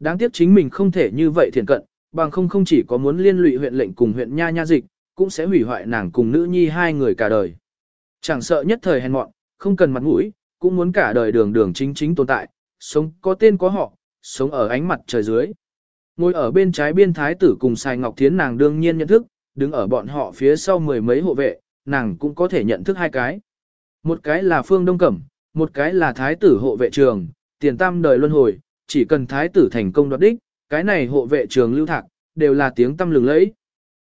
Đáng tiếc chính mình không thể như vậy thiện cận, bằng không không chỉ có muốn liên lụy huyện lệnh cùng huyện nha nha dịch, cũng sẽ hủy hoại nàng cùng nữ nhi hai người cả đời. Chẳng sợ nhất thời hèn mọn, không cần mặt mũi, cũng muốn cả đời đường đường chính chính tồn tại, sống có tên có họ, sống ở ánh mặt trời dưới. Ngồi ở bên trái biên thái tử cùng Sài Ngọc Thiến nàng đương nhiên nhận thức, đứng ở bọn họ phía sau mười mấy hộ vệ, nàng cũng có thể nhận thức hai cái. Một cái là Phương Đông Cẩm, một cái là thái tử hộ vệ trường, tiền tam đời luân hồi, chỉ cần thái tử thành công đoạt đích, cái này hộ vệ trường lưu thạc, đều là tiếng tâm lừng lẫy.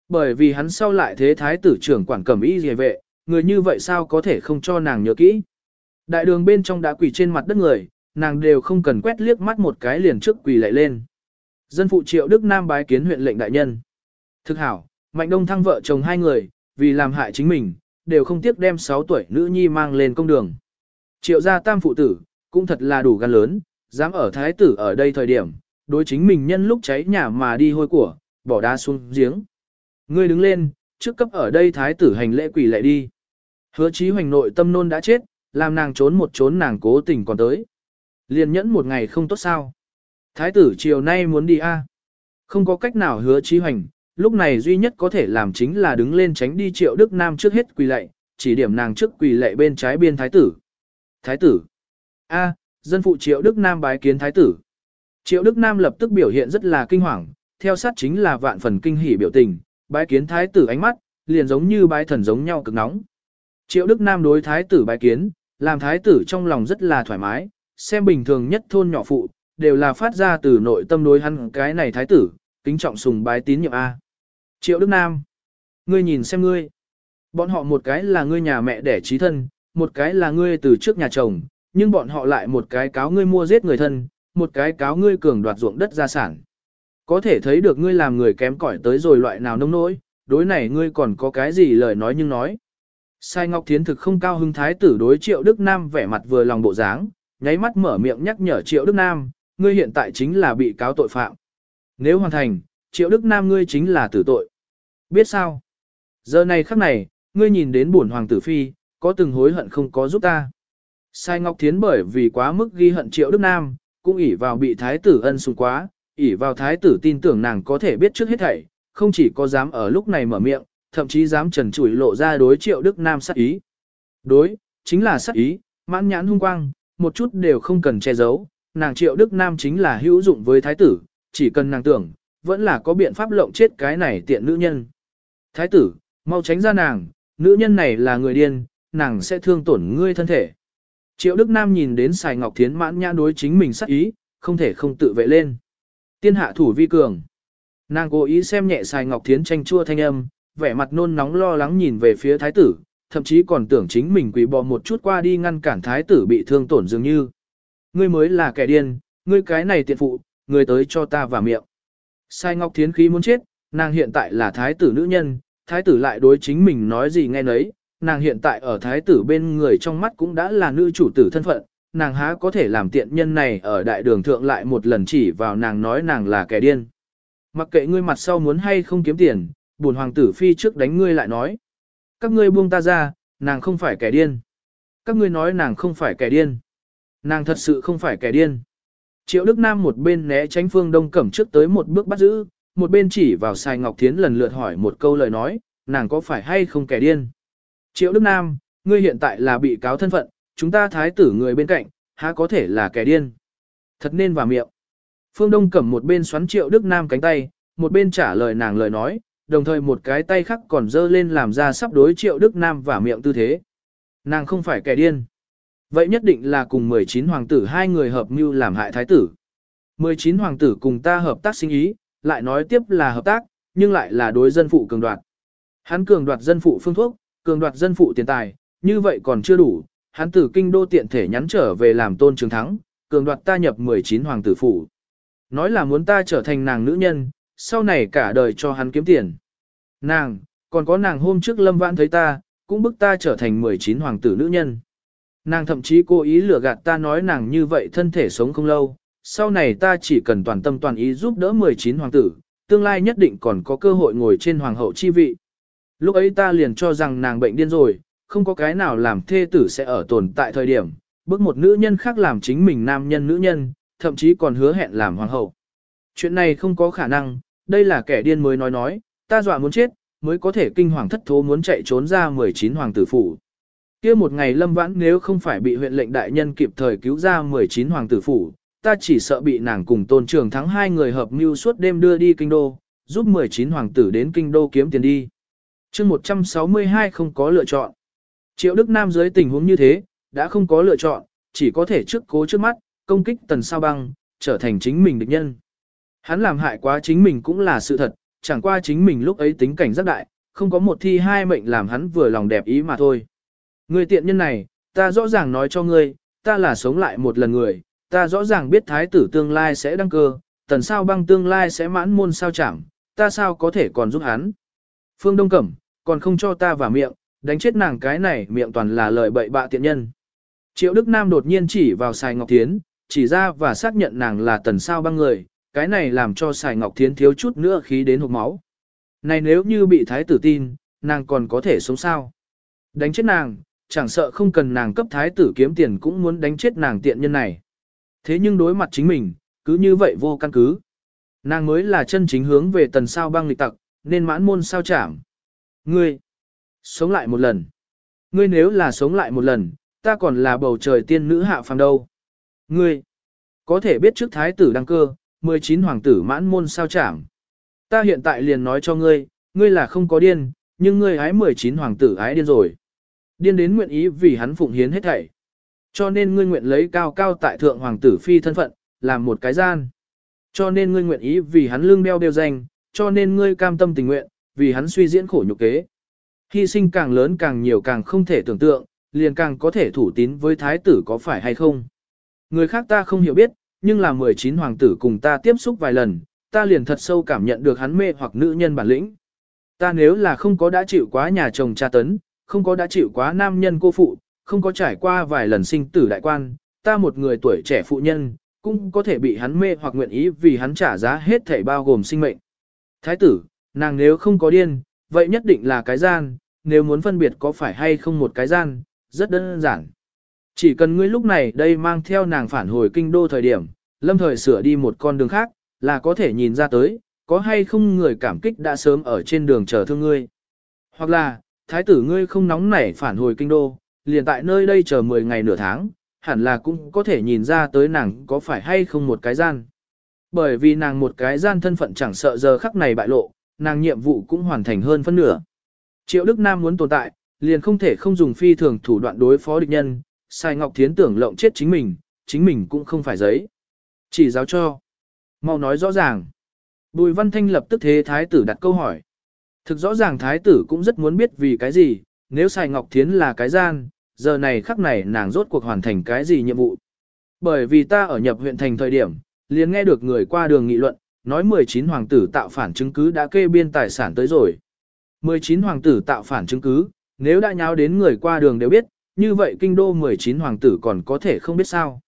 Bởi vì hắn sau lại thế thái tử trưởng quản cẩm y dề vệ, người như vậy sao có thể không cho nàng nhớ kỹ. Đại đường bên trong đã quỳ trên mặt đất người, nàng đều không cần quét liếc mắt một cái liền trước quỳ lại lên. Dân phụ triệu Đức Nam bái kiến huyện lệnh đại nhân. Thực hảo, Mạnh Đông Thăng vợ chồng hai người, vì làm hại chính mình, đều không tiếc đem 6 tuổi nữ nhi mang lên công đường. Triệu gia tam phụ tử, cũng thật là đủ gan lớn, dám ở thái tử ở đây thời điểm, đối chính mình nhân lúc cháy nhà mà đi hôi của, bỏ đá xuống giếng. Ngươi đứng lên, trước cấp ở đây thái tử hành lễ quỷ lệ đi. Hứa chí hoành nội tâm nôn đã chết, làm nàng trốn một trốn nàng cố tình còn tới. Liền nhẫn một ngày không tốt sao. Thái tử chiều nay muốn đi a à? Không có cách nào hứa chí hoành, lúc này duy nhất có thể làm chính là đứng lên tránh đi triệu Đức Nam trước hết quỳ lệ, chỉ điểm nàng trước quỳ lệ bên trái biên thái tử. Thái tử. a dân phụ triệu Đức Nam bái kiến thái tử. Triệu Đức Nam lập tức biểu hiện rất là kinh hoàng, theo sát chính là vạn phần kinh hỉ biểu tình, bái kiến thái tử ánh mắt, liền giống như bái thần giống nhau cực nóng. Triệu Đức Nam đối thái tử bái kiến, làm thái tử trong lòng rất là thoải mái, xem bình thường nhất thôn nhỏ phụ, đều là phát ra từ nội tâm đối hắn cái này thái tử, kính trọng sùng bái tín nhiệm A. Triệu Đức Nam, ngươi nhìn xem ngươi. Bọn họ một cái là ngươi nhà mẹ đẻ trí thân, một cái là ngươi từ trước nhà chồng, nhưng bọn họ lại một cái cáo ngươi mua giết người thân, một cái cáo ngươi cường đoạt ruộng đất gia sản. Có thể thấy được ngươi làm người kém cỏi tới rồi loại nào nông nỗi, đối này ngươi còn có cái gì lời nói nhưng nói. Sai Ngọc Thiến thực không cao hưng thái tử đối Triệu Đức Nam vẻ mặt vừa lòng bộ dáng, nháy mắt mở miệng nhắc nhở Triệu Đức Nam, ngươi hiện tại chính là bị cáo tội phạm. Nếu hoàn thành, Triệu Đức Nam ngươi chính là tử tội. Biết sao? Giờ này khắc này, ngươi nhìn đến bổn hoàng tử phi, có từng hối hận không có giúp ta. Sai Ngọc Thiến bởi vì quá mức ghi hận Triệu Đức Nam, cũng ỷ vào bị thái tử ân sủng quá, ỷ vào thái tử tin tưởng nàng có thể biết trước hết thảy, không chỉ có dám ở lúc này mở miệng, thậm chí dám trần trụi lộ ra đối triệu Đức Nam sát ý. Đối, chính là sát ý, mãn nhãn hung quang, một chút đều không cần che giấu, nàng triệu Đức Nam chính là hữu dụng với thái tử, chỉ cần nàng tưởng, vẫn là có biện pháp lộng chết cái này tiện nữ nhân. Thái tử, mau tránh ra nàng, nữ nhân này là người điên, nàng sẽ thương tổn ngươi thân thể. Triệu Đức Nam nhìn đến Sài Ngọc Thiến mãn nhã đối chính mình sắc ý, không thể không tự vệ lên. Tiên hạ thủ vi cường. Nàng cố ý xem nhẹ Sài Ngọc Thiến tranh chua thanh âm, vẻ mặt nôn nóng lo lắng nhìn về phía thái tử, thậm chí còn tưởng chính mình quỷ bò một chút qua đi ngăn cản thái tử bị thương tổn dường như. Ngươi mới là kẻ điên, ngươi cái này tiện phụ, ngươi tới cho ta vào miệng. Sai Ngọc Thiến khí muốn chết, nàng hiện tại là thái tử nữ nhân, thái tử lại đối chính mình nói gì nghe nấy, nàng hiện tại ở thái tử bên người trong mắt cũng đã là nữ chủ tử thân phận, nàng há có thể làm tiện nhân này ở đại đường thượng lại một lần chỉ vào nàng nói nàng là kẻ điên. Mặc kệ ngươi mặt sau muốn hay không kiếm tiền, buồn hoàng tử phi trước đánh ngươi lại nói. Các ngươi buông ta ra, nàng không phải kẻ điên. Các ngươi nói nàng không phải kẻ điên. Nàng thật sự không phải kẻ điên. Triệu Đức Nam một bên né tránh phương đông cẩm trước tới một bước bắt giữ, một bên chỉ vào Sài Ngọc Thiến lần lượt hỏi một câu lời nói, nàng có phải hay không kẻ điên. Triệu Đức Nam, ngươi hiện tại là bị cáo thân phận, chúng ta thái tử người bên cạnh, há có thể là kẻ điên. Thật nên vào miệng. Phương Đông cầm một bên xoắn Triệu Đức Nam cánh tay, một bên trả lời nàng lời nói, đồng thời một cái tay khác còn dơ lên làm ra sắp đối Triệu Đức Nam và miệng tư thế. Nàng không phải kẻ điên. Vậy nhất định là cùng 19 hoàng tử hai người hợp mưu làm hại thái tử. 19 hoàng tử cùng ta hợp tác sinh ý, lại nói tiếp là hợp tác, nhưng lại là đối dân phụ cường đoạt. Hắn cường đoạt dân phụ phương thuốc, cường đoạt dân phụ tiền tài, như vậy còn chưa đủ, hắn từ kinh đô tiện thể nhắn trở về làm tôn trường thắng, cường đoạt ta nhập 19 hoàng tử phủ. Nói là muốn ta trở thành nàng nữ nhân, sau này cả đời cho hắn kiếm tiền. Nàng, còn có nàng hôm trước lâm vãn thấy ta, cũng bức ta trở thành 19 hoàng tử nữ nhân. Nàng thậm chí cố ý lừa gạt ta nói nàng như vậy thân thể sống không lâu, sau này ta chỉ cần toàn tâm toàn ý giúp đỡ 19 hoàng tử, tương lai nhất định còn có cơ hội ngồi trên hoàng hậu chi vị. Lúc ấy ta liền cho rằng nàng bệnh điên rồi, không có cái nào làm thê tử sẽ ở tồn tại thời điểm, bước một nữ nhân khác làm chính mình nam nhân nữ nhân, thậm chí còn hứa hẹn làm hoàng hậu. Chuyện này không có khả năng, đây là kẻ điên mới nói nói, ta dọa muốn chết, mới có thể kinh hoàng thất thố muốn chạy trốn ra 19 hoàng tử phủ. kia một ngày lâm vãn nếu không phải bị huyện lệnh đại nhân kịp thời cứu ra 19 hoàng tử phủ, ta chỉ sợ bị nàng cùng tôn trường thắng hai người hợp mưu suốt đêm đưa đi kinh đô, giúp 19 hoàng tử đến kinh đô kiếm tiền đi chương 162 không có lựa chọn. Triệu Đức Nam dưới tình huống như thế, đã không có lựa chọn, chỉ có thể trước cố trước mắt, công kích tần sao băng, trở thành chính mình địch nhân. Hắn làm hại quá chính mình cũng là sự thật, chẳng qua chính mình lúc ấy tính cảnh rất đại, không có một thi hai mệnh làm hắn vừa lòng đẹp ý mà thôi. Người tiện nhân này, ta rõ ràng nói cho ngươi, ta là sống lại một lần người, ta rõ ràng biết thái tử tương lai sẽ đăng cơ, tần sao băng tương lai sẽ mãn môn sao chẳng, ta sao có thể còn giúp hắn. Phương Đông Cẩm, còn không cho ta vào miệng, đánh chết nàng cái này miệng toàn là lời bậy bạ tiện nhân. Triệu Đức Nam đột nhiên chỉ vào Sài Ngọc Thiến, chỉ ra và xác nhận nàng là tần sao băng người, cái này làm cho Sài Ngọc Thiến thiếu chút nữa khí đến hụt máu. Này nếu như bị thái tử tin, nàng còn có thể sống sao? Đánh chết nàng, chẳng sợ không cần nàng cấp thái tử kiếm tiền cũng muốn đánh chết nàng tiện nhân này. Thế nhưng đối mặt chính mình, cứ như vậy vô căn cứ. Nàng mới là chân chính hướng về tần sao băng lịch tặc, nên mãn môn sao chảm. Ngươi, sống lại một lần. Ngươi nếu là sống lại một lần, ta còn là bầu trời tiên nữ hạ phàm đâu. Ngươi, có thể biết trước thái tử đăng cơ, 19 hoàng tử mãn môn sao chảm. Ta hiện tại liền nói cho ngươi, ngươi là không có điên, nhưng ngươi ái 19 hoàng tử ái điên rồi. Điên đến nguyện ý vì hắn phụng hiến hết thảy. Cho nên ngươi nguyện lấy cao cao tại thượng hoàng tử phi thân phận, làm một cái gian. Cho nên ngươi nguyện ý vì hắn lương đeo đeo danh, cho nên ngươi cam tâm tình nguyện, vì hắn suy diễn khổ nhục kế. Hy sinh càng lớn càng nhiều càng không thể tưởng tượng, liền càng có thể thủ tín với thái tử có phải hay không. Người khác ta không hiểu biết, nhưng là 19 hoàng tử cùng ta tiếp xúc vài lần, ta liền thật sâu cảm nhận được hắn mê hoặc nữ nhân bản lĩnh. Ta nếu là không có đã chịu quá nhà chồng cha tấn, không có đã chịu quá nam nhân cô phụ, không có trải qua vài lần sinh tử đại quan, ta một người tuổi trẻ phụ nhân, cũng có thể bị hắn mê hoặc nguyện ý vì hắn trả giá hết thảy bao gồm sinh mệnh. Thái tử, nàng nếu không có điên, vậy nhất định là cái gian, nếu muốn phân biệt có phải hay không một cái gian, rất đơn giản. Chỉ cần ngươi lúc này đây mang theo nàng phản hồi kinh đô thời điểm, lâm thời sửa đi một con đường khác, là có thể nhìn ra tới, có hay không người cảm kích đã sớm ở trên đường chờ thương ngươi. Hoặc là, thái tử ngươi không nóng nảy phản hồi kinh đô, liền tại nơi đây chờ 10 ngày nửa tháng, hẳn là cũng có thể nhìn ra tới nàng có phải hay không một cái gian. Bởi vì nàng một cái gian thân phận chẳng sợ giờ khắc này bại lộ, nàng nhiệm vụ cũng hoàn thành hơn phân nửa. Triệu Đức Nam muốn tồn tại, liền không thể không dùng phi thường thủ đoạn đối phó địch nhân, sai Ngọc Thiến tưởng lộng chết chính mình, chính mình cũng không phải giấy. Chỉ giáo cho. Mau nói rõ ràng. Bùi Văn Thanh lập tức thế thái tử đặt câu hỏi. Thực rõ ràng thái tử cũng rất muốn biết vì cái gì, nếu Sai Ngọc Thiến là cái gian, giờ này khắc này nàng rốt cuộc hoàn thành cái gì nhiệm vụ. Bởi vì ta ở nhập huyện thành thời điểm, liền nghe được người qua đường nghị luận, nói 19 hoàng tử tạo phản chứng cứ đã kê biên tài sản tới rồi. 19 hoàng tử tạo phản chứng cứ, nếu đã nháo đến người qua đường đều biết, như vậy kinh đô 19 hoàng tử còn có thể không biết sao.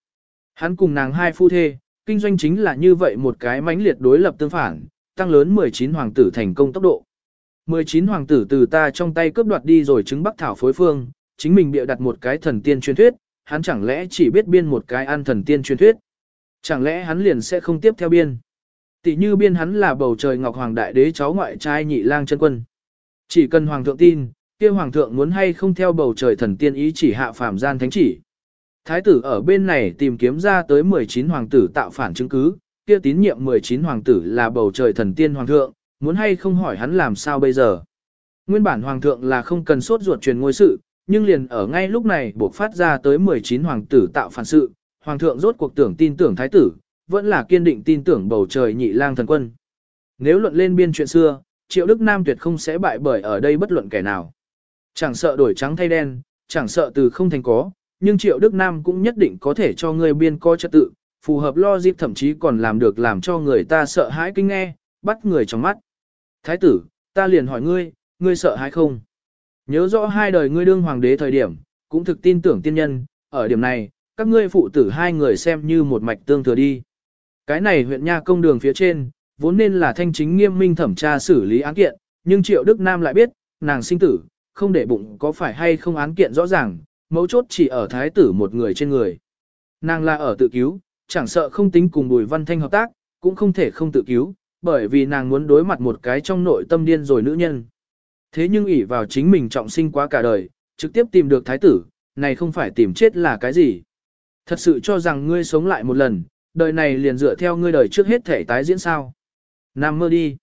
Hắn cùng nàng hai phu thê, kinh doanh chính là như vậy một cái mãnh liệt đối lập tương phản, tăng lớn 19 hoàng tử thành công tốc độ. 19 hoàng tử từ ta trong tay cướp đoạt đi rồi chứng bắc thảo phối phương, chính mình bịa đặt một cái thần tiên truyền thuyết, hắn chẳng lẽ chỉ biết biên một cái ăn thần tiên truyền thuyết. Chẳng lẽ hắn liền sẽ không tiếp theo biên. Tỷ như biên hắn là bầu trời ngọc hoàng đại đế cháu ngoại trai nhị lang chân quân. Chỉ cần hoàng thượng tin, kia hoàng thượng muốn hay không theo bầu trời thần tiên ý chỉ hạ phàm gian thánh chỉ. Thái tử ở bên này tìm kiếm ra tới 19 hoàng tử tạo phản chứng cứ, kia tín nhiệm 19 hoàng tử là bầu trời thần tiên hoàng thượng, muốn hay không hỏi hắn làm sao bây giờ. Nguyên bản hoàng thượng là không cần sốt ruột truyền ngôi sự, nhưng liền ở ngay lúc này buộc phát ra tới 19 hoàng tử tạo phản sự, hoàng thượng rốt cuộc tưởng tin tưởng thái tử, vẫn là kiên định tin tưởng bầu trời nhị lang thần quân. Nếu luận lên biên chuyện xưa, Triệu Đức Nam tuyệt không sẽ bại bởi ở đây bất luận kẻ nào. Chẳng sợ đổi trắng thay đen, chẳng sợ từ không thành có, nhưng Triệu Đức Nam cũng nhất định có thể cho người biên co trật tự, phù hợp lo dịp thậm chí còn làm được làm cho người ta sợ hãi kinh nghe, bắt người trong mắt. Thái tử, ta liền hỏi ngươi, ngươi sợ hãi không? Nhớ rõ hai đời ngươi đương hoàng đế thời điểm, cũng thực tin tưởng tiên nhân, ở điểm này, các ngươi phụ tử hai người xem như một mạch tương thừa đi. Cái này huyện nha công đường phía trên, vốn nên là thanh chính nghiêm minh thẩm tra xử lý án kiện, nhưng Triệu Đức Nam lại biết, nàng sinh tử, không để bụng có phải hay không án kiện rõ ràng, mấu chốt chỉ ở thái tử một người trên người. Nàng là ở tự cứu, chẳng sợ không tính cùng Bùi Văn Thanh hợp tác, cũng không thể không tự cứu, bởi vì nàng muốn đối mặt một cái trong nội tâm điên rồi nữ nhân. Thế nhưng ỷ vào chính mình trọng sinh quá cả đời, trực tiếp tìm được thái tử, này không phải tìm chết là cái gì. Thật sự cho rằng ngươi sống lại một lần, đời này liền dựa theo ngươi đời trước hết thể tái diễn sao. Nam mơ đi.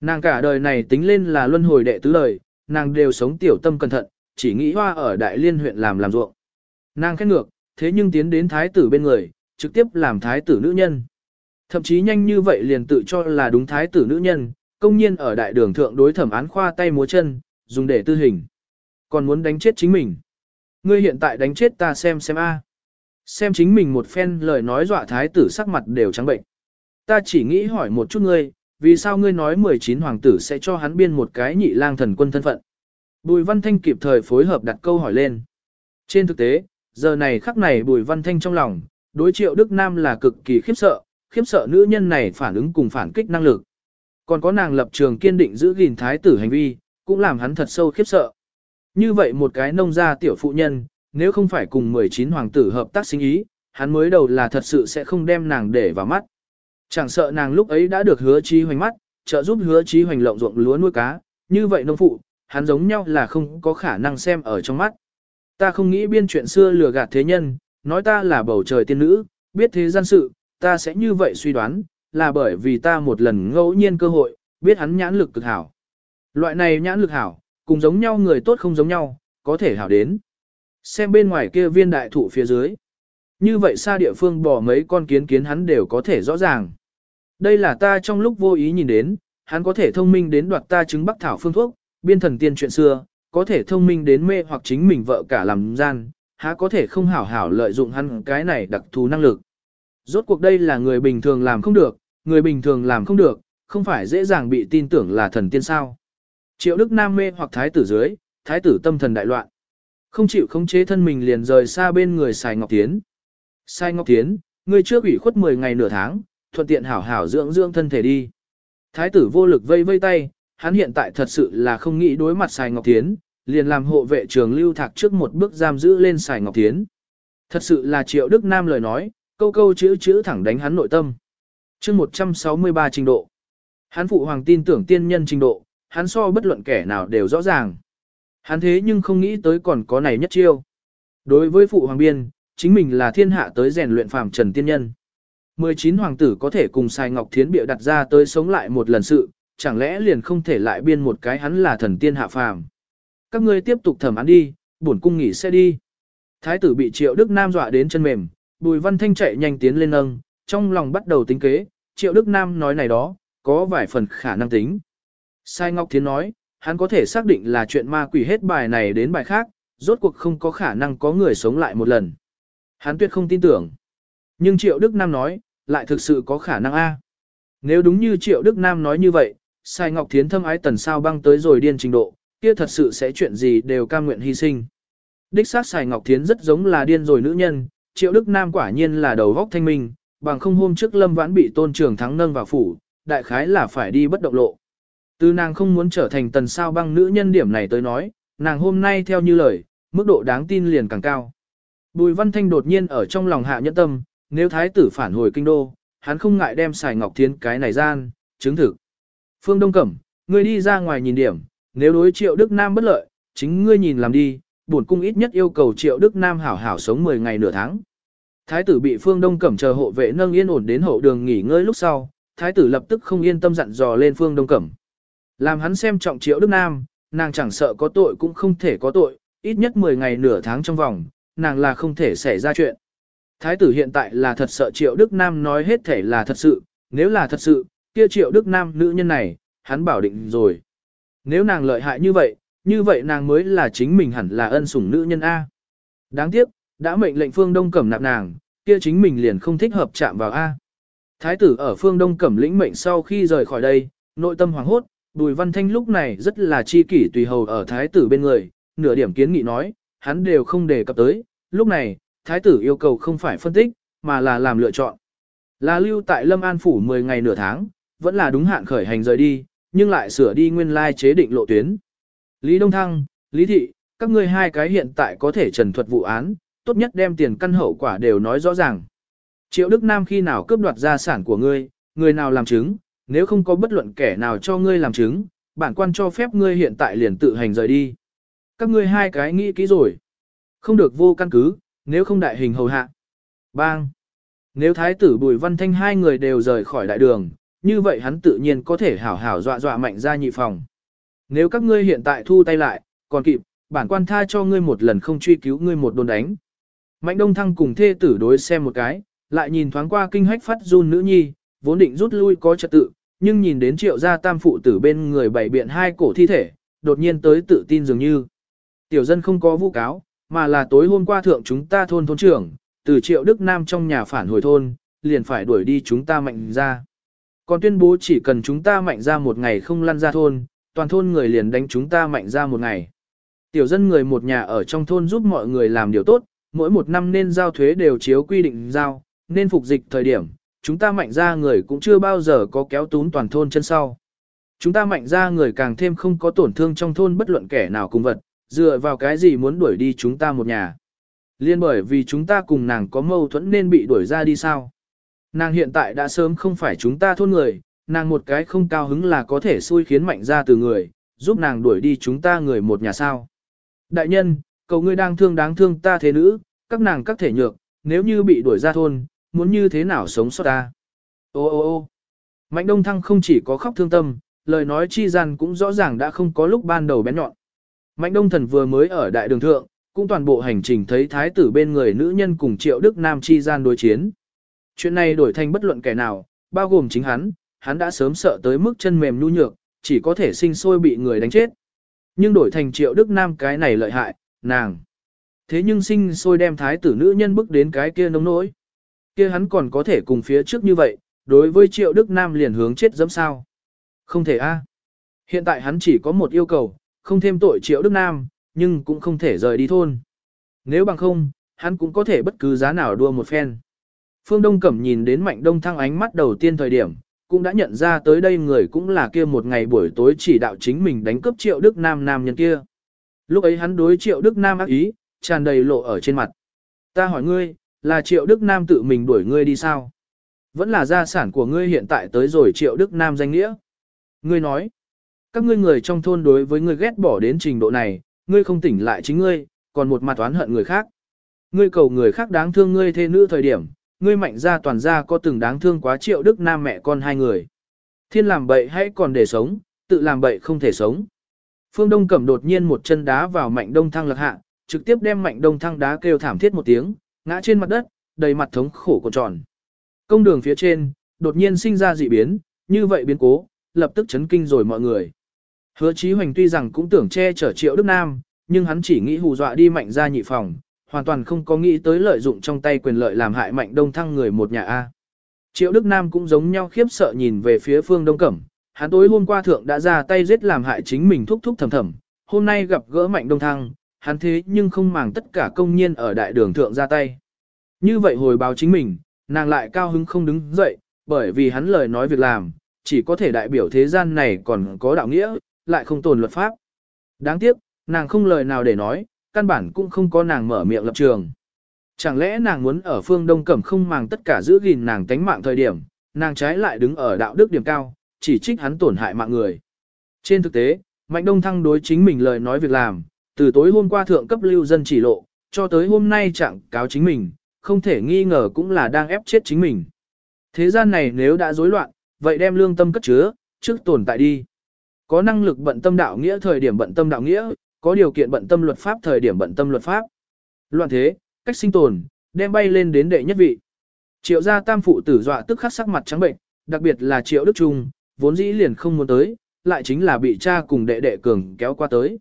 Nàng cả đời này tính lên là luân hồi đệ tứ đời, nàng đều sống tiểu tâm cẩn thận, chỉ nghĩ hoa ở đại liên huyện làm làm ruộng. Nàng khét ngược, thế nhưng tiến đến thái tử bên người, trực tiếp làm thái tử nữ nhân. Thậm chí nhanh như vậy liền tự cho là đúng thái tử nữ nhân, công nhiên ở đại đường thượng đối thẩm án khoa tay múa chân, dùng để tư hình. Còn muốn đánh chết chính mình. Ngươi hiện tại đánh chết ta xem xem a. Xem chính mình một phen lời nói dọa thái tử sắc mặt đều trắng bệnh. Ta chỉ nghĩ hỏi một chút ngươi, vì sao ngươi nói 19 hoàng tử sẽ cho hắn biên một cái nhị lang thần quân thân phận? Bùi Văn Thanh kịp thời phối hợp đặt câu hỏi lên. Trên thực tế, giờ này khắc này Bùi Văn Thanh trong lòng, đối triệu Đức Nam là cực kỳ khiếp sợ, khiếp sợ nữ nhân này phản ứng cùng phản kích năng lực. Còn có nàng lập trường kiên định giữ gìn thái tử hành vi, cũng làm hắn thật sâu khiếp sợ. Như vậy một cái nông gia tiểu phụ nhân, nếu không phải cùng 19 hoàng tử hợp tác sinh ý, hắn mới đầu là thật sự sẽ không đem nàng để vào mắt. Chẳng sợ nàng lúc ấy đã được hứa trí hoành mắt, trợ giúp hứa trí hoành lộng ruộng lúa nuôi cá, như vậy nông phụ, hắn giống nhau là không có khả năng xem ở trong mắt. Ta không nghĩ biên chuyện xưa lừa gạt thế nhân, nói ta là bầu trời tiên nữ, biết thế gian sự, ta sẽ như vậy suy đoán, là bởi vì ta một lần ngẫu nhiên cơ hội, biết hắn nhãn lực cực hảo. Loại này nhãn lực hảo, cùng giống nhau người tốt không giống nhau, có thể hảo đến. Xem bên ngoài kia viên đại thụ phía dưới. Như vậy xa địa phương bỏ mấy con kiến kiến hắn đều có thể rõ ràng. Đây là ta trong lúc vô ý nhìn đến, hắn có thể thông minh đến đoạt ta chứng bắc thảo phương thuốc, biên thần tiên chuyện xưa, có thể thông minh đến mê hoặc chính mình vợ cả làm gian, há có thể không hảo hảo lợi dụng hắn cái này đặc thù năng lực. Rốt cuộc đây là người bình thường làm không được, người bình thường làm không được, không phải dễ dàng bị tin tưởng là thần tiên sao. Triệu Đức Nam mê hoặc thái tử dưới, thái tử tâm thần đại loạn. Không chịu khống chế thân mình liền rời xa bên người Sai Ngọc Tiến. Sai Ngọc Tiến, ngươi trước ủy khuất 10 ngày nửa tháng, thuận tiện hảo hảo dưỡng dưỡng thân thể đi. Thái tử vô lực vây vây tay, hắn hiện tại thật sự là không nghĩ đối mặt Sài Ngọc Tiến, liền làm hộ vệ trường lưu thạc trước một bước giam giữ lên Sài Ngọc Tiến. Thật sự là Triệu Đức Nam lời nói, câu câu chữ chữ thẳng đánh hắn nội tâm. chương 163 trình độ. Hắn phụ hoàng tin tưởng tiên nhân trình độ, hắn so bất luận kẻ nào đều rõ ràng. Hắn thế nhưng không nghĩ tới còn có này nhất chiêu. Đối với phụ hoàng biên, chính mình là thiên hạ tới rèn luyện phàm trần tiên nhân. 19 hoàng tử có thể cùng Sai Ngọc Thiến bịa đặt ra tới sống lại một lần sự, chẳng lẽ liền không thể lại biên một cái hắn là thần tiên hạ phàm. Các ngươi tiếp tục thẩm án đi, bổn cung nghỉ sẽ đi. Thái tử bị Triệu Đức Nam dọa đến chân mềm, Bùi Văn Thanh chạy nhanh tiến lên nâng, trong lòng bắt đầu tính kế, Triệu Đức Nam nói này đó, có vài phần khả năng tính. Sai Ngọc Thiến nói, hắn có thể xác định là chuyện ma quỷ hết bài này đến bài khác, rốt cuộc không có khả năng có người sống lại một lần. Hắn tuyệt không tin tưởng. Nhưng Triệu Đức Nam nói, lại thực sự có khả năng A. Nếu đúng như Triệu Đức Nam nói như vậy, Sai Ngọc Thiến thâm ái tần sao băng tới rồi điên trình độ, kia thật sự sẽ chuyện gì đều cam nguyện hy sinh. Đích xác Sai Ngọc Thiến rất giống là điên rồi nữ nhân, Triệu Đức Nam quả nhiên là đầu góc thanh minh, bằng không hôm trước Lâm Vãn bị tôn trường thắng nâng vào phủ, đại khái là phải đi bất động lộ. Từ nàng không muốn trở thành tần sao băng nữ nhân điểm này tới nói, nàng hôm nay theo như lời, mức độ đáng tin liền càng cao. Bùi Văn Thanh đột nhiên ở trong lòng hạ nhẫn tâm, nếu thái tử phản hồi kinh đô, hắn không ngại đem xài ngọc thiến cái này gian, chứng thực. Phương Đông Cẩm, ngươi đi ra ngoài nhìn điểm, nếu đối triệu Đức Nam bất lợi, chính ngươi nhìn làm đi, bổn cung ít nhất yêu cầu triệu Đức Nam hảo hảo sống 10 ngày nửa tháng. Thái tử bị Phương Đông Cẩm chờ hộ vệ nâng yên ổn đến hậu đường nghỉ ngơi lúc sau, thái tử lập tức không yên tâm dặn dò lên Phương Đông Cẩm. Làm hắn xem trọng triệu Đức Nam, nàng chẳng sợ có tội cũng không thể có tội, ít nhất 10 ngày nửa tháng trong vòng, nàng là không thể xảy ra chuyện. Thái tử hiện tại là thật sợ Triệu Đức Nam nói hết thể là thật sự, nếu là thật sự, kia Triệu Đức Nam nữ nhân này, hắn bảo định rồi. Nếu nàng lợi hại như vậy, như vậy nàng mới là chính mình hẳn là ân sủng nữ nhân A. Đáng tiếc, đã mệnh lệnh phương Đông Cẩm nạp nàng, kia chính mình liền không thích hợp chạm vào A. Thái tử ở phương Đông Cẩm lĩnh mệnh sau khi rời khỏi đây, nội tâm hoàng hốt, Bùi Văn Thanh lúc này rất là chi kỷ tùy hầu ở thái tử bên người, nửa điểm kiến nghị nói, hắn đều không đề cập tới, lúc này, thái tử yêu cầu không phải phân tích, mà là làm lựa chọn. Là lưu tại Lâm An Phủ 10 ngày nửa tháng, vẫn là đúng hạn khởi hành rời đi, nhưng lại sửa đi nguyên lai chế định lộ tuyến. Lý Đông Thăng, Lý Thị, các ngươi hai cái hiện tại có thể trần thuật vụ án, tốt nhất đem tiền căn hậu quả đều nói rõ ràng. Triệu Đức Nam khi nào cướp đoạt gia sản của ngươi, người nào làm chứng, nếu không có bất luận kẻ nào cho ngươi làm chứng, bản quan cho phép ngươi hiện tại liền tự hành rời đi. Các ngươi hai cái nghĩ kỹ rồi. Không được vô căn cứ, nếu không đại hình hầu hạ. Bang! Nếu thái tử Bùi Văn Thanh hai người đều rời khỏi đại đường, như vậy hắn tự nhiên có thể hảo hảo dọa dọa mạnh ra nhị phòng. Nếu các ngươi hiện tại thu tay lại, còn kịp, bản quan tha cho ngươi một lần không truy cứu ngươi một đồn đánh. Mạnh Đông Thăng cùng thê tử đối xem một cái, lại nhìn thoáng qua kinh hách phát run nữ nhi, vốn định rút lui có trật tự, nhưng nhìn đến triệu gia tam phụ tử bên người bảy biện hai cổ thi thể, đột nhiên tới tự tin dường như. Tiểu dân không có vu cáo, mà là tối hôm qua thượng chúng ta thôn thôn trưởng, từ triệu Đức Nam trong nhà phản hồi thôn, liền phải đuổi đi chúng ta mạnh ra. Còn tuyên bố chỉ cần chúng ta mạnh ra một ngày không lăn ra thôn, toàn thôn người liền đánh chúng ta mạnh ra một ngày. Tiểu dân người một nhà ở trong thôn giúp mọi người làm điều tốt, mỗi một năm nên giao thuế đều chiếu quy định giao, nên phục dịch thời điểm, chúng ta mạnh ra người cũng chưa bao giờ có kéo tún toàn thôn chân sau. Chúng ta mạnh ra người càng thêm không có tổn thương trong thôn bất luận kẻ nào cùng vật, dựa vào cái gì muốn đuổi đi chúng ta một nhà. Liên bởi vì chúng ta cùng nàng có mâu thuẫn nên bị đuổi ra đi sao. Nàng hiện tại đã sớm không phải chúng ta thôn người, nàng một cái không cao hứng là có thể xui khiến mạnh ra từ người, giúp nàng đuổi đi chúng ta người một nhà sao. Đại nhân, cầu ngươi đang thương đáng thương ta thế nữ, các nàng các thể nhược, nếu như bị đuổi ra thôn, muốn như thế nào sống sót ta. Ô ô ô Mạnh Đông Thăng không chỉ có khóc thương tâm, lời nói chi gian cũng rõ ràng đã không có lúc ban đầu bén nhọn. Mạnh Đông Thần vừa mới ở đại đường thượng, cũng toàn bộ hành trình thấy thái tử bên người nữ nhân cùng triệu đức nam chi gian đối chiến. Chuyện này đổi thành bất luận kẻ nào, bao gồm chính hắn, hắn đã sớm sợ tới mức chân mềm nhu nhược, chỉ có thể sinh sôi bị người đánh chết. Nhưng đổi thành triệu đức nam cái này lợi hại, nàng. Thế nhưng sinh sôi đem thái tử nữ nhân bước đến cái kia nông nỗi. Kia hắn còn có thể cùng phía trước như vậy, đối với triệu đức nam liền hướng chết dẫm sao. Không thể a. Hiện tại hắn chỉ có một yêu cầu, không thêm tội triệu đức nam, nhưng cũng không thể rời đi thôn. Nếu bằng không, hắn cũng có thể bất cứ giá nào đua một phen. Phương Đông Cẩm nhìn đến Mạnh Đông Thăng ánh mắt đầu tiên thời điểm, cũng đã nhận ra tới đây người cũng là kia một ngày buổi tối chỉ đạo chính mình đánh cướp Triệu Đức Nam nam nhân kia. Lúc ấy hắn đối Triệu Đức Nam ác ý, tràn đầy lộ ở trên mặt. Ta hỏi ngươi, là Triệu Đức Nam tự mình đuổi ngươi đi sao? Vẫn là gia sản của ngươi hiện tại tới rồi Triệu Đức Nam danh nghĩa. Ngươi nói, các ngươi người trong thôn đối với ngươi ghét bỏ đến trình độ này, ngươi không tỉnh lại chính ngươi, còn một mặt oán hận người khác. Ngươi cầu người khác đáng thương ngươi thê nữ thời điểm, ngươi mạnh ra toàn ra có từng đáng thương quá triệu đức nam mẹ con hai người. Thiên làm bậy hãy còn để sống, tự làm bậy không thể sống. Phương Đông Cẩm đột nhiên một chân đá vào mạnh đông thăng lạc hạ, trực tiếp đem mạnh đông thăng đá kêu thảm thiết một tiếng, ngã trên mặt đất, đầy mặt thống khổ cuộn tròn. Công đường phía trên, đột nhiên sinh ra dị biến, như vậy biến cố, lập tức chấn kinh rồi mọi người. Hứa Chí Hoành tuy rằng cũng tưởng che chở Triệu Đức Nam, nhưng hắn chỉ nghĩ hù dọa đi mạnh ra nhị phòng, hoàn toàn không có nghĩ tới lợi dụng trong tay quyền lợi làm hại mạnh đông thăng người một nhà A. Triệu Đức Nam cũng giống nhau khiếp sợ nhìn về phía phương đông cẩm, hắn tối hôm qua thượng đã ra tay giết làm hại chính mình thúc thúc thầm thầm, hôm nay gặp gỡ mạnh đông thăng, hắn thế nhưng không màng tất cả công nhiên ở đại đường thượng ra tay. Như vậy hồi báo chính mình, nàng lại cao hứng không đứng dậy, bởi vì hắn lời nói việc làm, chỉ có thể đại biểu thế gian này còn có đạo nghĩa, lại không tồn luật pháp. Đáng tiếc, nàng không lời nào để nói, căn bản cũng không có nàng mở miệng lập trường. Chẳng lẽ nàng muốn ở phương Đông Cẩm không màng tất cả giữ gìn nàng tánh mạng thời điểm, nàng trái lại đứng ở đạo đức điểm cao, chỉ trích hắn tổn hại mạng người. Trên thực tế, Mạnh Đông Thăng đối chính mình lời nói việc làm, từ tối hôm qua thượng cấp lưu dân chỉ lộ, cho tới hôm nay trạng cáo chính mình, không thể nghi ngờ cũng là đang ép chết chính mình. Thế gian này nếu đã rối loạn, vậy đem lương tâm cất chứa, trước tồn tại đi. Có năng lực bận tâm đạo nghĩa thời điểm bận tâm đạo nghĩa, có điều kiện bận tâm luật pháp thời điểm bận tâm luật pháp. Loạn thế, cách sinh tồn, đem bay lên đến đệ nhất vị. Triệu gia tam phụ tử dọa tức khắc sắc mặt trắng bệnh, đặc biệt là Triệu Đức Trung, vốn dĩ liền không muốn tới, lại chính là bị cha cùng đệ đệ cường kéo qua tới.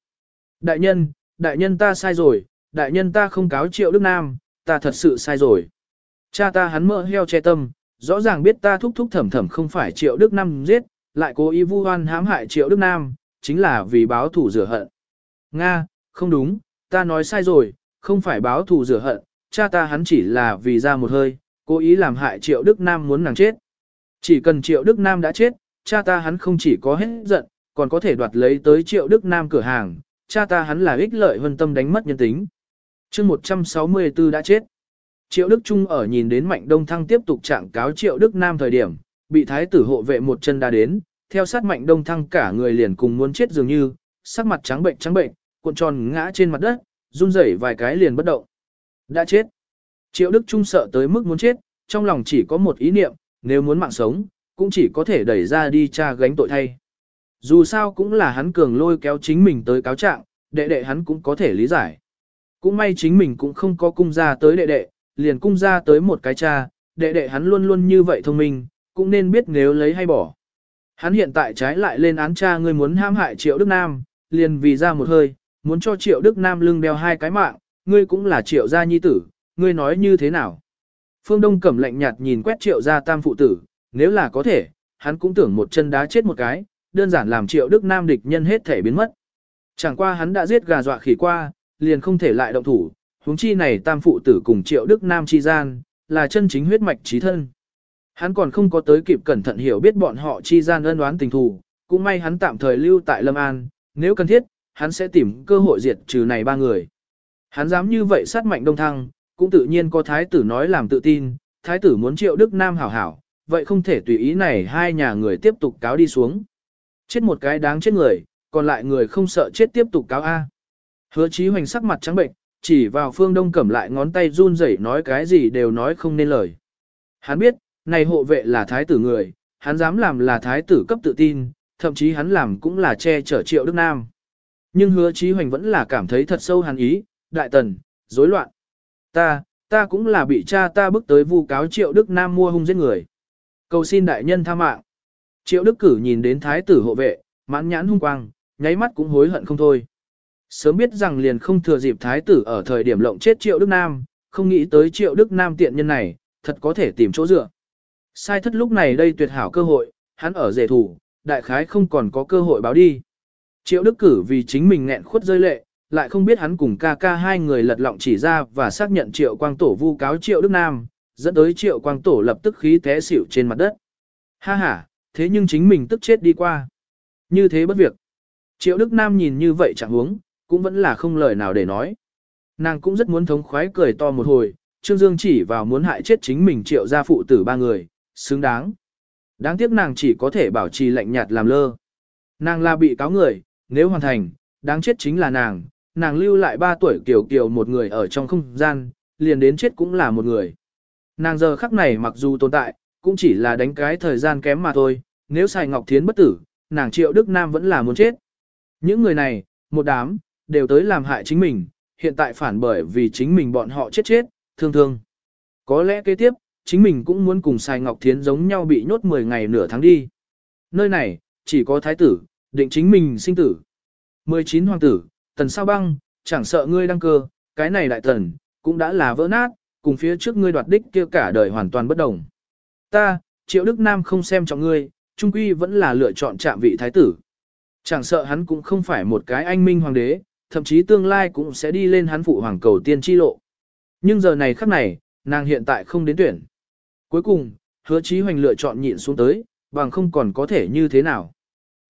Đại nhân, đại nhân ta sai rồi, đại nhân ta không cáo Triệu Đức Nam, ta thật sự sai rồi. Cha ta hắn mơ heo che tâm, rõ ràng biết ta thúc thúc thẩm thẩm không phải Triệu Đức Nam giết, lại cố ý vu oan hãm hại Triệu Đức Nam, chính là vì báo thủ rửa hận. Nga, không đúng, ta nói sai rồi, không phải báo thù rửa hận, cha ta hắn chỉ là vì ra một hơi, cố ý làm hại Triệu Đức Nam muốn nàng chết. Chỉ cần Triệu Đức Nam đã chết, cha ta hắn không chỉ có hết giận, còn có thể đoạt lấy tới Triệu Đức Nam cửa hàng, cha ta hắn là ích lợi hơn tâm đánh mất nhân tính. chương 164 đã chết. Triệu Đức Trung ở nhìn đến Mạnh Đông Thăng tiếp tục trạng cáo Triệu Đức Nam thời điểm, bị thái tử hộ vệ một chân đá đến, theo sát mạnh đông thăng cả người liền cùng muốn chết dường như, sắc mặt trắng bệnh trắng bệnh, cuộn tròn ngã trên mặt đất, run rẩy vài cái liền bất động. Đã chết. Triệu Đức Trung sợ tới mức muốn chết, trong lòng chỉ có một ý niệm, nếu muốn mạng sống, cũng chỉ có thể đẩy ra đi tra gánh tội thay. Dù sao cũng là hắn cường lôi kéo chính mình tới cáo trạng, đệ đệ hắn cũng có thể lý giải. Cũng may chính mình cũng không có cung ra tới đệ đệ, liền cung ra tới một cái cha, đệ đệ hắn luôn luôn như vậy thông minh, cũng nên biết nếu lấy hay bỏ. Hắn hiện tại trái lại lên án cha ngươi muốn ham hại Triệu Đức Nam, liền vì ra một hơi, muốn cho Triệu Đức Nam lưng đeo hai cái mạng, ngươi cũng là Triệu gia nhi tử, ngươi nói như thế nào? Phương Đông cẩm lạnh nhạt nhìn quét Triệu gia tam phụ tử, nếu là có thể, hắn cũng tưởng một chân đá chết một cái, đơn giản làm Triệu Đức Nam địch nhân hết thể biến mất. Chẳng qua hắn đã giết gà dọa khỉ qua, liền không thể lại động thủ, huống chi này tam phụ tử cùng Triệu Đức Nam chi gian, là chân chính huyết mạch trí thân. Hắn còn không có tới kịp cẩn thận hiểu biết bọn họ chi gian ân oán tình thù, cũng may hắn tạm thời lưu tại Lâm An, nếu cần thiết, hắn sẽ tìm cơ hội diệt trừ này ba người. Hắn dám như vậy sát mạnh đông thăng, cũng tự nhiên có thái tử nói làm tự tin, thái tử muốn triệu Đức Nam hảo hảo, vậy không thể tùy ý này hai nhà người tiếp tục cáo đi xuống. Chết một cái đáng chết người, còn lại người không sợ chết tiếp tục cáo A. Hứa chí hoành sắc mặt trắng bệnh, chỉ vào phương đông cẩm lại ngón tay run rẩy nói cái gì đều nói không nên lời. Hắn biết, này hộ vệ là thái tử người, hắn dám làm là thái tử cấp tự tin, thậm chí hắn làm cũng là che chở triệu Đức Nam. Nhưng hứa chí hoành vẫn là cảm thấy thật sâu hắn ý, đại tần, rối loạn. Ta, ta cũng là bị cha ta bức tới vu cáo triệu Đức Nam mua hung giết người. Cầu xin đại nhân tha mạng. Triệu Đức cử nhìn đến thái tử hộ vệ, mãn nhãn hung quang, nháy mắt cũng hối hận không thôi. Sớm biết rằng liền không thừa dịp thái tử ở thời điểm lộng chết triệu Đức Nam, không nghĩ tới triệu Đức Nam tiện nhân này, thật có thể tìm chỗ dựa. Sai thất lúc này đây tuyệt hảo cơ hội, hắn ở rể thủ, đại khái không còn có cơ hội báo đi. Triệu Đức cử vì chính mình nghẹn khuất rơi lệ, lại không biết hắn cùng ca ca hai người lật lọng chỉ ra và xác nhận Triệu Quang Tổ vu cáo Triệu Đức Nam, dẫn tới Triệu Quang Tổ lập tức khí té xỉu trên mặt đất. Ha ha, thế nhưng chính mình tức chết đi qua. Như thế bất việc. Triệu Đức Nam nhìn như vậy chẳng huống, cũng vẫn là không lời nào để nói. Nàng cũng rất muốn thống khoái cười to một hồi, Trương Dương chỉ vào muốn hại chết chính mình triệu gia phụ tử ba người, xứng đáng. Đáng tiếc nàng chỉ có thể bảo trì lạnh nhạt làm lơ. Nàng là bị cáo người, nếu hoàn thành, đáng chết chính là nàng, nàng lưu lại ba tuổi kiểu kiểu một người ở trong không gian, liền đến chết cũng là một người. Nàng giờ khắc này mặc dù tồn tại, cũng chỉ là đánh cái thời gian kém mà thôi, nếu xài Ngọc Thiến bất tử, nàng triệu Đức Nam vẫn là muốn chết. Những người này, một đám, đều tới làm hại chính mình, hiện tại phản bởi vì chính mình bọn họ chết chết, thương thương. Có lẽ kế tiếp, chính mình cũng muốn cùng Sài Ngọc Thiến giống nhau bị nhốt 10 ngày nửa tháng đi. Nơi này, chỉ có thái tử, định chính mình sinh tử. 19 hoàng tử, tần sao băng, chẳng sợ ngươi đăng cơ, cái này đại tần, cũng đã là vỡ nát, cùng phía trước ngươi đoạt đích kia cả đời hoàn toàn bất đồng. Ta, Triệu Đức Nam không xem trọng ngươi, trung quy vẫn là lựa chọn chạm vị thái tử. Chẳng sợ hắn cũng không phải một cái anh minh hoàng đế, thậm chí tương lai cũng sẽ đi lên hắn phụ hoàng cầu tiên chi lộ. Nhưng giờ này khắc này, nàng hiện tại không đến tuyển. Cuối cùng, hứa chí hoành lựa chọn nhịn xuống tới, bằng không còn có thể như thế nào.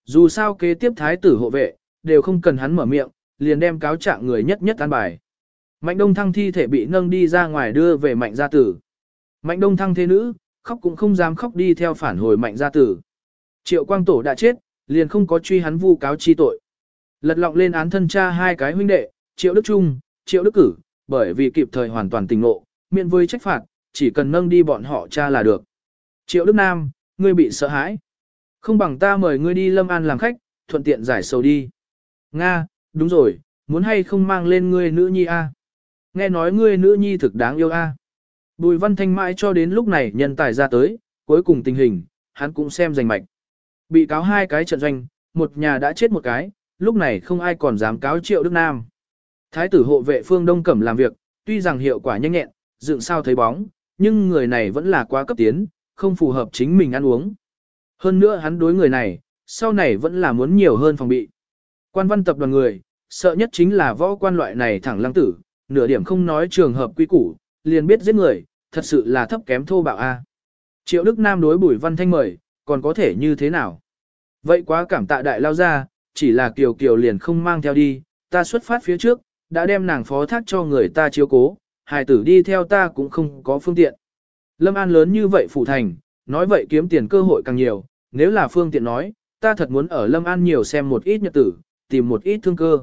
Dù sao kế tiếp thái tử hộ vệ, đều không cần hắn mở miệng, liền đem cáo trạng người nhất nhất an bài. Mạnh đông thăng thi thể bị nâng đi ra ngoài đưa về mạnh gia tử. Mạnh đông thăng thế nữ, khóc cũng không dám khóc đi theo phản hồi mạnh gia tử. Triệu quang tổ đã chết, liền không có truy hắn vu cáo chi tội. Lật lọng lên án thân cha hai cái huynh đệ, triệu đức trung, triệu đức cử, bởi vì kịp thời hoàn toàn tình ngộ, miễn với trách phạt, chỉ cần nâng đi bọn họ cha là được. Triệu Đức Nam, ngươi bị sợ hãi. Không bằng ta mời ngươi đi Lâm An làm khách, thuận tiện giải sầu đi. Nga, đúng rồi, muốn hay không mang lên ngươi nữ nhi a? Nghe nói ngươi nữ nhi thực đáng yêu a. Bùi văn thanh mãi cho đến lúc này nhân tài ra tới, cuối cùng tình hình, hắn cũng xem giành mạch. Bị cáo hai cái trận doanh, một nhà đã chết một cái, lúc này không ai còn dám cáo triệu Đức Nam. Thái tử hộ vệ phương Đông Cẩm làm việc, tuy rằng hiệu quả nhanh nhẹn, dựng sao thấy bóng, nhưng người này vẫn là quá cấp tiến, không phù hợp chính mình ăn uống. Hơn nữa hắn đối người này, sau này vẫn là muốn nhiều hơn phòng bị. Quan văn tập đoàn người, sợ nhất chính là võ quan loại này thẳng lăng tử, nửa điểm không nói trường hợp quy củ, liền biết giết người, thật sự là thấp kém thô bạo a. Triệu Đức Nam đối Bùi Văn Thanh mời, còn có thể như thế nào? Vậy quá cảm tạ đại lao ra, chỉ là Kiều Kiều liền không mang theo đi, ta xuất phát phía trước, đã đem nàng phó thác cho người ta chiếu cố, hài tử đi theo ta cũng không có phương tiện. Lâm An lớn như vậy phủ thành, nói vậy kiếm tiền cơ hội càng nhiều, nếu là phương tiện nói, ta thật muốn ở Lâm An nhiều xem một ít nhật tử, tìm một ít thương cơ.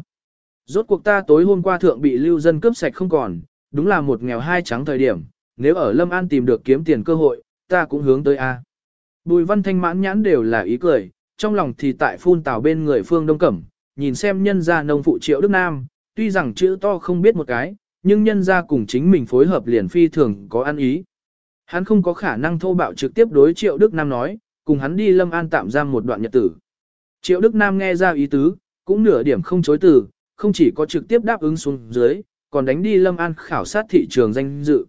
Rốt cuộc ta tối hôm qua thượng bị lưu dân cướp sạch không còn, đúng là một nghèo hai trắng thời điểm, nếu ở Lâm An tìm được kiếm tiền cơ hội, ta cũng hướng tới A. Bùi văn thanh mãn nhãn đều là ý cười, trong lòng thì tại phun tào bên người phương đông cẩm, nhìn xem nhân gia nông phụ triệu Đức Nam, tuy rằng chữ to không biết một cái, nhưng nhân gia cùng chính mình phối hợp liền phi thường có ăn ý. Hắn không có khả năng thô bạo trực tiếp đối triệu Đức Nam nói, cùng hắn đi Lâm An tạm giam một đoạn nhật tử. Triệu Đức Nam nghe ra ý tứ, cũng nửa điểm không chối từ, không chỉ có trực tiếp đáp ứng xuống dưới, còn đánh đi Lâm An khảo sát thị trường danh dự.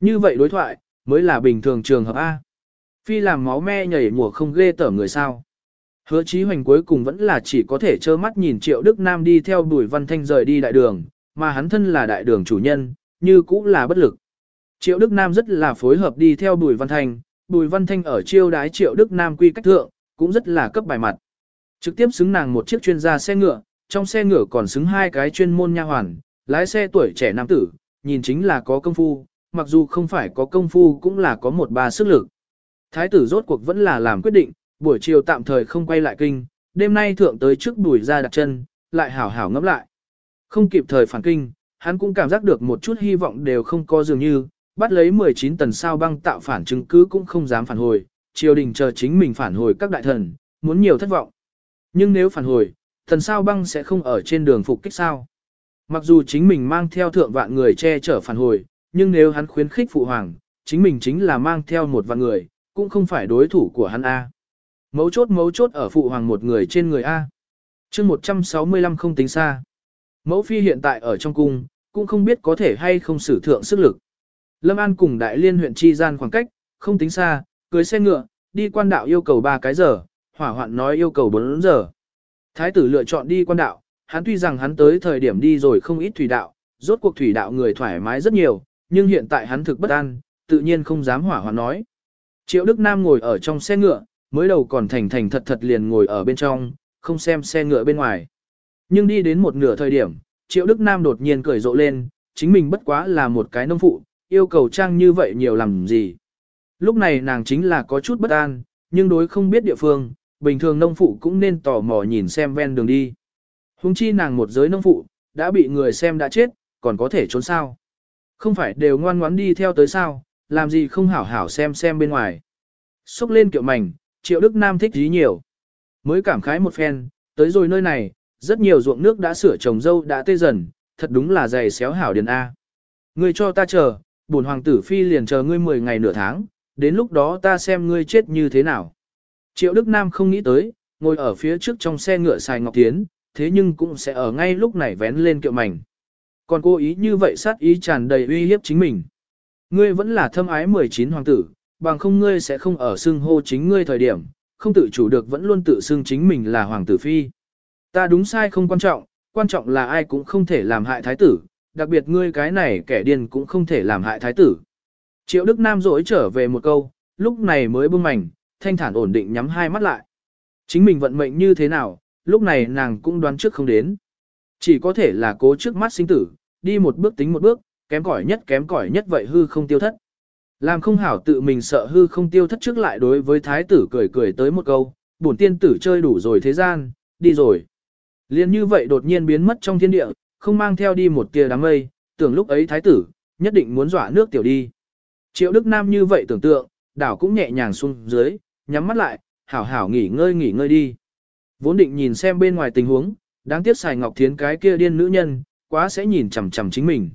Như vậy đối thoại, mới là bình thường trường hợp A. Phi làm máu me nhảy mùa không ghê tởm người sao. Hứa Chí Hoành cuối cùng vẫn là chỉ có thể trơ mắt nhìn Triệu Đức Nam đi theo Bùi Văn Thanh rời đi đại đường, mà hắn thân là đại đường chủ nhân, như cũng là bất lực. Triệu Đức Nam rất là phối hợp đi theo Bùi Văn Thanh, Bùi Văn Thanh ở chiêu đái Triệu Đức Nam quy cách thượng, cũng rất là cấp bài mặt. Trực tiếp xứng nàng một chiếc chuyên gia xe ngựa, trong xe ngựa còn xứng hai cái chuyên môn nha hoàn, lái xe tuổi trẻ nam tử, nhìn chính là có công phu, mặc dù không phải có công phu cũng là có một ba sức lực. Thái tử rốt cuộc vẫn là làm quyết định, buổi chiều tạm thời không quay lại kinh, đêm nay thượng tới trước đuổi ra đặt chân, lại hảo hảo ngẫm lại. Không kịp thời phản kinh, hắn cũng cảm giác được một chút hy vọng đều không có dường như, bắt lấy 19 tần sao băng tạo phản chứng cứ cũng không dám phản hồi, triều đình chờ chính mình phản hồi các đại thần, muốn nhiều thất vọng. Nhưng nếu phản hồi, thần sao băng sẽ không ở trên đường phục kích sao. Mặc dù chính mình mang theo thượng vạn người che chở phản hồi, nhưng nếu hắn khuyến khích phụ hoàng, chính mình chính là mang theo một vạn người, cũng không phải đối thủ của hắn A. Mấu chốt mấu chốt ở phụ hoàng một người trên người A. chương 165 không tính xa. Mẫu phi hiện tại ở trong cung, cũng không biết có thể hay không sử thượng sức lực. Lâm An cùng đại liên huyện chi gian khoảng cách, không tính xa, cưới xe ngựa, đi quan đạo yêu cầu 3 cái giờ, hỏa hoạn nói yêu cầu 4 giờ. Thái tử lựa chọn đi quan đạo, hắn tuy rằng hắn tới thời điểm đi rồi không ít thủy đạo, rốt cuộc thủy đạo người thoải mái rất nhiều, nhưng hiện tại hắn thực bất an, tự nhiên không dám hỏa hoạn nói. Triệu Đức Nam ngồi ở trong xe ngựa, mới đầu còn thành thành thật thật liền ngồi ở bên trong, không xem xe ngựa bên ngoài. Nhưng đi đến một nửa thời điểm, Triệu Đức Nam đột nhiên cười rộ lên, chính mình bất quá là một cái nông phụ, yêu cầu trang như vậy nhiều làm gì. Lúc này nàng chính là có chút bất an, nhưng đối không biết địa phương, bình thường nông phụ cũng nên tò mò nhìn xem ven đường đi. Hùng chi nàng một giới nông phụ, đã bị người xem đã chết, còn có thể trốn sao. Không phải đều ngoan ngoãn đi theo tới sao, làm gì không hảo hảo xem xem bên ngoài. Xúc lên kiệu mảnh, triệu Đức Nam thích dí nhiều. Mới cảm khái một phen, tới rồi nơi này, rất nhiều ruộng nước đã sửa trồng dâu đã tê dần, thật đúng là dày xéo hảo điền A. Ngươi cho ta chờ, bổn hoàng tử phi liền chờ ngươi 10 ngày nửa tháng, đến lúc đó ta xem ngươi chết như thế nào. Triệu Đức Nam không nghĩ tới, ngồi ở phía trước trong xe ngựa xài ngọc tiến, thế nhưng cũng sẽ ở ngay lúc này vén lên kiệu mảnh. Còn cố ý như vậy sát ý tràn đầy uy hiếp chính mình. Ngươi vẫn là thâm ái 19 hoàng tử, bằng không ngươi sẽ không ở xưng hô chính ngươi thời điểm, không tự chủ được vẫn luôn tự xưng chính mình là hoàng tử phi. Ta đúng sai không quan trọng, quan trọng là ai cũng không thể làm hại thái tử, đặc biệt ngươi cái này kẻ điên cũng không thể làm hại thái tử. Triệu Đức Nam rỗi trở về một câu, lúc này mới bưng mảnh, thanh thản ổn định nhắm hai mắt lại. Chính mình vận mệnh như thế nào, lúc này nàng cũng đoán trước không đến. Chỉ có thể là cố trước mắt sinh tử, đi một bước tính một bước, kém cỏi nhất kém cỏi nhất vậy hư không tiêu thất. Làm không hảo tự mình sợ hư không tiêu thất trước lại đối với thái tử cười cười tới một câu, bổn tiên tử chơi đủ rồi thế gian, đi rồi. Liên như vậy đột nhiên biến mất trong thiên địa, không mang theo đi một tia đám mây, tưởng lúc ấy thái tử, nhất định muốn dọa nước tiểu đi. Triệu Đức Nam như vậy tưởng tượng, đảo cũng nhẹ nhàng xuống dưới, nhắm mắt lại, hảo hảo nghỉ ngơi nghỉ ngơi đi. Vốn định nhìn xem bên ngoài tình huống, đáng tiếc xài ngọc thiến cái kia điên nữ nhân, quá sẽ nhìn chằm chằm chính mình.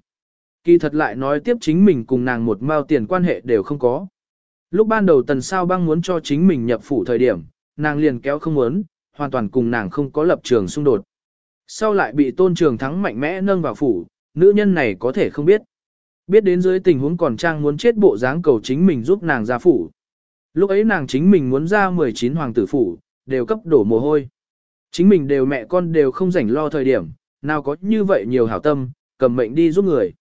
Kỳ thật lại nói tiếp chính mình cùng nàng một mao tiền quan hệ đều không có. Lúc ban đầu tần sao băng muốn cho chính mình nhập phủ thời điểm, nàng liền kéo không muốn, hoàn toàn cùng nàng không có lập trường xung đột. Sau lại bị tôn trường thắng mạnh mẽ nâng vào phủ, nữ nhân này có thể không biết. Biết đến dưới tình huống còn trang muốn chết bộ dáng cầu chính mình giúp nàng ra phủ. Lúc ấy nàng chính mình muốn ra 19 hoàng tử phủ, đều cấp đổ mồ hôi. Chính mình đều mẹ con đều không rảnh lo thời điểm, nào có như vậy nhiều hảo tâm, cầm mệnh đi giúp người.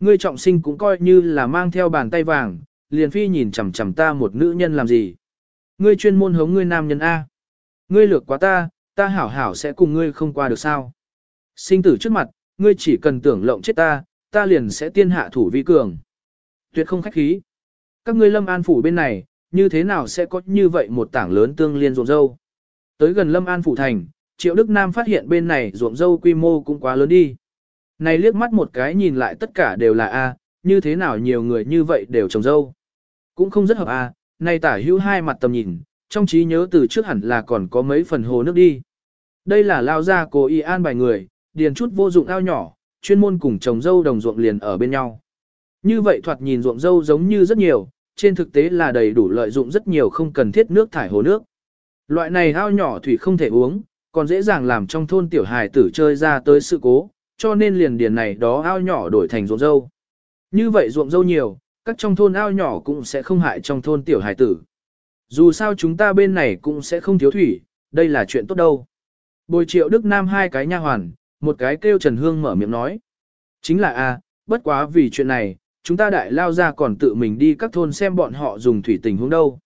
Ngươi trọng sinh cũng coi như là mang theo bàn tay vàng, liền phi nhìn chằm chằm ta một nữ nhân làm gì. Ngươi chuyên môn hống ngươi nam nhân A. Ngươi lược quá ta, ta hảo hảo sẽ cùng ngươi không qua được sao. Sinh tử trước mặt, ngươi chỉ cần tưởng lộng chết ta, ta liền sẽ tiên hạ thủ vi cường. Tuyệt không khách khí. Các ngươi lâm an phủ bên này, như thế nào sẽ có như vậy một tảng lớn tương liên rộn dâu. Tới gần Lâm An Phủ Thành, Triệu Đức Nam phát hiện bên này ruộng dâu quy mô cũng quá lớn đi. Này liếc mắt một cái nhìn lại tất cả đều là A, như thế nào nhiều người như vậy đều trồng dâu. Cũng không rất hợp A, này tả hữu hai mặt tầm nhìn, trong trí nhớ từ trước hẳn là còn có mấy phần hồ nước đi. Đây là lao ra cố y an bài người, điền chút vô dụng ao nhỏ, chuyên môn cùng trồng dâu đồng ruộng liền ở bên nhau. Như vậy thoạt nhìn ruộng dâu giống như rất nhiều, trên thực tế là đầy đủ lợi dụng rất nhiều không cần thiết nước thải hồ nước. Loại này ao nhỏ thủy không thể uống, còn dễ dàng làm trong thôn tiểu hài tử chơi ra tới sự cố, cho nên liền điền này đó ao nhỏ đổi thành ruộng dâu. Như vậy ruộng dâu nhiều, các trong thôn ao nhỏ cũng sẽ không hại trong thôn tiểu hài tử. Dù sao chúng ta bên này cũng sẽ không thiếu thủy, đây là chuyện tốt đâu. Bồi triệu Đức Nam hai cái nha hoàn, một cái kêu Trần Hương mở miệng nói. Chính là a, bất quá vì chuyện này, chúng ta đại lao ra còn tự mình đi các thôn xem bọn họ dùng thủy tình huống đâu.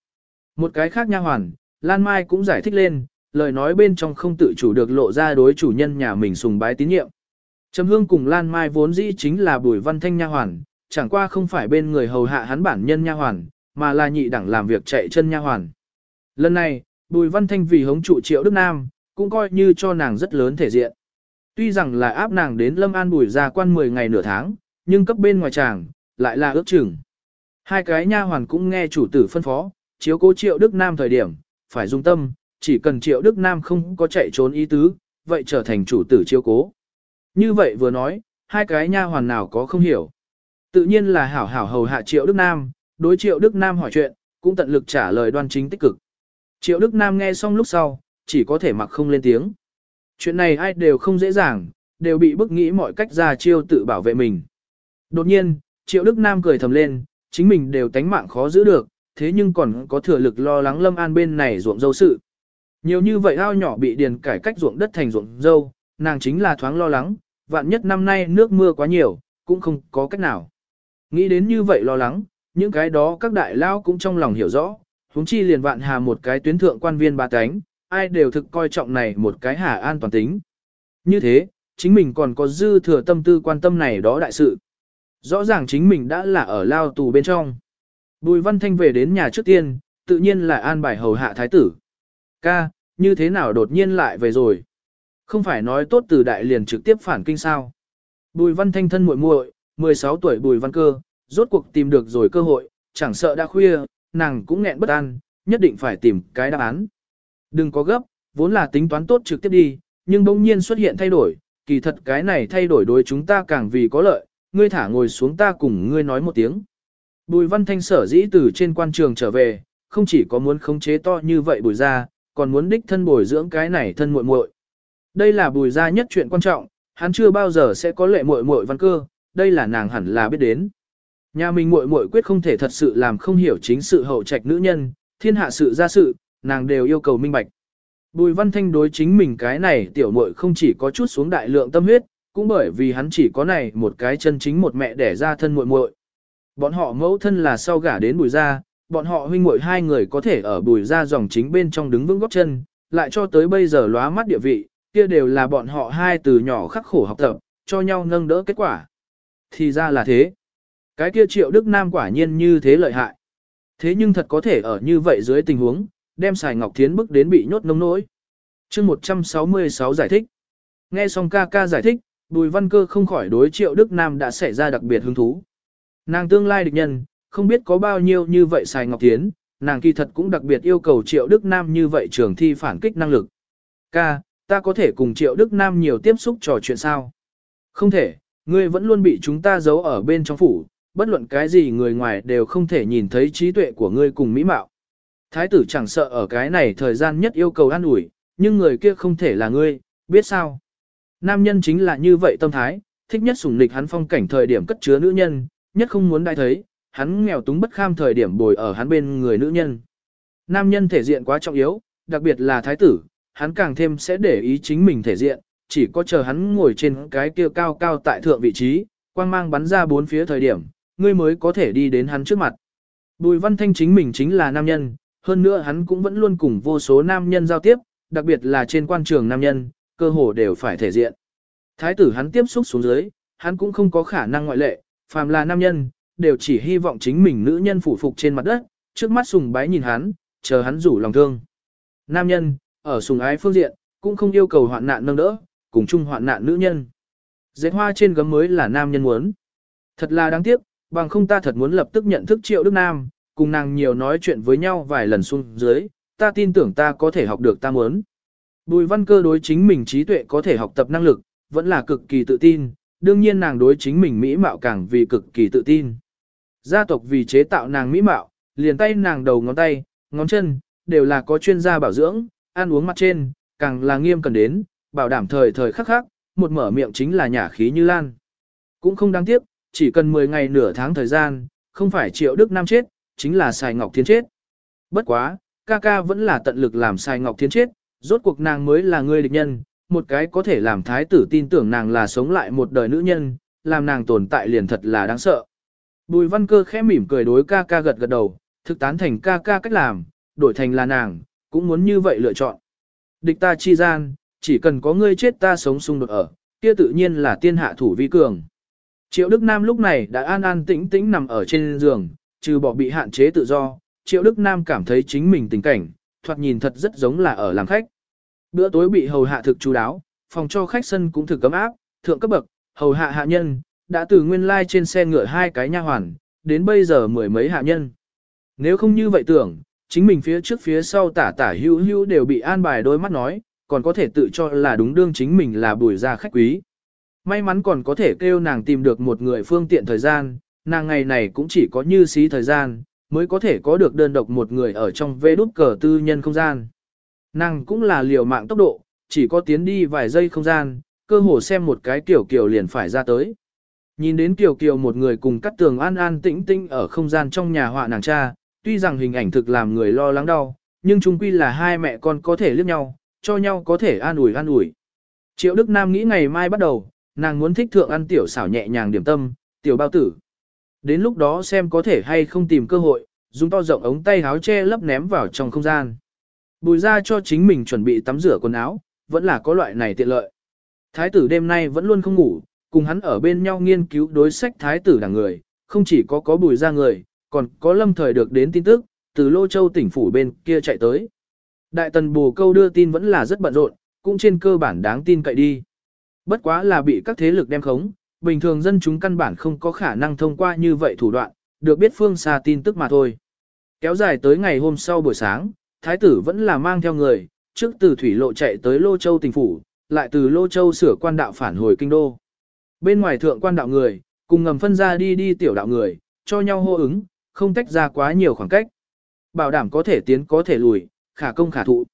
Một cái khác nha hoàn, Lan Mai cũng giải thích lên, lời nói bên trong không tự chủ được lộ ra đối chủ nhân nhà mình sùng bái tín nhiệm. Trầm Hương cùng Lan Mai vốn dĩ chính là Bùi Văn Thanh nha hoàn, chẳng qua không phải bên người hầu hạ hắn bản nhân nha hoàn, mà là nhị đẳng làm việc chạy chân nha hoàn. Lần này, Bùi Văn Thanh vì hống trụ Triệu Đức Nam, cũng coi như cho nàng rất lớn thể diện. Tuy rằng là áp nàng đến Lâm An Bùi ra quan 10 ngày nửa tháng, nhưng cấp bên ngoài chàng, lại là ước chừng. Hai cái nha hoàn cũng nghe chủ tử phân phó, chiếu cố Triệu Đức Nam thời điểm, phải dung tâm, chỉ cần Triệu Đức Nam không có chạy trốn ý tứ, vậy trở thành chủ tử chiêu cố. Như vậy vừa nói, hai cái nha hoàn nào có không hiểu. Tự nhiên là hảo hảo hầu hạ Triệu Đức Nam, đối Triệu Đức Nam hỏi chuyện, cũng tận lực trả lời đoan chính tích cực. Triệu Đức Nam nghe xong lúc sau, chỉ có thể mặc không lên tiếng. Chuyện này ai đều không dễ dàng, đều bị bức nghĩ mọi cách ra chiêu tự bảo vệ mình. Đột nhiên, Triệu Đức Nam cười thầm lên, chính mình đều tánh mạng khó giữ được, thế nhưng còn có thừa lực lo lắng Lâm An bên này ruộng dâu sự. Nhiều như vậy ao nhỏ bị điền cải cách ruộng đất thành ruộng dâu, nàng chính là thoáng lo lắng, vạn nhất năm nay nước mưa quá nhiều, cũng không có cách nào. Nghĩ đến như vậy lo lắng, những cái đó các đại lao cũng trong lòng hiểu rõ, huống chi liền vạn hà một cái tuyến thượng quan viên ba cánh, ai đều thực coi trọng này một cái hà an toàn tính. Như thế, chính mình còn có dư thừa tâm tư quan tâm này đó đại sự. Rõ ràng chính mình đã là ở lao tù bên trong. Bùi văn thanh về đến nhà trước tiên, tự nhiên là an bài hầu hạ thái tử. Ca, như thế nào đột nhiên lại về rồi? Không phải nói tốt từ đại liền trực tiếp phản kinh sao? Bùi văn thanh thân muội muội, 16 tuổi bùi văn cơ, rốt cuộc tìm được rồi cơ hội, chẳng sợ đã khuya, nàng cũng nghẹn bất an, nhất định phải tìm cái đáp án. Đừng có gấp, vốn là tính toán tốt trực tiếp đi, nhưng bỗng nhiên xuất hiện thay đổi, kỳ thật cái này thay đổi đối chúng ta càng vì có lợi, ngươi thả ngồi xuống ta cùng ngươi nói một tiếng. Bùi văn thanh sở dĩ từ trên quan trường trở về, không chỉ có muốn khống chế to như vậy bùi ra, còn muốn đích thân bồi dưỡng cái này thân muội muội. Đây là bùi gia nhất chuyện quan trọng, hắn chưa bao giờ sẽ có lệ muội muội văn cơ, đây là nàng hẳn là biết đến. Nhà mình muội muội quyết không thể thật sự làm không hiểu chính sự hậu trạch nữ nhân, thiên hạ sự ra sự, nàng đều yêu cầu minh bạch. Bùi văn thanh đối chính mình cái này tiểu muội không chỉ có chút xuống đại lượng tâm huyết, cũng bởi vì hắn chỉ có này một cái chân chính một mẹ đẻ ra thân muội muội. Bọn họ mẫu thân là sau gả đến bùi gia, bọn họ huynh muội hai người có thể ở bùi ra dòng chính bên trong đứng vững góc chân, lại cho tới bây giờ lóa mắt địa vị, kia đều là bọn họ hai từ nhỏ khắc khổ học tập, cho nhau nâng đỡ kết quả. Thì ra là thế. Cái kia triệu Đức Nam quả nhiên như thế lợi hại. Thế nhưng thật có thể ở như vậy dưới tình huống, đem xài Ngọc Thiến bức đến bị nhốt nông nỗi. chương 166 giải thích. Nghe xong ca ca giải thích, Bùi Văn Cơ không khỏi đối triệu Đức Nam đã xảy ra đặc biệt hứng thú. Nàng tương lai địch nhân, không biết có bao nhiêu như vậy xài Ngọc tiến nàng kỳ thật cũng đặc biệt yêu cầu triệu Đức Nam như vậy trường thi phản kích năng lực. Ca, ta có thể cùng triệu Đức Nam nhiều tiếp xúc trò chuyện sao? Không thể, ngươi vẫn luôn bị chúng ta giấu ở bên trong phủ, bất luận cái gì người ngoài đều không thể nhìn thấy trí tuệ của ngươi cùng mỹ mạo. Thái tử chẳng sợ ở cái này thời gian nhất yêu cầu an ủi, nhưng người kia không thể là ngươi, biết sao? Nam nhân chính là như vậy tâm thái, thích nhất sủng nịch hắn phong cảnh thời điểm cất chứa nữ nhân, nhất không muốn đại thấy, hắn nghèo túng bất kham thời điểm bồi ở hắn bên người nữ nhân. Nam nhân thể diện quá trọng yếu, đặc biệt là thái tử, hắn càng thêm sẽ để ý chính mình thể diện, chỉ có chờ hắn ngồi trên cái kia cao cao tại thượng vị trí, quang mang bắn ra bốn phía thời điểm, ngươi mới có thể đi đến hắn trước mặt. Bùi văn thanh chính mình chính là nam nhân, hơn nữa hắn cũng vẫn luôn cùng vô số nam nhân giao tiếp, đặc biệt là trên quan trường nam nhân, cơ hồ đều phải thể diện. Thái tử hắn tiếp xúc xuống dưới, hắn cũng không có khả năng ngoại lệ, phàm là nam nhân, đều chỉ hy vọng chính mình nữ nhân phủ phục trên mặt đất, trước mắt sùng bái nhìn hắn, chờ hắn rủ lòng thương. Nam nhân, ở sùng ái phương diện, cũng không yêu cầu hoạn nạn nâng đỡ, cùng chung hoạn nạn nữ nhân. Dệt hoa trên gấm mới là nam nhân muốn. Thật là đáng tiếc, bằng không ta thật muốn lập tức nhận thức triệu Đức Nam, cùng nàng nhiều nói chuyện với nhau vài lần xuống dưới, ta tin tưởng ta có thể học được ta muốn. Bùi văn cơ đối chính mình trí tuệ có thể học tập năng lực, vẫn là cực kỳ tự tin, đương nhiên nàng đối chính mình mỹ mạo càng vì cực kỳ tự tin. Gia tộc vì chế tạo nàng mỹ mạo, liền tay nàng đầu ngón tay, ngón chân, đều là có chuyên gia bảo dưỡng, ăn uống mặt trên, càng là nghiêm cần đến, bảo đảm thời thời khắc khắc, một mở miệng chính là nhả khí như lan. Cũng không đáng tiếc, chỉ cần 10 ngày nửa tháng thời gian, không phải triệu Đức Nam chết, chính là Sài Ngọc Thiên chết. Bất quá, ca ca vẫn là tận lực làm Sài Ngọc Thiên chết, rốt cuộc nàng mới là người địch nhân, một cái có thể làm thái tử tin tưởng nàng là sống lại một đời nữ nhân, làm nàng tồn tại liền thật là đáng sợ. Bùi văn cơ khẽ mỉm cười đối ca ca gật gật đầu, thực tán thành ca ca cách làm, đổi thành là nàng, cũng muốn như vậy lựa chọn. Địch ta chi gian, chỉ cần có ngươi chết ta sống xung đột ở, kia tự nhiên là tiên hạ thủ vi cường. Triệu Đức Nam lúc này đã an an tĩnh tĩnh nằm ở trên giường, trừ bỏ bị hạn chế tự do, Triệu Đức Nam cảm thấy chính mình tình cảnh, thoạt nhìn thật rất giống là ở làm khách. Bữa tối bị hầu hạ thực chú đáo, phòng cho khách sân cũng thực cấm áp, thượng cấp bậc, hầu hạ hạ nhân, đã từ nguyên lai trên xe ngựa hai cái nha hoàn, đến bây giờ mười mấy hạ nhân. Nếu không như vậy tưởng, chính mình phía trước phía sau tả tả hữu hữu đều bị an bài đôi mắt nói, còn có thể tự cho là đúng đương chính mình là bùi ra khách quý. May mắn còn có thể kêu nàng tìm được một người phương tiện thời gian, nàng ngày này cũng chỉ có như xí thời gian, mới có thể có được đơn độc một người ở trong vê đút cờ tư nhân không gian. Nàng cũng là liều mạng tốc độ, chỉ có tiến đi vài giây không gian, cơ hồ xem một cái kiểu kiểu liền phải ra tới. Nhìn đến tiểu kiều một người cùng cắt tường an an tĩnh tĩnh ở không gian trong nhà họa nàng cha, tuy rằng hình ảnh thực làm người lo lắng đau, nhưng chung quy là hai mẹ con có thể liếc nhau, cho nhau có thể an ủi an ủi. Triệu Đức Nam nghĩ ngày mai bắt đầu, nàng muốn thích thượng ăn tiểu xảo nhẹ nhàng điểm tâm, tiểu bao tử. Đến lúc đó xem có thể hay không tìm cơ hội, dùng to rộng ống tay áo che lấp ném vào trong không gian. Bùi ra cho chính mình chuẩn bị tắm rửa quần áo, vẫn là có loại này tiện lợi. Thái tử đêm nay vẫn luôn không ngủ, cùng hắn ở bên nhau nghiên cứu đối sách thái tử đảng người, không chỉ có có bùi ra người, còn có lâm thời được đến tin tức, từ Lô Châu tỉnh phủ bên kia chạy tới. Đại tần bù câu đưa tin vẫn là rất bận rộn, cũng trên cơ bản đáng tin cậy đi. Bất quá là bị các thế lực đem khống, bình thường dân chúng căn bản không có khả năng thông qua như vậy thủ đoạn, được biết phương xa tin tức mà thôi. Kéo dài tới ngày hôm sau buổi sáng, thái tử vẫn là mang theo người, trước từ thủy lộ chạy tới Lô Châu tỉnh phủ, lại từ Lô Châu sửa quan đạo phản hồi kinh đô. Bên ngoài thượng quan đạo người, cùng ngầm phân ra đi đi tiểu đạo người, cho nhau hô ứng, không tách ra quá nhiều khoảng cách. Bảo đảm có thể tiến có thể lùi, khả công khả thụ.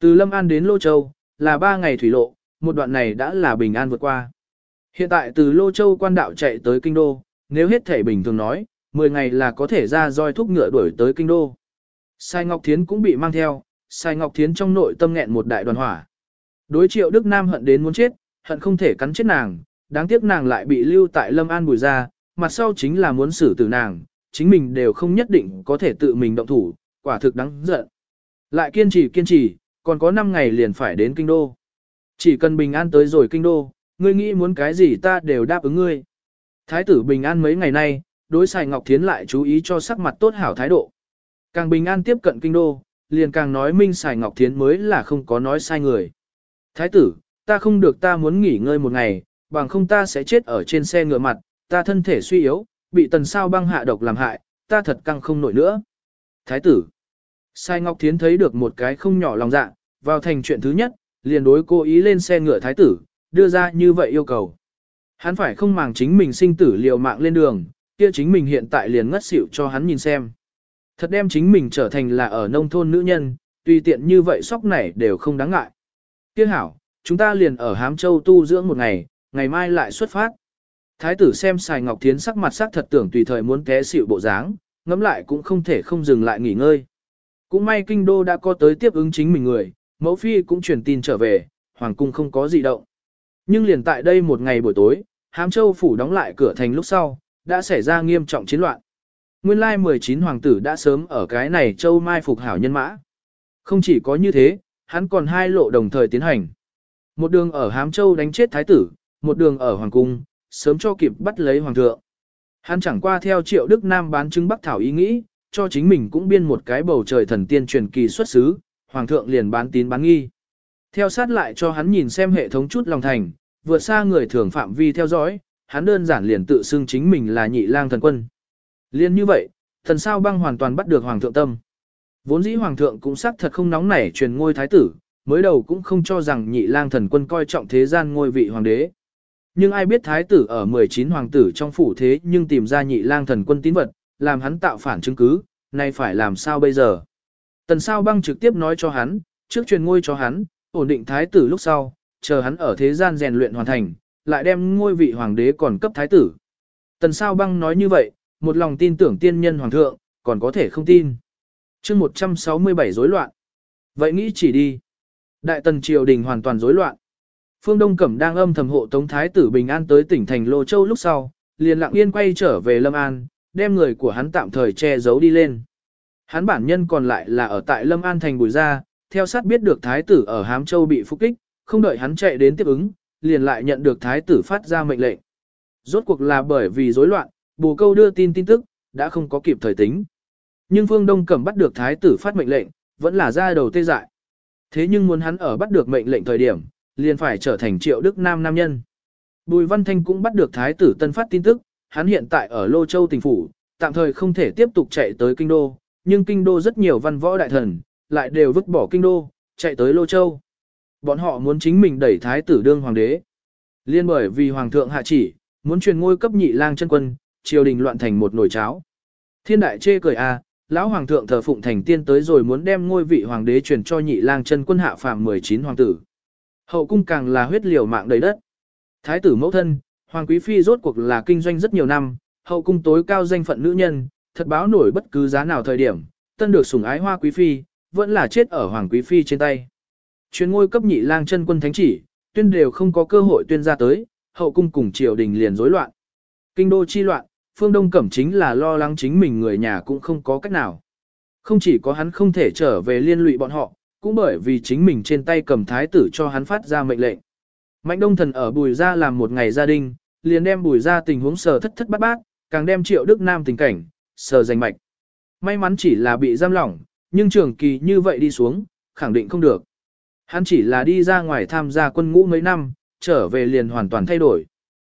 Từ Lâm An đến Lô Châu, là 3 ngày thủy lộ, một đoạn này đã là bình an vượt qua. Hiện tại từ Lô Châu quan đạo chạy tới Kinh Đô, nếu hết thể bình thường nói, 10 ngày là có thể ra roi thúc ngựa đuổi tới Kinh Đô. Sai Ngọc Thiến cũng bị mang theo, Sai Ngọc Thiến trong nội tâm nghẹn một đại đoàn hỏa. Đối triệu Đức Nam hận đến muốn chết, hận không thể cắn chết nàng, đáng tiếc nàng lại bị lưu tại Lâm An bùi ra, mặt sau chính là muốn xử tử nàng, chính mình đều không nhất định có thể tự mình động thủ, quả thực đáng giận. Lại kiên trì kiên trì, còn có 5 ngày liền phải đến kinh đô. Chỉ cần bình an tới rồi kinh đô, ngươi nghĩ muốn cái gì ta đều đáp ứng ngươi. Thái tử bình an mấy ngày nay, đối xài Ngọc Thiến lại chú ý cho sắc mặt tốt hảo thái độ. Càng bình an tiếp cận kinh đô, liền càng nói minh xài Ngọc Thiến mới là không có nói sai người. Thái tử, ta không được ta muốn nghỉ ngơi một ngày, bằng không ta sẽ chết ở trên xe ngựa mặt, ta thân thể suy yếu, bị tần sao băng hạ độc làm hại, ta thật căng không nổi nữa. Thái tử. Sai Ngọc Thiến thấy được một cái không nhỏ lòng dạ, vào thành chuyện thứ nhất, liền đối cô ý lên xe ngựa thái tử, đưa ra như vậy yêu cầu. Hắn phải không màng chính mình sinh tử liều mạng lên đường, kia chính mình hiện tại liền ngất xỉu cho hắn nhìn xem. Thật đem chính mình trở thành là ở nông thôn nữ nhân, tùy tiện như vậy sóc này đều không đáng ngại. Kia hảo, chúng ta liền ở Hám Châu tu dưỡng một ngày, ngày mai lại xuất phát. Thái tử xem Sài Ngọc Thiến sắc mặt sắc thật tưởng tùy thời muốn té xịu bộ dáng, ngẫm lại cũng không thể không dừng lại nghỉ ngơi. Cũng may kinh đô đã có tới tiếp ứng chính mình người, mẫu phi cũng truyền tin trở về, hoàng cung không có gì động. Nhưng liền tại đây một ngày buổi tối, Hám Châu phủ đóng lại cửa thành lúc sau, đã xảy ra nghiêm trọng chiến loạn. Nguyên lai 19 hoàng tử đã sớm ở cái này châu mai phục hảo nhân mã. Không chỉ có như thế, hắn còn hai lộ đồng thời tiến hành. Một đường ở Hám Châu đánh chết thái tử, một đường ở hoàng cung, sớm cho kịp bắt lấy hoàng thượng. Hắn chẳng qua theo triệu Đức Nam bán chứng bắc thảo ý nghĩ, cho chính mình cũng biên một cái bầu trời thần tiên truyền kỳ xuất xứ, hoàng thượng liền bán tín bán nghi. Theo sát lại cho hắn nhìn xem hệ thống chút lòng thành, vượt xa người thường phạm vi theo dõi, hắn đơn giản liền tự xưng chính mình là nhị lang thần quân. Liên như vậy, thần sao băng hoàn toàn bắt được hoàng thượng tâm. Vốn dĩ hoàng thượng cũng xác thật không nóng nảy truyền ngôi thái tử, mới đầu cũng không cho rằng nhị lang thần quân coi trọng thế gian ngôi vị hoàng đế. Nhưng ai biết thái tử ở 19 hoàng tử trong phủ thế nhưng tìm ra nhị lang thần quân tín vật, làm hắn tạo phản chứng cứ, nay phải làm sao bây giờ? Tần sao băng trực tiếp nói cho hắn, trước truyền ngôi cho hắn, ổn định thái tử lúc sau, chờ hắn ở thế gian rèn luyện hoàn thành, lại đem ngôi vị hoàng đế còn cấp thái tử. Tần sao băng nói như vậy, một lòng tin tưởng tiên nhân hoàng thượng, còn có thể không tin. chương 167 rối loạn. Vậy nghĩ chỉ đi. Đại tần triều đình hoàn toàn rối loạn. Phương Đông Cẩm đang âm thầm hộ Tống Thái tử Bình An tới tỉnh thành Lô Châu lúc sau, liền lặng yên quay trở về Lâm An, đem người của hắn tạm thời che giấu đi lên. Hắn bản nhân còn lại là ở tại Lâm An thành Bùi Gia, theo sát biết được Thái tử ở Hám Châu bị phục kích, không đợi hắn chạy đến tiếp ứng, liền lại nhận được Thái tử phát ra mệnh lệnh. Rốt cuộc là bởi vì rối loạn, bù câu đưa tin tin tức, đã không có kịp thời tính. Nhưng Phương Đông Cẩm bắt được Thái tử phát mệnh lệnh, vẫn là ra đầu tê dại. Thế nhưng muốn hắn ở bắt được mệnh lệnh thời điểm, liền phải trở thành triệu đức nam nam nhân. Bùi Văn Thanh cũng bắt được Thái tử Tân phát tin tức, hắn hiện tại ở Lô Châu tỉnh phủ, tạm thời không thể tiếp tục chạy tới Kinh Đô, nhưng Kinh Đô rất nhiều văn võ đại thần, lại đều vứt bỏ Kinh Đô, chạy tới Lô Châu. Bọn họ muốn chính mình đẩy Thái tử đương hoàng đế. Liên bởi vì Hoàng thượng hạ chỉ, muốn truyền ngôi cấp nhị lang chân quân, triều đình loạn thành một nồi cháo. Thiên đại chê cười a, lão hoàng thượng thờ phụng thành tiên tới rồi muốn đem ngôi vị hoàng đế truyền cho nhị lang chân quân hạ phàm 19 hoàng tử. Hậu cung càng là huyết liều mạng đầy đất. Thái tử mẫu thân, hoàng quý phi rốt cuộc là kinh doanh rất nhiều năm, hậu cung tối cao danh phận nữ nhân, thật báo nổi bất cứ giá nào thời điểm, tân được sủng ái hoa quý phi, vẫn là chết ở hoàng quý phi trên tay. Chuyến ngôi cấp nhị lang chân quân thánh chỉ, tuyên đều không có cơ hội tuyên ra tới, hậu cung cùng triều đình liền rối loạn. Kinh đô chi loạn, phương đông cẩm chính là lo lắng chính mình người nhà cũng không có cách nào. Không chỉ có hắn không thể trở về liên lụy bọn họ, cũng bởi vì chính mình trên tay cầm thái tử cho hắn phát ra mệnh lệnh. Mạnh đông thần ở bùi ra làm một ngày gia đình, liền đem bùi ra tình huống sờ thất thất bát bát, càng đem triệu đức nam tình cảnh, sờ giành mạch. May mắn chỉ là bị giam lỏng, nhưng trường kỳ như vậy đi xuống, khẳng định không được. Hắn chỉ là đi ra ngoài tham gia quân ngũ mấy năm, trở về liền hoàn toàn thay đổi.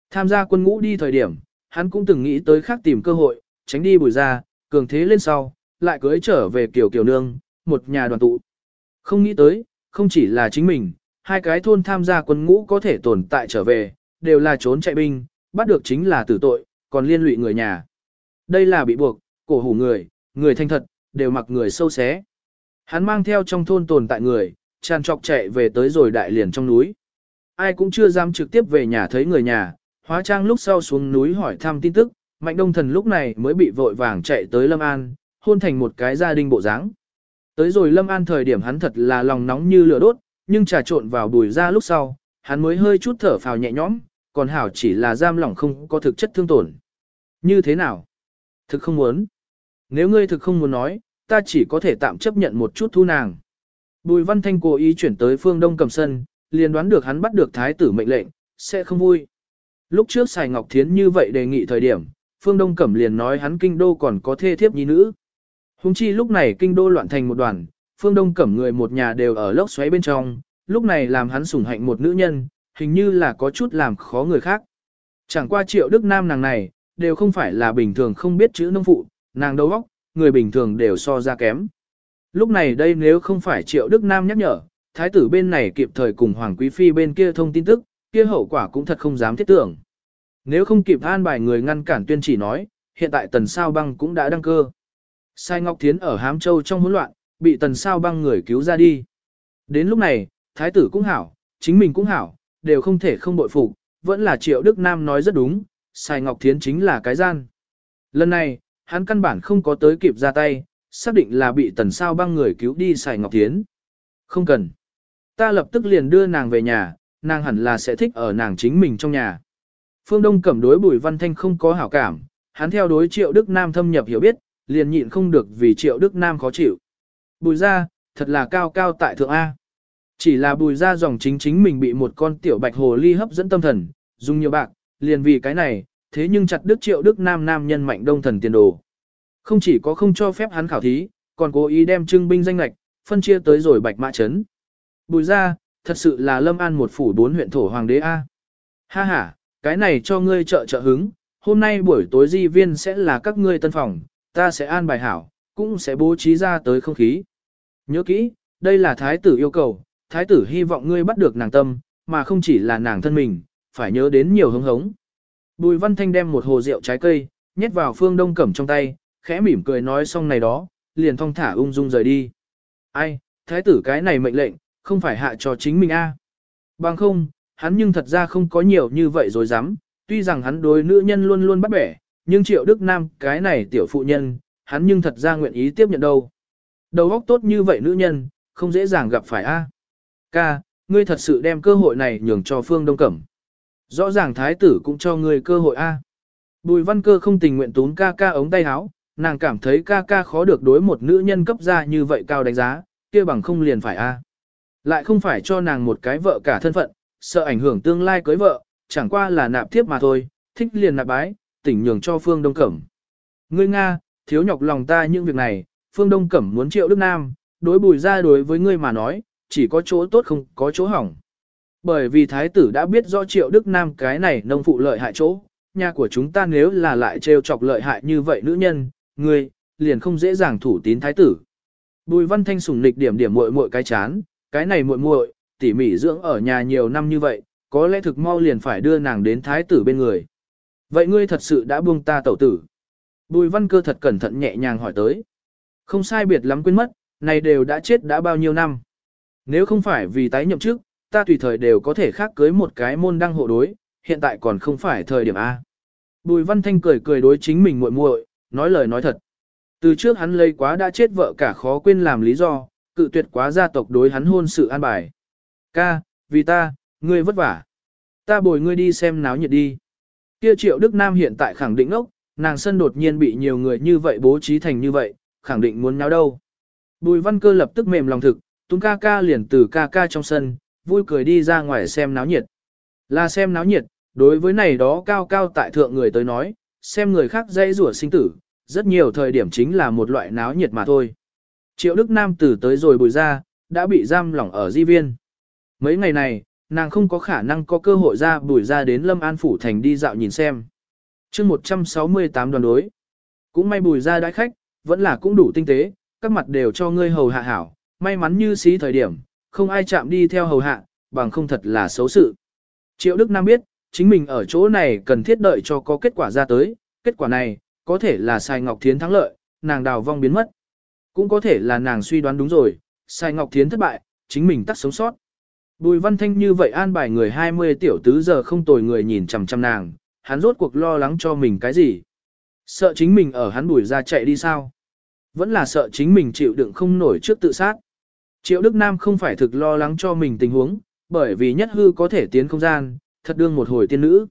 Tham gia quân ngũ đi thời điểm, hắn cũng từng nghĩ tới khác tìm cơ hội, tránh đi bùi ra, cường thế lên sau, lại cưới trở về kiểu kiểu nương, một nhà đoàn tụ. Không nghĩ tới, không chỉ là chính mình, hai cái thôn tham gia quân ngũ có thể tồn tại trở về, đều là trốn chạy binh, bắt được chính là tử tội, còn liên lụy người nhà. Đây là bị buộc, cổ hủ người, người thanh thật, đều mặc người sâu xé. Hắn mang theo trong thôn tồn tại người, tràn trọc chạy về tới rồi đại liền trong núi. Ai cũng chưa dám trực tiếp về nhà thấy người nhà, hóa trang lúc sau xuống núi hỏi thăm tin tức, mạnh đông thần lúc này mới bị vội vàng chạy tới Lâm An, hôn thành một cái gia đình bộ dáng. Tới rồi Lâm An thời điểm hắn thật là lòng nóng như lửa đốt, nhưng trà trộn vào bùi ra lúc sau, hắn mới hơi chút thở phào nhẹ nhõm, còn hảo chỉ là giam lỏng không có thực chất thương tổn. Như thế nào? Thực không muốn. Nếu ngươi thực không muốn nói, ta chỉ có thể tạm chấp nhận một chút thu nàng. Bùi Văn Thanh cố ý chuyển tới phương Đông Cầm Sân, liền đoán được hắn bắt được thái tử mệnh lệnh, sẽ không vui. Lúc trước Sài Ngọc Thiến như vậy đề nghị thời điểm, phương Đông Cẩm liền nói hắn kinh đô còn có thê thiếp nhi nữ. Hùng chi lúc này kinh đô loạn thành một đoàn, phương Đông Cẩm người một nhà đều ở lốc xoáy bên trong, lúc này làm hắn sủng hạnh một nữ nhân, hình như là có chút làm khó người khác. Chẳng qua triệu đức nam nàng này, đều không phải là bình thường không biết chữ nông phụ, nàng đầu óc, người bình thường đều so ra kém. Lúc này đây nếu không phải triệu đức nam nhắc nhở, thái tử bên này kịp thời cùng hoàng quý phi bên kia thông tin tức, kia hậu quả cũng thật không dám thiết tưởng. Nếu không kịp an bài người ngăn cản tuyên chỉ nói, hiện tại tần sao băng cũng đã đăng cơ. Sai Ngọc Thiến ở Hám Châu trong hỗn loạn, bị tần sao băng người cứu ra đi. Đến lúc này, thái tử cũng hảo, chính mình cũng hảo, đều không thể không bội phục, vẫn là Triệu Đức Nam nói rất đúng, Sai Ngọc Thiến chính là cái gian. Lần này, hắn căn bản không có tới kịp ra tay, xác định là bị tần sao băng người cứu đi Sai Ngọc Thiến. Không cần. Ta lập tức liền đưa nàng về nhà, nàng hẳn là sẽ thích ở nàng chính mình trong nhà. Phương Đông cẩm đối Bùi Văn Thanh không có hảo cảm, hắn theo đối Triệu Đức Nam thâm nhập hiểu biết, liền nhịn không được vì Triệu Đức Nam khó chịu. Bùi ra, thật là cao cao tại thượng A. Chỉ là bùi ra dòng chính chính mình bị một con tiểu bạch hồ ly hấp dẫn tâm thần, dùng nhiều bạc, liền vì cái này, thế nhưng chặt đức Triệu Đức Nam nam nhân mạnh đông thần tiền đồ. Không chỉ có không cho phép hắn khảo thí, còn cố ý đem trưng binh danh lạch, phân chia tới rồi bạch mã chấn. Bùi ra, thật sự là lâm an một phủ bốn huyện thổ hoàng đế A. Ha ha, cái này cho ngươi trợ trợ hứng, hôm nay buổi tối di viên sẽ là các ngươi tân phòng, ta sẽ an bài hảo, cũng sẽ bố trí ra tới không khí. Nhớ kỹ, đây là thái tử yêu cầu, thái tử hy vọng ngươi bắt được nàng tâm, mà không chỉ là nàng thân mình, phải nhớ đến nhiều hứng hống. Bùi văn thanh đem một hồ rượu trái cây, nhét vào phương đông cẩm trong tay, khẽ mỉm cười nói xong này đó, liền thong thả ung dung rời đi. Ai, thái tử cái này mệnh lệnh, không phải hạ cho chính mình a Bằng không, hắn nhưng thật ra không có nhiều như vậy rồi dám, tuy rằng hắn đối nữ nhân luôn luôn bắt bẻ, nhưng triệu đức nam cái này tiểu phụ nhân, hắn nhưng thật ra nguyện ý tiếp nhận đâu. Đầu óc tốt như vậy nữ nhân, không dễ dàng gặp phải a. Ca, ngươi thật sự đem cơ hội này nhường cho Phương Đông Cẩm. Rõ ràng thái tử cũng cho ngươi cơ hội a. Bùi văn cơ không tình nguyện tún ca ca ống tay áo, nàng cảm thấy ca ca khó được đối một nữ nhân cấp ra như vậy cao đánh giá, kia bằng không liền phải a. Lại không phải cho nàng một cái vợ cả thân phận, sợ ảnh hưởng tương lai cưới vợ, chẳng qua là nạp tiếp mà thôi, thích liền nạp bái, tỉnh nhường cho Phương Đông Cẩm. Ngươi Nga, thiếu nhọc lòng ta những việc này, Phương Đông Cẩm muốn triệu Đức Nam, đối bùi ra đối với ngươi mà nói, chỉ có chỗ tốt không có chỗ hỏng. Bởi vì thái tử đã biết rõ triệu Đức Nam cái này nông phụ lợi hại chỗ, nhà của chúng ta nếu là lại trêu chọc lợi hại như vậy nữ nhân, ngươi, liền không dễ dàng thủ tín thái tử. Bùi văn thanh sủng nịch điểm điểm muội muội cái chán, cái này muội muội, tỉ mỉ dưỡng ở nhà nhiều năm như vậy, có lẽ thực mau liền phải đưa nàng đến thái tử bên người. Vậy ngươi thật sự đã buông ta tẩu tử? Bùi văn cơ thật cẩn thận nhẹ nhàng hỏi tới. Không sai biệt lắm quên mất, này đều đã chết đã bao nhiêu năm. Nếu không phải vì tái nhậm chức, ta tùy thời đều có thể khác cưới một cái môn đăng hộ đối, hiện tại còn không phải thời điểm A. Bùi văn thanh cười cười đối chính mình muội muội, nói lời nói thật. Từ trước hắn lấy quá đã chết vợ cả khó quên làm lý do, cự tuyệt quá gia tộc đối hắn hôn sự an bài. Ca, vì ta, ngươi vất vả. Ta bồi ngươi đi xem náo nhiệt đi. Kia triệu Đức Nam hiện tại khẳng định ốc, nàng sân đột nhiên bị nhiều người như vậy bố trí thành như vậy, khẳng định muốn náo đâu. Bùi văn cơ lập tức mềm lòng thực, Túng ca ca liền từ ca ca trong sân, vui cười đi ra ngoài xem náo nhiệt. Là xem náo nhiệt, đối với này đó cao cao tại thượng người tới nói, xem người khác dây rủa sinh tử, rất nhiều thời điểm chính là một loại náo nhiệt mà thôi. Triệu Đức Nam từ tới rồi bùi ra, đã bị giam lỏng ở di viên. Mấy ngày này, nàng không có khả năng có cơ hội ra bùi ra đến Lâm An Phủ Thành đi dạo nhìn xem. chương 168 đoàn đối. Cũng may bùi ra đãi khách, vẫn là cũng đủ tinh tế, các mặt đều cho ngươi hầu hạ hảo, may mắn như xí thời điểm, không ai chạm đi theo hầu hạ, bằng không thật là xấu sự. Triệu Đức Nam biết, chính mình ở chỗ này cần thiết đợi cho có kết quả ra tới, kết quả này, có thể là Sai Ngọc Thiến thắng lợi, nàng đào vong biến mất. Cũng có thể là nàng suy đoán đúng rồi, Sai Ngọc Thiến thất bại, chính mình tắt sống sót. Bùi văn thanh như vậy an bài người 20 tiểu tứ giờ không tồi người nhìn chằm chằm nàng, hắn rốt cuộc lo lắng cho mình cái gì. Sợ chính mình ở hắn bùi ra chạy đi sao? Vẫn là sợ chính mình chịu đựng không nổi trước tự sát. Triệu Đức Nam không phải thực lo lắng cho mình tình huống, bởi vì nhất hư có thể tiến không gian, thật đương một hồi tiên nữ.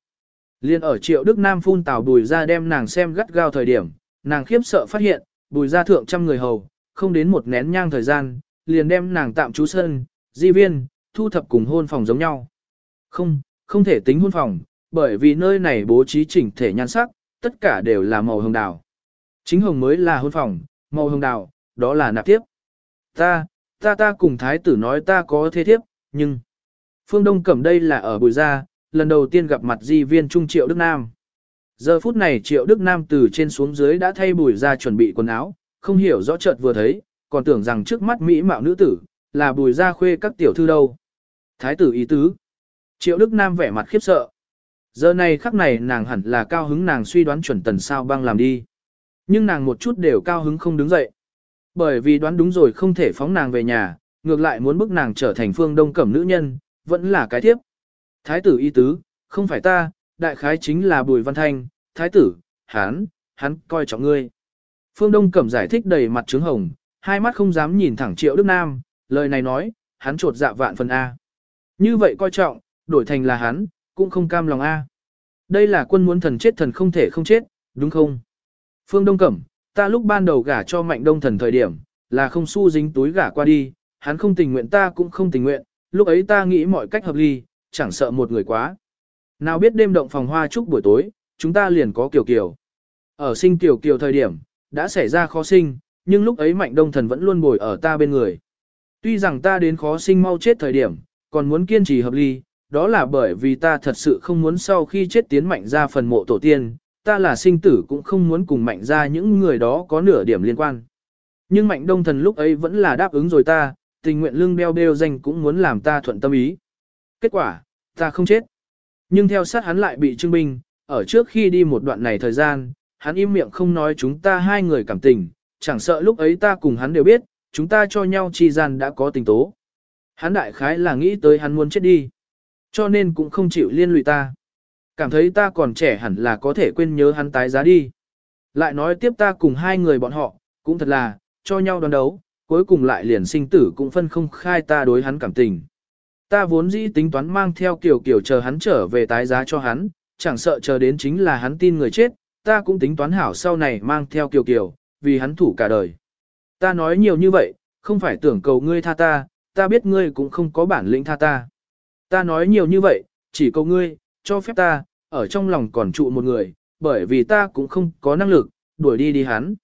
Liên ở Triệu Đức Nam phun tào bùi ra đem nàng xem gắt gao thời điểm, nàng khiếp sợ phát hiện, bùi ra thượng trăm người hầu, không đến một nén nhang thời gian, liền đem nàng tạm trú sân, di viên, thu thập cùng hôn phòng giống nhau. Không, không thể tính hôn phòng, bởi vì nơi này bố trí chỉnh thể nhan sắc, tất cả đều là màu hồng đào. Chính hồng mới là hôn phòng, màu hồng đào, đó là nạp tiếp. Ta, ta ta cùng thái tử nói ta có thế thiếp, nhưng... Phương Đông Cẩm đây là ở bùi gia, lần đầu tiên gặp mặt di viên trung Triệu Đức Nam. Giờ phút này Triệu Đức Nam từ trên xuống dưới đã thay bùi gia chuẩn bị quần áo, không hiểu rõ chợt vừa thấy, còn tưởng rằng trước mắt Mỹ mạo nữ tử, là bùi gia khuê các tiểu thư đâu. Thái tử ý tứ. Triệu Đức Nam vẻ mặt khiếp sợ. Giờ này khắc này nàng hẳn là cao hứng nàng suy đoán chuẩn tần sao băng làm đi. Nhưng nàng một chút đều cao hứng không đứng dậy. Bởi vì đoán đúng rồi không thể phóng nàng về nhà, ngược lại muốn bức nàng trở thành phương đông cẩm nữ nhân, vẫn là cái tiếp. Thái tử y tứ, không phải ta, đại khái chính là Bùi Văn Thanh, thái tử, hắn, hắn coi trọng ngươi. Phương Đông Cẩm giải thích đầy mặt trướng hồng, hai mắt không dám nhìn thẳng Triệu Đức Nam, lời này nói, hắn trột dạ vạn phần A. Như vậy coi trọng, đổi thành là hắn, cũng không cam lòng A. Đây là quân muốn thần chết thần không thể không chết, đúng không? Phương Đông Cẩm, ta lúc ban đầu gả cho mạnh đông thần thời điểm, là không su dính túi gả qua đi, hắn không tình nguyện ta cũng không tình nguyện, lúc ấy ta nghĩ mọi cách hợp ly, chẳng sợ một người quá. Nào biết đêm động phòng hoa chúc buổi tối, chúng ta liền có kiều kiều. Ở sinh kiều kiều thời điểm, đã xảy ra khó sinh, nhưng lúc ấy Mạnh Đông Thần vẫn luôn bồi ở ta bên người. Tuy rằng ta đến khó sinh mau chết thời điểm, còn muốn kiên trì hợp ly, đó là bởi vì ta thật sự không muốn sau khi chết tiến mạnh ra phần mộ tổ tiên, ta là sinh tử cũng không muốn cùng mạnh ra những người đó có nửa điểm liên quan. Nhưng mạnh đông thần lúc ấy vẫn là đáp ứng rồi ta, tình nguyện lưng beo beo danh cũng muốn làm ta thuận tâm ý. Kết quả, ta không chết. Nhưng theo sát hắn lại bị trưng binh, ở trước khi đi một đoạn này thời gian, hắn im miệng không nói chúng ta hai người cảm tình, chẳng sợ lúc ấy ta cùng hắn đều biết, chúng ta cho nhau chi gian đã có tình tố. Hắn đại khái là nghĩ tới hắn muốn chết đi, cho nên cũng không chịu liên lụy ta. Cảm thấy ta còn trẻ hẳn là có thể quên nhớ hắn tái giá đi. Lại nói tiếp ta cùng hai người bọn họ, cũng thật là, cho nhau đón đấu, cuối cùng lại liền sinh tử cũng phân không khai ta đối hắn cảm tình. Ta vốn dĩ tính toán mang theo kiểu kiểu chờ hắn trở về tái giá cho hắn, chẳng sợ chờ đến chính là hắn tin người chết, ta cũng tính toán hảo sau này mang theo kiểu kiểu, vì hắn thủ cả đời. Ta nói nhiều như vậy, không phải tưởng cầu ngươi tha ta, ta biết ngươi cũng không có bản lĩnh tha ta. Ta nói nhiều như vậy, chỉ cầu ngươi, cho phép ta, ở trong lòng còn trụ một người, bởi vì ta cũng không có năng lực, đuổi đi đi hắn.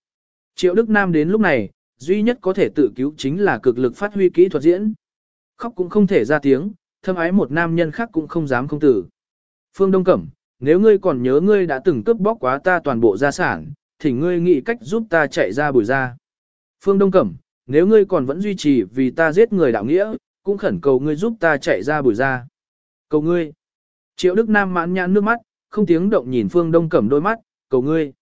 Triệu Đức Nam đến lúc này, duy nhất có thể tự cứu chính là cực lực phát huy kỹ thuật diễn. Khóc cũng không thể ra tiếng, thâm ái một nam nhân khác cũng không dám không tử. Phương Đông Cẩm, nếu ngươi còn nhớ ngươi đã từng cướp bóc quá ta toàn bộ gia sản, thì ngươi nghĩ cách giúp ta chạy ra bùi ra. Phương Đông Cẩm, nếu ngươi còn vẫn duy trì vì ta giết người đạo nghĩa, cũng khẩn cầu ngươi giúp ta chạy ra bùi ra. Cầu ngươi. Triệu Đức Nam mãn nhãn nước mắt, không tiếng động nhìn Phương Đông Cẩm đôi mắt, cầu ngươi.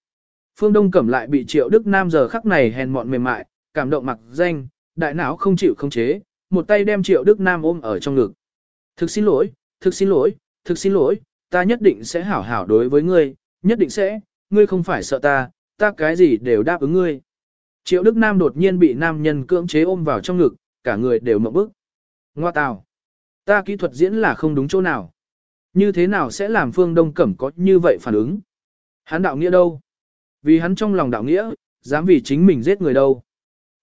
Phương Đông Cẩm lại bị Triệu Đức Nam giờ khắc này hèn mọn mềm mại, cảm động mặc danh, đại não không chịu không chế, một tay đem Triệu Đức Nam ôm ở trong ngực. Thực xin lỗi, thực xin lỗi, thực xin lỗi, ta nhất định sẽ hảo hảo đối với ngươi, nhất định sẽ, ngươi không phải sợ ta, ta cái gì đều đáp ứng ngươi. Triệu Đức Nam đột nhiên bị nam nhân cưỡng chế ôm vào trong ngực, cả người đều mộng bức. Ngoa tào, ta kỹ thuật diễn là không đúng chỗ nào. Như thế nào sẽ làm Phương Đông Cẩm có như vậy phản ứng? Hắn đạo nghĩa đâu? Vì hắn trong lòng đạo nghĩa, dám vì chính mình giết người đâu?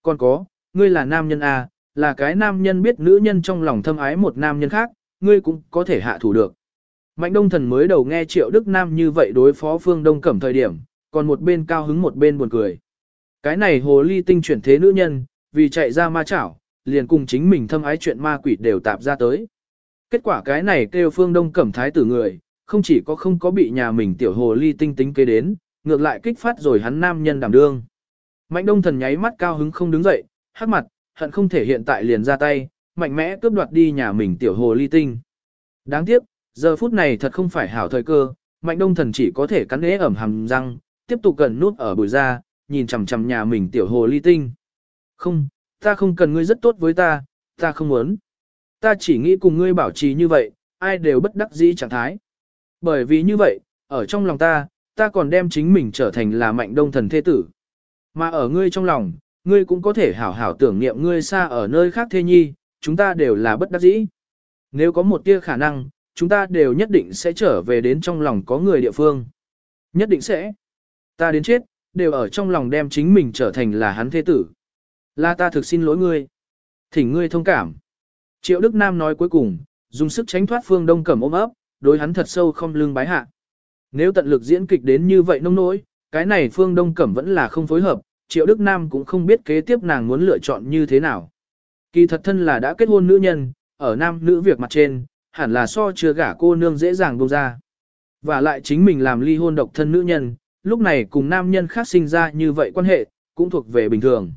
Còn có, ngươi là nam nhân à, là cái nam nhân biết nữ nhân trong lòng thâm ái một nam nhân khác, ngươi cũng có thể hạ thủ được. Mạnh Đông Thần mới đầu nghe Triệu Đức Nam như vậy đối phó Phương Đông Cẩm thời điểm, còn một bên cao hứng một bên buồn cười. Cái này hồ ly tinh chuyển thế nữ nhân, vì chạy ra ma chảo, liền cùng chính mình thâm ái chuyện ma quỷ đều tạp ra tới. Kết quả cái này kêu phương đông cẩm thái tử người, không chỉ có không có bị nhà mình tiểu hồ ly tinh tính kế đến, ngược lại kích phát rồi hắn nam nhân đảm đương. Mạnh đông thần nháy mắt cao hứng không đứng dậy, hắc mặt, hận không thể hiện tại liền ra tay, mạnh mẽ cướp đoạt đi nhà mình tiểu hồ ly tinh. Đáng tiếc, giờ phút này thật không phải hảo thời cơ, mạnh đông thần chỉ có thể cắn ế ẩm hầm răng, tiếp tục gần nút ở bụi ra, nhìn chằm chằm nhà mình tiểu hồ ly tinh. Không, ta không cần ngươi rất tốt với ta, ta không muốn. Ta chỉ nghĩ cùng ngươi bảo trì như vậy, ai đều bất đắc dĩ trạng thái. Bởi vì như vậy, ở trong lòng ta, ta còn đem chính mình trở thành là mạnh đông thần thế tử. Mà ở ngươi trong lòng, ngươi cũng có thể hảo hảo tưởng niệm ngươi xa ở nơi khác thế nhi, chúng ta đều là bất đắc dĩ. Nếu có một tia khả năng, chúng ta đều nhất định sẽ trở về đến trong lòng có người địa phương. Nhất định sẽ. Ta đến chết, đều ở trong lòng đem chính mình trở thành là hắn thế tử. Là ta thực xin lỗi ngươi. Thỉnh ngươi thông cảm. Triệu Đức Nam nói cuối cùng, dùng sức tránh thoát Phương Đông Cẩm ôm ấp, đối hắn thật sâu không lưng bái hạ. Nếu tận lực diễn kịch đến như vậy nông nỗi, cái này Phương Đông Cẩm vẫn là không phối hợp, Triệu Đức Nam cũng không biết kế tiếp nàng muốn lựa chọn như thế nào. Kỳ thật thân là đã kết hôn nữ nhân, ở nam nữ việc mặt trên, hẳn là so chưa gả cô nương dễ dàng buông ra. Và lại chính mình làm ly hôn độc thân nữ nhân, lúc này cùng nam nhân khác sinh ra như vậy quan hệ, cũng thuộc về bình thường.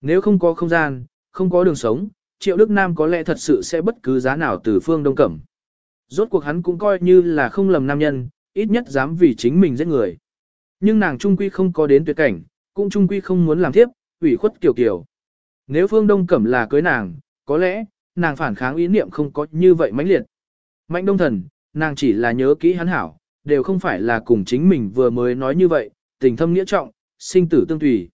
Nếu không có không gian, không có đường sống, Triệu Đức Nam có lẽ thật sự sẽ bất cứ giá nào từ phương Đông Cẩm. Rốt cuộc hắn cũng coi như là không lầm nam nhân, ít nhất dám vì chính mình giết người. Nhưng nàng trung quy không có đến tuyệt cảnh, cũng trung quy không muốn làm tiếp, ủy khuất kiểu kiểu. Nếu phương Đông Cẩm là cưới nàng, có lẽ, nàng phản kháng ý niệm không có như vậy mãnh liệt. Mạnh Đông Thần, nàng chỉ là nhớ kỹ hắn hảo, đều không phải là cùng chính mình vừa mới nói như vậy, tình thâm nghĩa trọng, sinh tử tương tùy.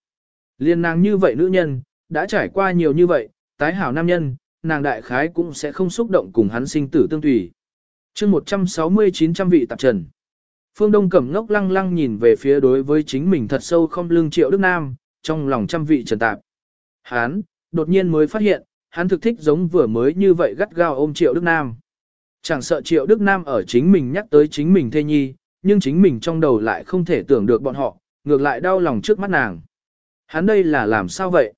Liên nàng như vậy nữ nhân, đã trải qua nhiều như vậy, tái hảo nam nhân, nàng đại khái cũng sẽ không xúc động cùng hắn sinh tử tương tùy. chương 169 trăm vị tạp trần. Phương Đông cẩm ngốc lăng lăng nhìn về phía đối với chính mình thật sâu không lương triệu Đức Nam, trong lòng trăm vị trần tạp. Hán, đột nhiên mới phát hiện, hắn thực thích giống vừa mới như vậy gắt gao ôm triệu Đức Nam. Chẳng sợ triệu Đức Nam ở chính mình nhắc tới chính mình thê nhi, nhưng chính mình trong đầu lại không thể tưởng được bọn họ, ngược lại đau lòng trước mắt nàng. Hắn đây là làm sao vậy?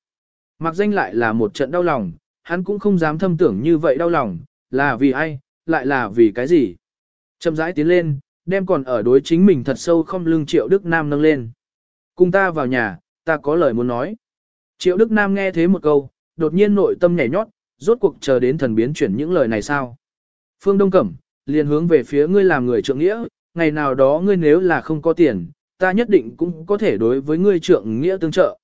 Mặc danh lại là một trận đau lòng, hắn cũng không dám thâm tưởng như vậy đau lòng, là vì ai, lại là vì cái gì? Chậm rãi tiến lên, đem còn ở đối chính mình thật sâu không lưng Triệu Đức Nam nâng lên. Cùng ta vào nhà, ta có lời muốn nói. Triệu Đức Nam nghe thế một câu, đột nhiên nội tâm nhảy nhót, rốt cuộc chờ đến thần biến chuyển những lời này sao. Phương Đông Cẩm, liền hướng về phía ngươi làm người trượng nghĩa, ngày nào đó ngươi nếu là không có tiền, ta nhất định cũng có thể đối với ngươi trượng nghĩa tương trợ.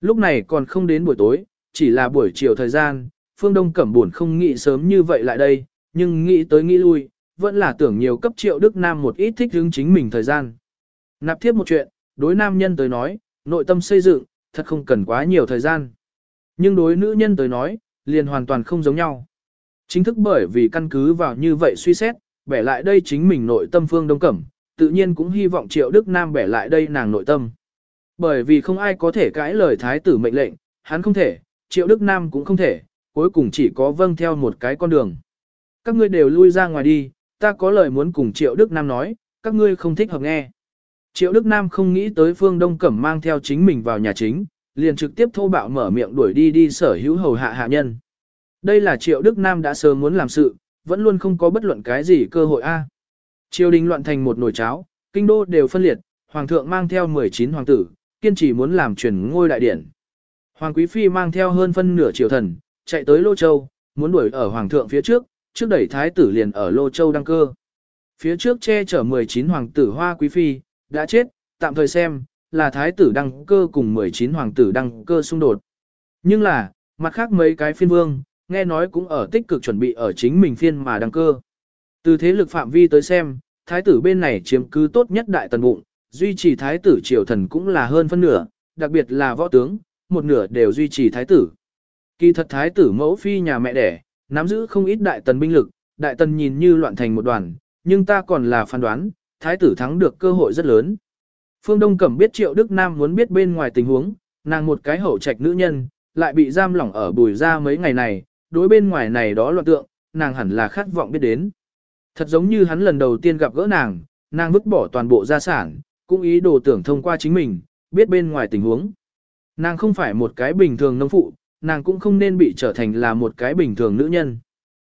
Lúc này còn không đến buổi tối, chỉ là buổi chiều thời gian, Phương Đông Cẩm buồn không nghĩ sớm như vậy lại đây, nhưng nghĩ tới nghĩ lui, vẫn là tưởng nhiều cấp triệu Đức Nam một ít thích hướng chính mình thời gian. Nạp thiếp một chuyện, đối nam nhân tới nói, nội tâm xây dựng, thật không cần quá nhiều thời gian. Nhưng đối nữ nhân tới nói, liền hoàn toàn không giống nhau. Chính thức bởi vì căn cứ vào như vậy suy xét, bẻ lại đây chính mình nội tâm Phương Đông Cẩm, tự nhiên cũng hy vọng Triệu Đức Nam bẻ lại đây nàng nội tâm. Bởi vì không ai có thể cãi lời thái tử mệnh lệnh, hắn không thể, Triệu Đức Nam cũng không thể, cuối cùng chỉ có vâng theo một cái con đường. Các ngươi đều lui ra ngoài đi, ta có lời muốn cùng Triệu Đức Nam nói, các ngươi không thích hợp nghe. Triệu Đức Nam không nghĩ tới Phương Đông Cẩm mang theo chính mình vào nhà chính, liền trực tiếp thô bạo mở miệng đuổi đi đi sở hữu hầu hạ hạ nhân. Đây là Triệu Đức Nam đã sớm muốn làm sự, vẫn luôn không có bất luận cái gì cơ hội a. Triều đình loạn thành một nồi cháo, kinh đô đều phân liệt, hoàng thượng mang theo 19 hoàng tử, kiên trì muốn làm truyền ngôi đại điển. Hoàng quý phi mang theo hơn phân nửa triều thần, chạy tới Lô Châu, muốn đuổi ở hoàng thượng phía trước, trước đẩy thái tử liền ở Lô Châu đăng cơ. Phía trước che chở 19 hoàng tử hoa quý phi, đã chết, tạm thời xem, là thái tử đăng cơ cùng 19 hoàng tử đăng cơ xung đột. Nhưng là, mặt khác mấy cái phiên vương, nghe nói cũng ở tích cực chuẩn bị ở chính mình phiên mà đăng cơ. Từ thế lực phạm vi tới xem, thái tử bên này chiếm cứ tốt nhất đại tần bụng, duy trì thái tử triều thần cũng là hơn phân nửa, đặc biệt là võ tướng, một nửa đều duy trì thái tử. Kỳ thật thái tử mẫu phi nhà mẹ đẻ, nắm giữ không ít đại tần binh lực, đại tần nhìn như loạn thành một đoàn, nhưng ta còn là phán đoán, thái tử thắng được cơ hội rất lớn. Phương Đông Cẩm biết Triệu Đức Nam muốn biết bên ngoài tình huống, nàng một cái hậu trạch nữ nhân, lại bị giam lỏng ở bùi ra mấy ngày này, đối bên ngoài này đó loạn tượng, nàng hẳn là khát vọng biết đến. Thật giống như hắn lần đầu tiên gặp gỡ nàng, nàng vứt bỏ toàn bộ gia sản, cũng ý đồ tưởng thông qua chính mình, biết bên ngoài tình huống. Nàng không phải một cái bình thường nông phụ, nàng cũng không nên bị trở thành là một cái bình thường nữ nhân.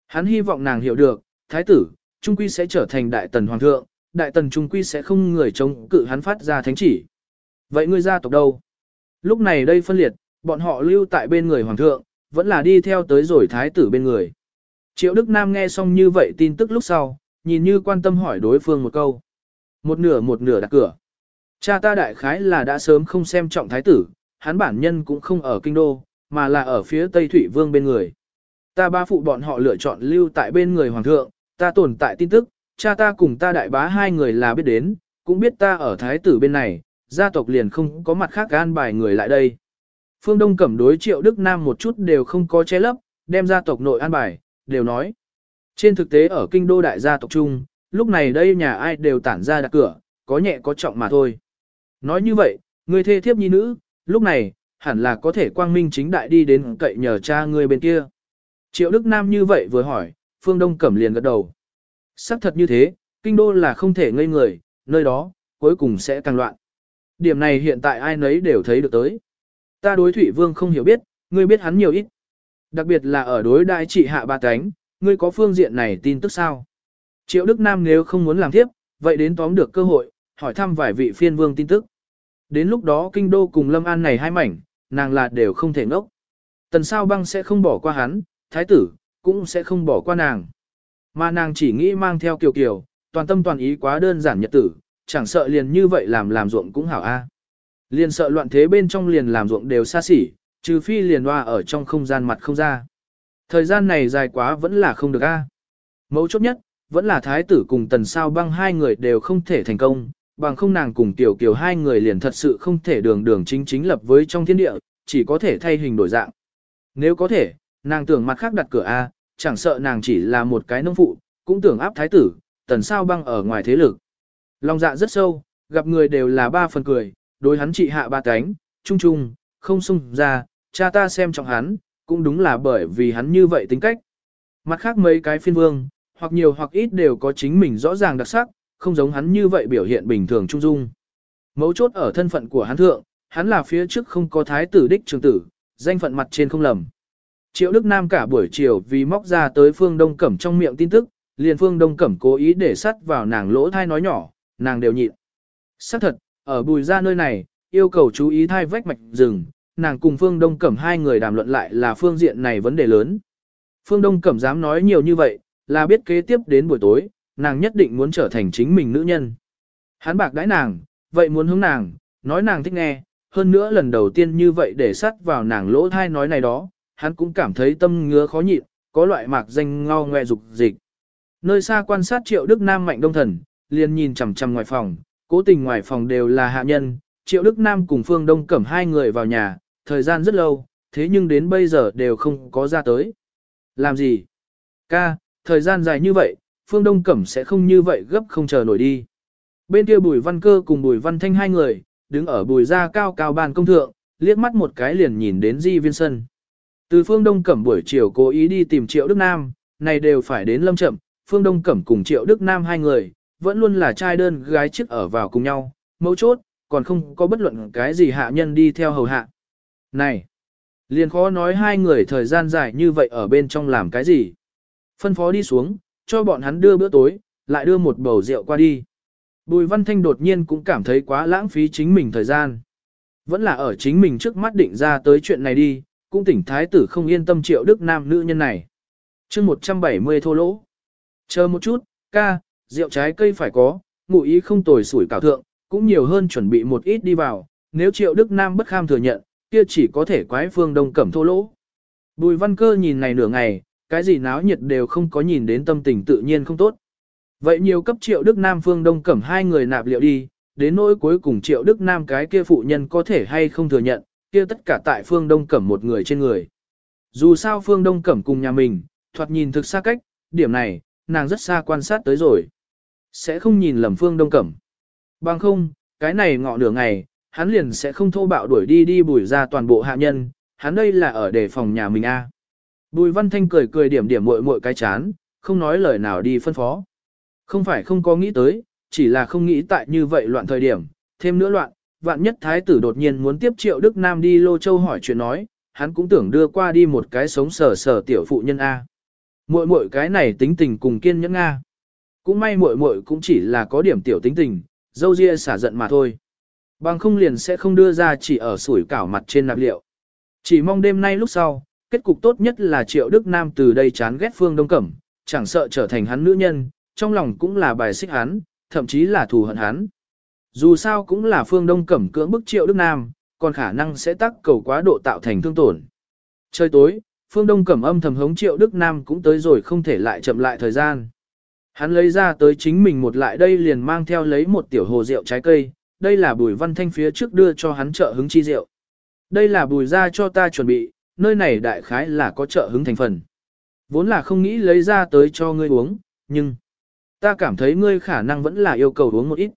Hắn hy vọng nàng hiểu được, thái tử, trung quy sẽ trở thành đại tần hoàng thượng, đại tần trung quy sẽ không người chống cự hắn phát ra thánh chỉ. Vậy ngươi gia tộc đâu? Lúc này đây phân liệt, bọn họ lưu tại bên người hoàng thượng, vẫn là đi theo tới rồi thái tử bên người. Triệu Đức Nam nghe xong như vậy tin tức lúc sau, nhìn như quan tâm hỏi đối phương một câu. Một nửa một nửa đặt cửa. Cha ta đại khái là đã sớm không xem trọng thái tử, hắn bản nhân cũng không ở kinh đô, mà là ở phía Tây Thủy Vương bên người. Ta ba phụ bọn họ lựa chọn lưu tại bên người hoàng thượng, ta tồn tại tin tức, cha ta cùng ta đại bá hai người là biết đến, cũng biết ta ở thái tử bên này, gia tộc liền không có mặt khác gan bài người lại đây. Phương Đông Cẩm đối triệu Đức Nam một chút đều không có che lấp, đem gia tộc nội an bài, đều nói. Trên thực tế ở kinh đô đại gia tộc trung, lúc này đây nhà ai đều tản ra đặt cửa, có nhẹ có trọng mà thôi. Nói như vậy, người thê thiếp nhi nữ, lúc này, hẳn là có thể quang minh chính đại đi đến cậy nhờ cha người bên kia. Triệu Đức Nam như vậy vừa hỏi, Phương Đông Cẩm liền gật đầu. xác thật như thế, kinh đô là không thể ngây người, nơi đó, cuối cùng sẽ càng loạn. Điểm này hiện tại ai nấy đều thấy được tới. Ta đối Thủy Vương không hiểu biết, ngươi biết hắn nhiều ít. Đặc biệt là ở đối đại trị hạ ba cánh, ngươi có phương diện này tin tức sao? Triệu Đức Nam nếu không muốn làm tiếp, vậy đến tóm được cơ hội, hỏi thăm vài vị phiên vương tin tức. Đến lúc đó kinh đô cùng Lâm An này hai mảnh, nàng là đều không thể ngốc. Tần sao băng sẽ không bỏ qua hắn, thái tử, cũng sẽ không bỏ qua nàng. Mà nàng chỉ nghĩ mang theo kiều kiều, toàn tâm toàn ý quá đơn giản nhật tử, chẳng sợ liền như vậy làm làm ruộng cũng hảo a. Liền sợ loạn thế bên trong liền làm ruộng đều xa xỉ, trừ phi liền hoa ở trong không gian mặt không ra. Thời gian này dài quá vẫn là không được a. Mấu chốt nhất, vẫn là thái tử cùng tần sao băng hai người đều không thể thành công, bằng không nàng cùng tiểu kiều hai người liền thật sự không thể đường đường chính chính lập với trong thiên địa, chỉ có thể thay hình đổi dạng. Nếu có thể, nàng tưởng mặt khác đặt cửa A, chẳng sợ nàng chỉ là một cái nông phụ, cũng tưởng áp thái tử, tần sao băng ở ngoài thế lực. Lòng dạ rất sâu, gặp người đều là ba phần cười, đối hắn trị hạ ba cánh, chung chung, không sung ra, cha ta xem trọng hắn, cũng đúng là bởi vì hắn như vậy tính cách. Mặt khác mấy cái phiên vương, hoặc nhiều hoặc ít đều có chính mình rõ ràng đặc sắc, không giống hắn như vậy biểu hiện bình thường trung dung. Mấu chốt ở thân phận của hắn thượng, hắn là phía trước không có thái tử đích trường tử, danh phận mặt trên không lầm. Triệu Đức Nam cả buổi chiều vì móc ra tới Phương Đông Cẩm trong miệng tin tức, liền Phương Đông Cẩm cố ý để sắt vào nàng lỗ thai nói nhỏ, nàng đều nhịn. Xác thật, ở bùi ra nơi này, yêu cầu chú ý thai vách mạch rừng, nàng cùng Phương Đông Cẩm hai người đàm luận lại là phương diện này vấn đề lớn. Phương Đông Cẩm dám nói nhiều như vậy, là biết kế tiếp đến buổi tối, nàng nhất định muốn trở thành chính mình nữ nhân. Hắn bạc đãi nàng, vậy muốn hướng nàng, nói nàng thích nghe, hơn nữa lần đầu tiên như vậy để sắt vào nàng lỗ thai nói này đó, hắn cũng cảm thấy tâm ngứa khó nhịn, có loại mạc danh ngao ngoe dục dịch. Nơi xa quan sát triệu Đức Nam mạnh đông thần, liền nhìn chằm chằm ngoài phòng, cố tình ngoài phòng đều là hạ nhân, triệu Đức Nam cùng Phương Đông Cẩm hai người vào nhà, thời gian rất lâu, thế nhưng đến bây giờ đều không có ra tới. Làm gì? Ca, thời gian dài như vậy, Phương Đông Cẩm sẽ không như vậy gấp không chờ nổi đi. Bên kia Bùi Văn Cơ cùng Bùi Văn Thanh hai người, đứng ở bùi ra cao cao bàn công thượng, liếc mắt một cái liền nhìn đến Di Viên Sân. Từ Phương Đông Cẩm buổi chiều cố ý đi tìm Triệu Đức Nam, này đều phải đến lâm chậm, Phương Đông Cẩm cùng Triệu Đức Nam hai người, vẫn luôn là trai đơn gái chiếc ở vào cùng nhau, mấu chốt, còn không có bất luận cái gì hạ nhân đi theo hầu hạ. Này, liền khó nói hai người thời gian dài như vậy ở bên trong làm cái gì. Phân phó đi xuống, cho bọn hắn đưa bữa tối, lại đưa một bầu rượu qua đi. Bùi Văn Thanh đột nhiên cũng cảm thấy quá lãng phí chính mình thời gian. Vẫn là ở chính mình trước mắt định ra tới chuyện này đi, cũng tỉnh thái tử không yên tâm triệu đức nam nữ nhân này. chương 170 thô lỗ. Chờ một chút, ca, rượu trái cây phải có, ngụ ý không tồi sủi cảo thượng, cũng nhiều hơn chuẩn bị một ít đi vào, nếu triệu đức nam bất kham thừa nhận, kia chỉ có thể quái phương đông cẩm thô lỗ. Bùi văn cơ nhìn này nửa ngày, cái gì náo nhiệt đều không có nhìn đến tâm tình tự nhiên không tốt. Vậy nhiều cấp triệu Đức Nam phương Đông Cẩm hai người nạp liệu đi, đến nỗi cuối cùng triệu Đức Nam cái kia phụ nhân có thể hay không thừa nhận, kia tất cả tại phương Đông Cẩm một người trên người. Dù sao phương Đông Cẩm cùng nhà mình, thoạt nhìn thực xa cách, điểm này, nàng rất xa quan sát tới rồi. Sẽ không nhìn lầm phương Đông Cẩm. Bằng không, cái này ngọ nửa ngày, hắn liền sẽ không thô bạo đuổi đi đi bùi ra toàn bộ hạ nhân, hắn đây là ở đề phòng nhà mình a. Bùi Văn Thanh cười cười điểm điểm muội muội cái chán, không nói lời nào đi phân phó. Không phải không có nghĩ tới, chỉ là không nghĩ tại như vậy loạn thời điểm, thêm nữa loạn, vạn nhất thái tử đột nhiên muốn tiếp triệu Đức Nam đi Lô Châu hỏi chuyện nói, hắn cũng tưởng đưa qua đi một cái sống sờ sờ tiểu phụ nhân A. Muội muội cái này tính tình cùng kiên nhẫn A. Cũng may muội muội cũng chỉ là có điểm tiểu tính tình, dâu ria xả giận mà thôi. Bằng không liền sẽ không đưa ra chỉ ở sủi cảo mặt trên nạp liệu. Chỉ mong đêm nay lúc sau, kết cục tốt nhất là triệu Đức Nam từ đây chán ghét Phương Đông Cẩm, chẳng sợ trở thành hắn nữ nhân, trong lòng cũng là bài xích hắn, thậm chí là thù hận hắn. Dù sao cũng là phương đông cẩm cưỡng bức triệu Đức Nam, còn khả năng sẽ tác cầu quá độ tạo thành thương tổn. Trời tối, phương đông cẩm âm thầm hống triệu Đức Nam cũng tới rồi không thể lại chậm lại thời gian. Hắn lấy ra tới chính mình một lại đây liền mang theo lấy một tiểu hồ rượu trái cây, đây là bùi văn thanh phía trước đưa cho hắn trợ hứng chi rượu. Đây là bùi ra cho ta chuẩn bị, nơi này đại khái là có trợ hứng thành phần. Vốn là không nghĩ lấy ra tới cho ngươi uống, nhưng ta cảm thấy ngươi khả năng vẫn là yêu cầu uống một ít.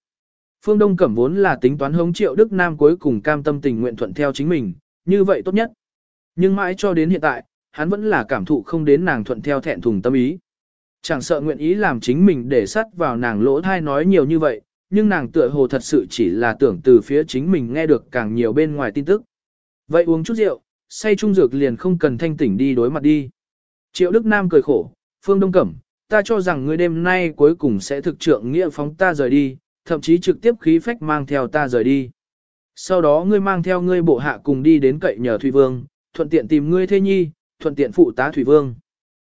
Phương Đông Cẩm vốn là tính toán hống triệu Đức Nam cuối cùng cam tâm tình nguyện thuận theo chính mình, như vậy tốt nhất. Nhưng mãi cho đến hiện tại, hắn vẫn là cảm thụ không đến nàng thuận theo thẹn thùng tâm ý. Chẳng sợ nguyện ý làm chính mình để sắt vào nàng lỗ thai nói nhiều như vậy, nhưng nàng tựa hồ thật sự chỉ là tưởng từ phía chính mình nghe được càng nhiều bên ngoài tin tức. Vậy uống chút rượu, say trung dược liền không cần thanh tỉnh đi đối mặt đi. Triệu Đức Nam cười khổ, Phương Đông Cẩm, ta cho rằng ngươi đêm nay cuối cùng sẽ thực trượng nghĩa phóng ta rời đi, thậm chí trực tiếp khí phách mang theo ta rời đi. Sau đó ngươi mang theo ngươi bộ hạ cùng đi đến cậy nhờ Thủy Vương, thuận tiện tìm ngươi thê nhi, thuận tiện phụ tá Thủy Vương.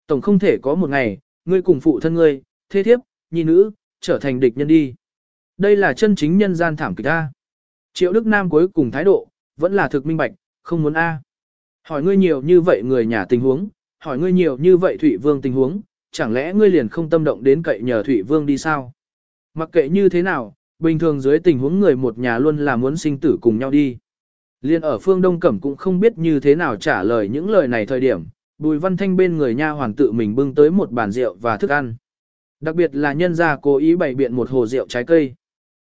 Tổng không thể có một ngày, ngươi cùng phụ thân ngươi, thế thiếp, nhi nữ, trở thành địch nhân đi. Đây là chân chính nhân gian thảm kịch A. Triệu Đức Nam cuối cùng thái độ, vẫn là thực minh bạch, không muốn A. Hỏi ngươi nhiều như vậy người nhà tình huống, hỏi ngươi nhiều như vậy Thủy Vương tình huống, chẳng lẽ ngươi liền không tâm động đến cậy nhờ Thụy Vương đi sao? Mặc kệ như thế nào, bình thường dưới tình huống người một nhà luôn là muốn sinh tử cùng nhau đi. Liên ở phương Đông Cẩm cũng không biết như thế nào trả lời những lời này thời điểm, Bùi Văn Thanh bên người nha hoàng tự mình bưng tới một bàn rượu và thức ăn. Đặc biệt là nhân gia cố ý bày biện một hồ rượu trái cây.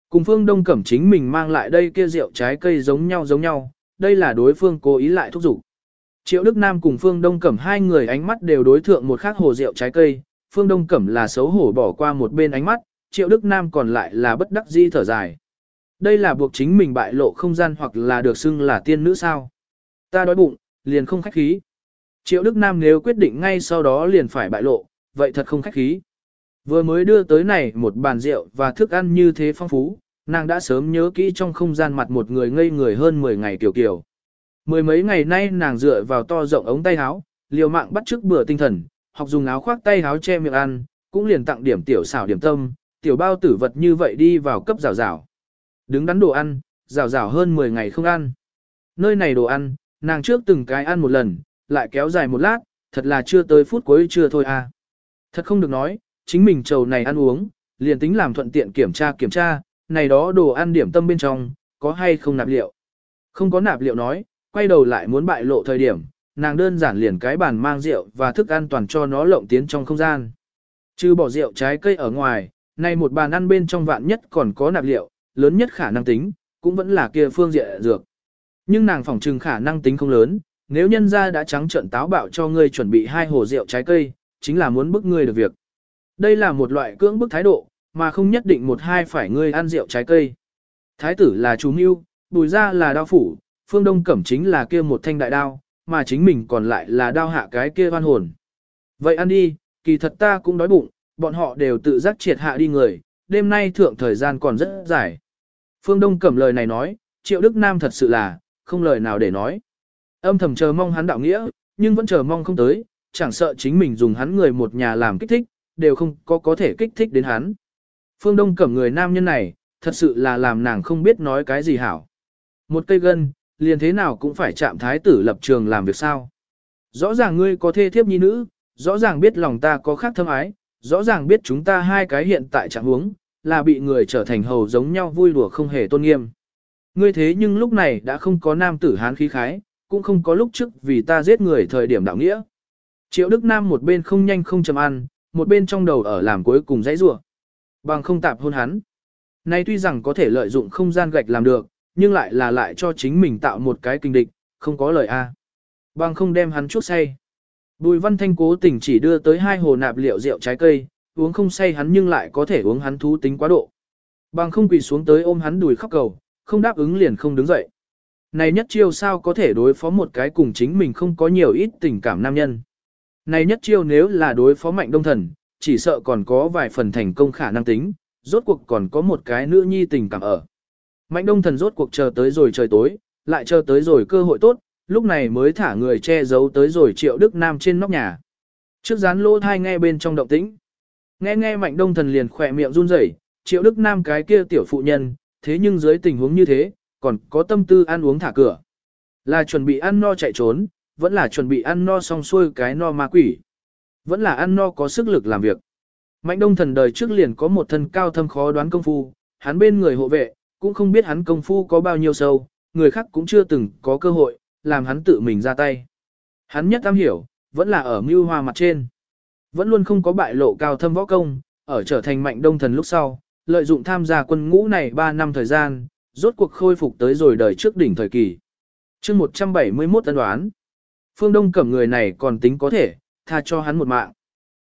Cùng phương Đông Cẩm chính mình mang lại đây kia rượu trái cây giống nhau giống nhau, đây là đối phương cố ý lại thúc giục. Triệu Đức Nam cùng Phương Đông Cẩm hai người ánh mắt đều đối thượng một khác hồ rượu trái cây, Phương Đông Cẩm là xấu hổ bỏ qua một bên ánh mắt, Triệu Đức Nam còn lại là bất đắc dĩ thở dài. Đây là buộc chính mình bại lộ không gian hoặc là được xưng là tiên nữ sao. Ta đói bụng, liền không khách khí. Triệu Đức Nam nếu quyết định ngay sau đó liền phải bại lộ, vậy thật không khách khí. Vừa mới đưa tới này một bàn rượu và thức ăn như thế phong phú, nàng đã sớm nhớ kỹ trong không gian mặt một người ngây người hơn 10 ngày kiểu kiểu. Mười mấy ngày nay nàng dựa vào to rộng ống tay áo, liều mạng bắt trước bữa tinh thần, học dùng áo khoác tay áo che miệng ăn, cũng liền tặng điểm tiểu xảo điểm tâm, tiểu bao tử vật như vậy đi vào cấp rào rào. Đứng đắn đồ ăn, rào rào hơn 10 ngày không ăn. Nơi này đồ ăn, nàng trước từng cái ăn một lần, lại kéo dài một lát, thật là chưa tới phút cuối chưa thôi à. Thật không được nói, chính mình trầu này ăn uống, liền tính làm thuận tiện kiểm tra kiểm tra, này đó đồ ăn điểm tâm bên trong, có hay không nạp liệu. Không có nạp liệu nói, quay đầu lại muốn bại lộ thời điểm, nàng đơn giản liền cái bàn mang rượu và thức ăn toàn cho nó lộng tiến trong không gian. Chứ bỏ rượu trái cây ở ngoài, này một bàn ăn bên trong vạn nhất còn có nạp liệu, lớn nhất khả năng tính, cũng vẫn là kia phương diện dược. Nhưng nàng phỏng trừng khả năng tính không lớn, nếu nhân gia đã trắng trợn táo bạo cho ngươi chuẩn bị hai hồ rượu trái cây, chính là muốn bức ngươi được việc. Đây là một loại cưỡng bức thái độ, mà không nhất định một hai phải ngươi ăn rượu trái cây. Thái tử là chú mưu, bùi ra là đao phủ, phương đông cẩm chính là kia một thanh đại đao, mà chính mình còn lại là đao hạ cái kia văn hồn. Vậy ăn đi, kỳ thật ta cũng đói bụng, bọn họ đều tự giác triệt hạ đi người, đêm nay thượng thời gian còn rất dài. Phương Đông cẩm lời này nói, Triệu Đức Nam thật sự là, không lời nào để nói. Âm thầm chờ mong hắn đạo nghĩa, nhưng vẫn chờ mong không tới, chẳng sợ chính mình dùng hắn người một nhà làm kích thích, đều không có có thể kích thích đến hắn. Phương Đông cẩm người nam nhân này, thật sự là làm nàng không biết nói cái gì hảo. Một cây gân, liền thế nào cũng phải chạm thái tử lập trường làm việc sao. Rõ ràng ngươi có thê thiếp nhi nữ, rõ ràng biết lòng ta có khác thâm ái, rõ ràng biết chúng ta hai cái hiện tại trạng huống là bị người trở thành hầu giống nhau vui đùa không hề tôn nghiêm. Ngươi thế nhưng lúc này đã không có nam tử hán khí khái, cũng không có lúc trước vì ta giết người thời điểm đạo nghĩa. Triệu Đức Nam một bên không nhanh không chậm ăn, một bên trong đầu ở làm cuối cùng dãy rủa bằng không tạp hôn hắn. Nay tuy rằng có thể lợi dụng không gian gạch làm được, nhưng lại là lại cho chính mình tạo một cái kinh địch, không có lời A. Bằng không đem hắn chút say. Bùi văn thanh cố tình chỉ đưa tới hai hồ nạp liệu rượu trái cây, uống không say hắn nhưng lại có thể uống hắn thú tính quá độ. Bằng không quỳ xuống tới ôm hắn đùi khóc cầu, không đáp ứng liền không đứng dậy. Này nhất chiêu sao có thể đối phó một cái cùng chính mình không có nhiều ít tình cảm nam nhân. Này nhất chiêu nếu là đối phó mạnh đông thần, chỉ sợ còn có vài phần thành công khả năng tính, rốt cuộc còn có một cái nữ nhi tình cảm ở. Mạnh đông thần rốt cuộc chờ tới rồi trời tối, lại chờ tới rồi cơ hội tốt, lúc này mới thả người che giấu tới rồi triệu Đức Nam trên nóc nhà. Trước dán lỗ thai nghe bên trong động tĩnh. Nghe nghe mạnh đông thần liền khỏe miệng run rẩy, triệu Đức Nam cái kia tiểu phụ nhân, thế nhưng dưới tình huống như thế, còn có tâm tư ăn uống thả cửa. Là chuẩn bị ăn no chạy trốn, vẫn là chuẩn bị ăn no xong xuôi cái no ma quỷ. Vẫn là ăn no có sức lực làm việc. Mạnh đông thần đời trước liền có một thân cao thâm khó đoán công phu, hắn bên người hộ vệ, cũng không biết hắn công phu có bao nhiêu sâu, người khác cũng chưa từng có cơ hội, làm hắn tự mình ra tay. Hắn nhất am hiểu, vẫn là ở mưu hoa mặt trên. Vẫn luôn không có bại lộ cao thâm võ công, ở trở thành mạnh đông thần lúc sau, lợi dụng tham gia quân ngũ này 3 năm thời gian, rốt cuộc khôi phục tới rồi đời trước đỉnh thời kỳ. chương 171 tân đoán, phương đông cẩm người này còn tính có thể, tha cho hắn một mạng.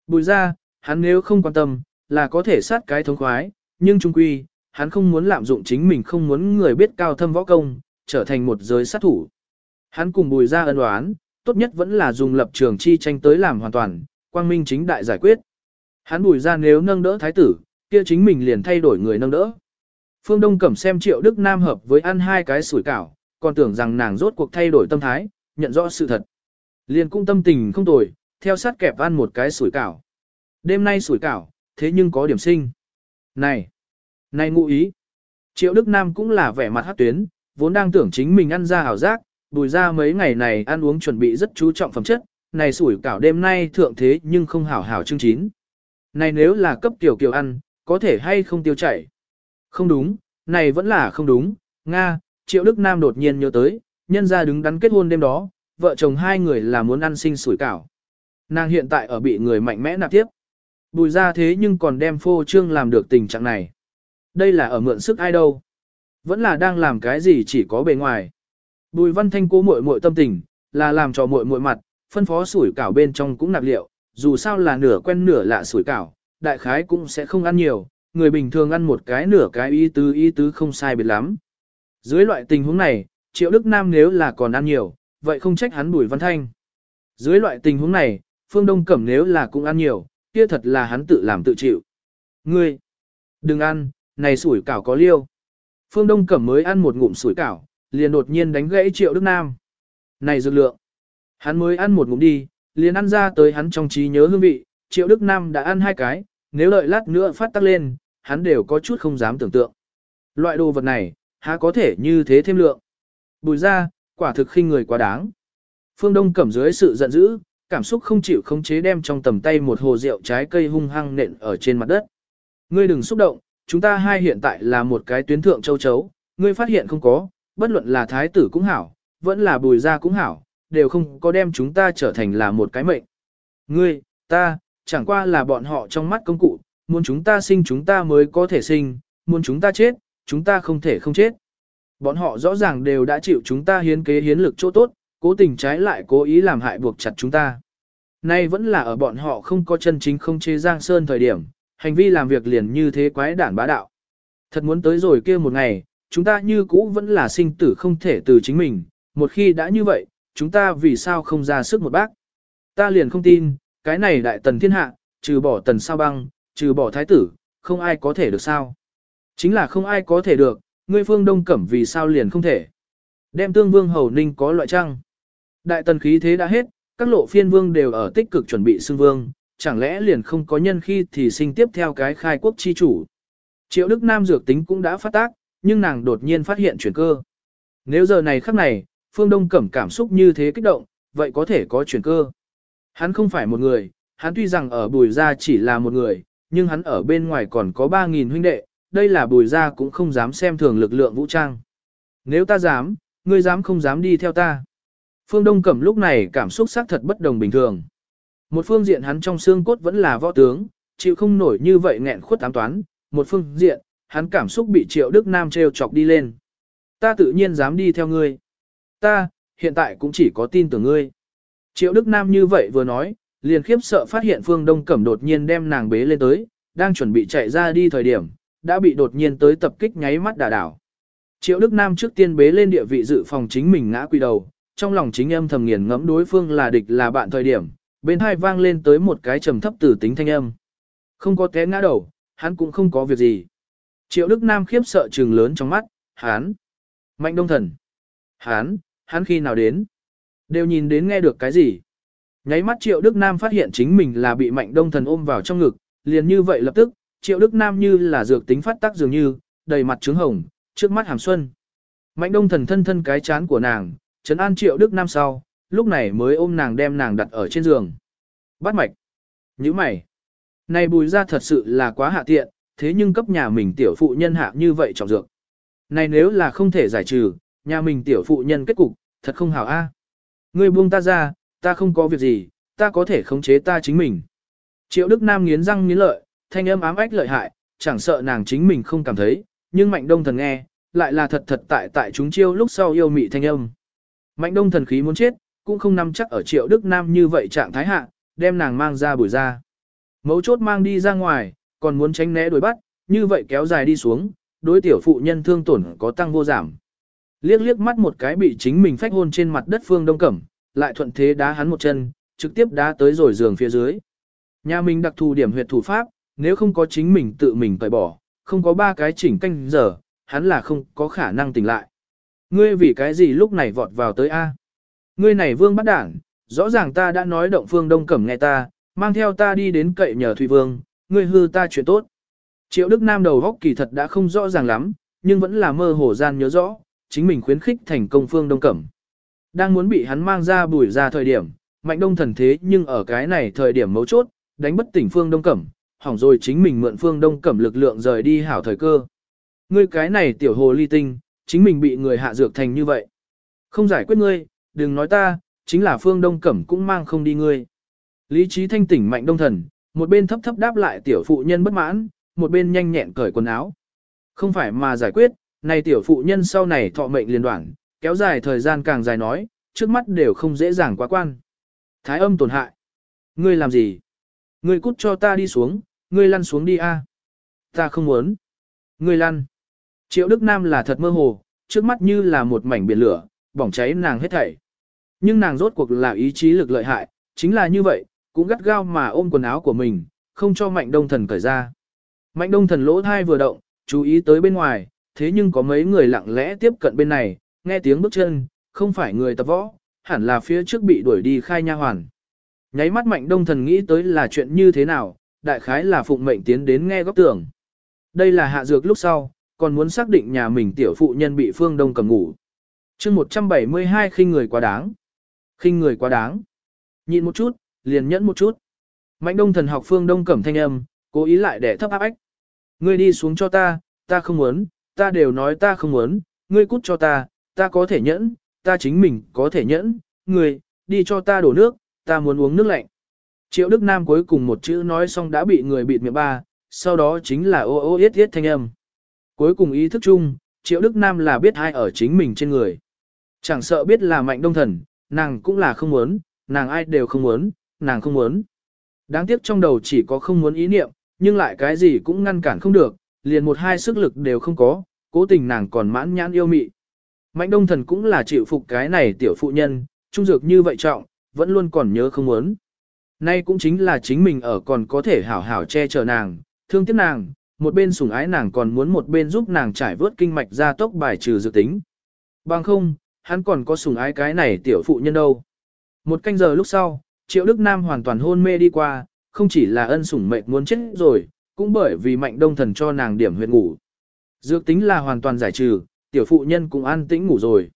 Bùi ra, hắn nếu không quan tâm, là có thể sát cái thống khoái, nhưng trung quy, hắn không muốn lạm dụng chính mình không muốn người biết cao thâm võ công, trở thành một giới sát thủ. Hắn cùng bùi ra ân đoán, tốt nhất vẫn là dùng lập trường chi tranh tới làm hoàn toàn, quang minh chính đại giải quyết. Hắn bùi ra nếu nâng đỡ thái tử, kia chính mình liền thay đổi người nâng đỡ. Phương Đông Cẩm xem Triệu Đức Nam hợp với ăn hai cái sủi cảo, còn tưởng rằng nàng rốt cuộc thay đổi tâm thái, nhận rõ sự thật. Liền cũng tâm tình không tồi, theo sát kẹp ăn một cái sủi cảo. Đêm nay sủi cảo, thế nhưng có điểm sinh. Này, này ngụ ý. Triệu Đức Nam cũng là vẻ mặt hát tuyến, vốn đang tưởng chính mình ăn ra hảo giác, bùi ra mấy ngày này ăn uống chuẩn bị rất chú trọng phẩm chất, này sủi cảo đêm nay thượng thế nhưng không hảo hảo chương chín. Này nếu là cấp tiểu kiều ăn, có thể hay không tiêu chảy? Không đúng, này vẫn là không đúng, Nga, Triệu Đức Nam đột nhiên nhớ tới, nhân ra đứng đắn kết hôn đêm đó, vợ chồng hai người là muốn ăn sinh sủi cảo. Nàng hiện tại ở bị người mạnh mẽ nạp tiếp. Bùi ra thế nhưng còn đem phô trương làm được tình trạng này. Đây là ở mượn sức ai đâu. Vẫn là đang làm cái gì chỉ có bề ngoài. Bùi văn thanh cố muội muội tâm tình, là làm cho muội muội mặt, phân phó sủi cảo bên trong cũng nạp liệu, dù sao là nửa quen nửa lạ sủi cảo, đại khái cũng sẽ không ăn nhiều, người bình thường ăn một cái nửa cái ý tứ ý tứ không sai biệt lắm. Dưới loại tình huống này, Triệu Đức Nam nếu là còn ăn nhiều, vậy không trách hắn Bùi Văn Thanh. Dưới loại tình huống này, Phương Đông Cẩm nếu là cũng ăn nhiều, kia thật là hắn tự làm tự chịu. Ngươi, đừng ăn, này sủi cảo có liêu. Phương Đông Cẩm mới ăn một ngụm sủi cảo, liền đột nhiên đánh gãy Triệu Đức Nam. Này dược lượng, hắn mới ăn một ngụm đi, liền ăn ra tới hắn trong trí nhớ hương vị, Triệu Đức Nam đã ăn hai cái, nếu lợi lát nữa phát tắc lên, hắn đều có chút không dám tưởng tượng. Loại đồ vật này, há có thể như thế thêm lượng. Bùi ra, quả thực khinh người quá đáng. Phương Đông cẩm dưới sự giận dữ, cảm xúc không chịu khống chế đem trong tầm tay một hồ rượu trái cây hung hăng nện ở trên mặt đất. Ngươi đừng xúc động, chúng ta hai hiện tại là một cái tuyến thượng châu chấu, ngươi phát hiện không có, bất luận là thái tử cũng hảo, vẫn là bùi gia cũng hảo, đều không có đem chúng ta trở thành là một cái mệnh. Ngươi, ta, chẳng qua là bọn họ trong mắt công cụ, muốn chúng ta sinh chúng ta mới có thể sinh, muốn chúng ta chết, chúng ta không thể không chết. Bọn họ rõ ràng đều đã chịu chúng ta hiến kế hiến lực chỗ tốt, cố tình trái lại cố ý làm hại buộc chặt chúng ta. Nay vẫn là ở bọn họ không có chân chính không chế Giang Sơn thời điểm, hành vi làm việc liền như thế quái đản bá đạo. Thật muốn tới rồi kia một ngày, chúng ta như cũ vẫn là sinh tử không thể từ chính mình, một khi đã như vậy, chúng ta vì sao không ra sức một bác. Ta liền không tin, cái này đại tần thiên hạ, trừ bỏ tần sao băng, trừ bỏ thái tử, không ai có thể được sao. Chính là không ai có thể được, ngươi phương đông cẩm vì sao liền không thể. Đem tương vương hầu ninh có loại trăng. Đại tần khí thế đã hết, các lộ phiên vương đều ở tích cực chuẩn bị xưng vương, chẳng lẽ liền không có nhân khi thì sinh tiếp theo cái khai quốc chi chủ. Triệu Đức Nam dược tính cũng đã phát tác, nhưng nàng đột nhiên phát hiện chuyển cơ. Nếu giờ này khắc này, Phương Đông Cẩm cảm xúc như thế kích động, vậy có thể có chuyển cơ. Hắn không phải một người, hắn tuy rằng ở bùi gia chỉ là một người, nhưng hắn ở bên ngoài còn có 3.000 huynh đệ, đây là bùi ra cũng không dám xem thường lực lượng vũ trang. Nếu ta dám, ngươi dám không dám đi theo ta. Phương Đông Cẩm lúc này cảm xúc xác thật bất đồng bình thường. Một phương diện hắn trong xương cốt vẫn là võ tướng, chịu không nổi như vậy nghẹn khuất tám toán, một phương diện, hắn cảm xúc bị Triệu Đức Nam treo chọc đi lên. Ta tự nhiên dám đi theo ngươi. Ta, hiện tại cũng chỉ có tin tưởng ngươi. Triệu Đức Nam như vậy vừa nói, liền khiếp sợ phát hiện Phương Đông Cẩm đột nhiên đem nàng bế lên tới, đang chuẩn bị chạy ra đi thời điểm, đã bị đột nhiên tới tập kích nháy mắt đả đảo. Triệu Đức Nam trước tiên bế lên địa vị dự phòng chính mình ngã quỳ đầu, trong lòng chính âm thầm nghiền ngẫm đối phương là địch là bạn thời điểm, bên hai vang lên tới một cái trầm thấp từ tính thanh âm. Không có té ngã đầu, hắn cũng không có việc gì. Triệu Đức Nam khiếp sợ trừng lớn trong mắt, hắn. Mạnh đông thần. Hắn, hắn khi nào đến? Đều nhìn đến nghe được cái gì? Nháy mắt Triệu Đức Nam phát hiện chính mình là bị Mạnh Đông Thần ôm vào trong ngực, liền như vậy lập tức, Triệu Đức Nam như là dược tính phát tác dường như, đầy mặt trướng hồng, trước mắt hàm xuân. Mạnh Đông Thần thân thân cái chán của nàng, trấn an Triệu Đức Nam sau, lúc này mới ôm nàng đem nàng đặt ở trên giường. Bắt mạch. Nhữ mày. Này bùi ra thật sự là quá hạ tiện, thế nhưng cấp nhà mình tiểu phụ nhân hạ như vậy trọng dược. Này nếu là không thể giải trừ, nhà mình tiểu phụ nhân kết cục, thật không hảo a. Ngươi buông ta ra, ta không có việc gì, ta có thể khống chế ta chính mình. Triệu Đức Nam nghiến răng nghiến lợi, thanh âm ám ách lợi hại, chẳng sợ nàng chính mình không cảm thấy, nhưng Mạnh Đông Thần nghe, lại là thật thật tại tại chúng chiêu lúc sau yêu mị thanh âm. Mạnh Đông Thần khí muốn chết, cũng không nắm chắc ở Triệu Đức Nam như vậy trạng thái hạ, đem nàng mang ra bùi ra. Mấu chốt mang đi ra ngoài, còn muốn tránh né đuổi bắt, như vậy kéo dài đi xuống, đối tiểu phụ nhân thương tổn có tăng vô giảm. Liếc liếc mắt một cái bị chính mình phách hôn trên mặt đất phương đông cẩm, lại thuận thế đá hắn một chân, trực tiếp đá tới rồi giường phía dưới. Nhà mình đặc thù điểm huyệt thủ pháp, nếu không có chính mình tự mình tẩy bỏ, không có ba cái chỉnh canh giờ, hắn là không có khả năng tỉnh lại. Ngươi vì cái gì lúc này vọt vào tới A? Ngươi này vương bắt đảng, rõ ràng ta đã nói động phương đông cẩm nghe ta, mang theo ta đi đến cậy nhờ Thủy Vương, ngươi hư ta chuyện tốt. Triệu Đức Nam đầu góc kỳ thật đã không rõ ràng lắm, nhưng vẫn là mơ hồ gian nhớ rõ, chính mình khuyến khích thành công phương đông cẩm. Đang muốn bị hắn mang ra bùi ra thời điểm, mạnh đông thần thế nhưng ở cái này thời điểm mấu chốt, đánh bất tỉnh phương đông cẩm, hỏng rồi chính mình mượn phương đông cẩm lực lượng rời đi hảo thời cơ. Ngươi cái này tiểu hồ ly tinh, chính mình bị người hạ dược thành như vậy. Không giải quyết ngươi, đừng nói ta, chính là phương đông cẩm cũng mang không đi ngươi. Lý trí thanh tỉnh mạnh đông thần, một bên thấp thấp đáp lại tiểu phụ nhân bất mãn, một bên nhanh nhẹn cởi quần áo. Không phải mà giải quyết, này tiểu phụ nhân sau này thọ mệnh liền đoạn, kéo dài thời gian càng dài nói, trước mắt đều không dễ dàng quá quan. Thái âm tổn hại. Ngươi làm gì? Ngươi cút cho ta đi xuống, ngươi lăn xuống đi a. Ta không muốn. Ngươi lăn. Triệu Đức Nam là thật mơ hồ, trước mắt như là một mảnh biển lửa, bỏng cháy nàng hết thảy. Nhưng nàng rốt cuộc là ý chí lực lợi hại, chính là như vậy, cũng gắt gao mà ôm quần áo của mình, không cho mạnh đông thần cởi ra. Mạnh đông thần lỗ thai vừa động, chú ý tới bên ngoài, thế nhưng có mấy người lặng lẽ tiếp cận bên này, nghe tiếng bước chân, không phải người tập võ, hẳn là phía trước bị đuổi đi khai nha hoàn. Nháy mắt mạnh đông thần nghĩ tới là chuyện như thế nào, đại khái là phụng mệnh tiến đến nghe góc tưởng. Đây là hạ dược lúc sau, còn muốn xác định nhà mình tiểu phụ nhân bị phương đông cầm ngủ. chương 172 khinh người quá đáng. khinh người quá đáng. Nhịn một chút, liền nhẫn một chút. Mạnh đông thần học phương đông cẩm thanh âm, cố ý lại để thấp áp ách. Ngươi đi xuống cho ta, ta không muốn, ta đều nói ta không muốn, ngươi cút cho ta, ta có thể nhẫn, ta chính mình có thể nhẫn, Người, đi cho ta đổ nước, ta muốn uống nước lạnh. Triệu Đức Nam cuối cùng một chữ nói xong đã bị người bịt miệng ba, sau đó chính là ô ô yết yết thanh âm. Cuối cùng ý thức chung, Triệu Đức Nam là biết ai ở chính mình trên người. Chẳng sợ biết là mạnh đông thần, nàng cũng là không muốn, nàng ai đều không muốn, nàng không muốn. Đáng tiếc trong đầu chỉ có không muốn ý niệm, nhưng lại cái gì cũng ngăn cản không được, liền một hai sức lực đều không có, cố tình nàng còn mãn nhãn yêu mị. Mạnh đông thần cũng là chịu phục cái này tiểu phụ nhân, trung dược như vậy trọng, vẫn luôn còn nhớ không muốn. Nay cũng chính là chính mình ở còn có thể hảo hảo che chở nàng, thương tiếc nàng, một bên sủng ái nàng còn muốn một bên giúp nàng trải vớt kinh mạch ra tốc bài trừ dự tính. Bằng không, hắn còn có sủng ái cái này tiểu phụ nhân đâu. Một canh giờ lúc sau, Triệu Đức Nam hoàn toàn hôn mê đi qua, không chỉ là ân sủng mệnh muốn chết rồi, cũng bởi vì mạnh đông thần cho nàng điểm huyệt ngủ. Dược tính là hoàn toàn giải trừ, tiểu phụ nhân cũng an tĩnh ngủ rồi.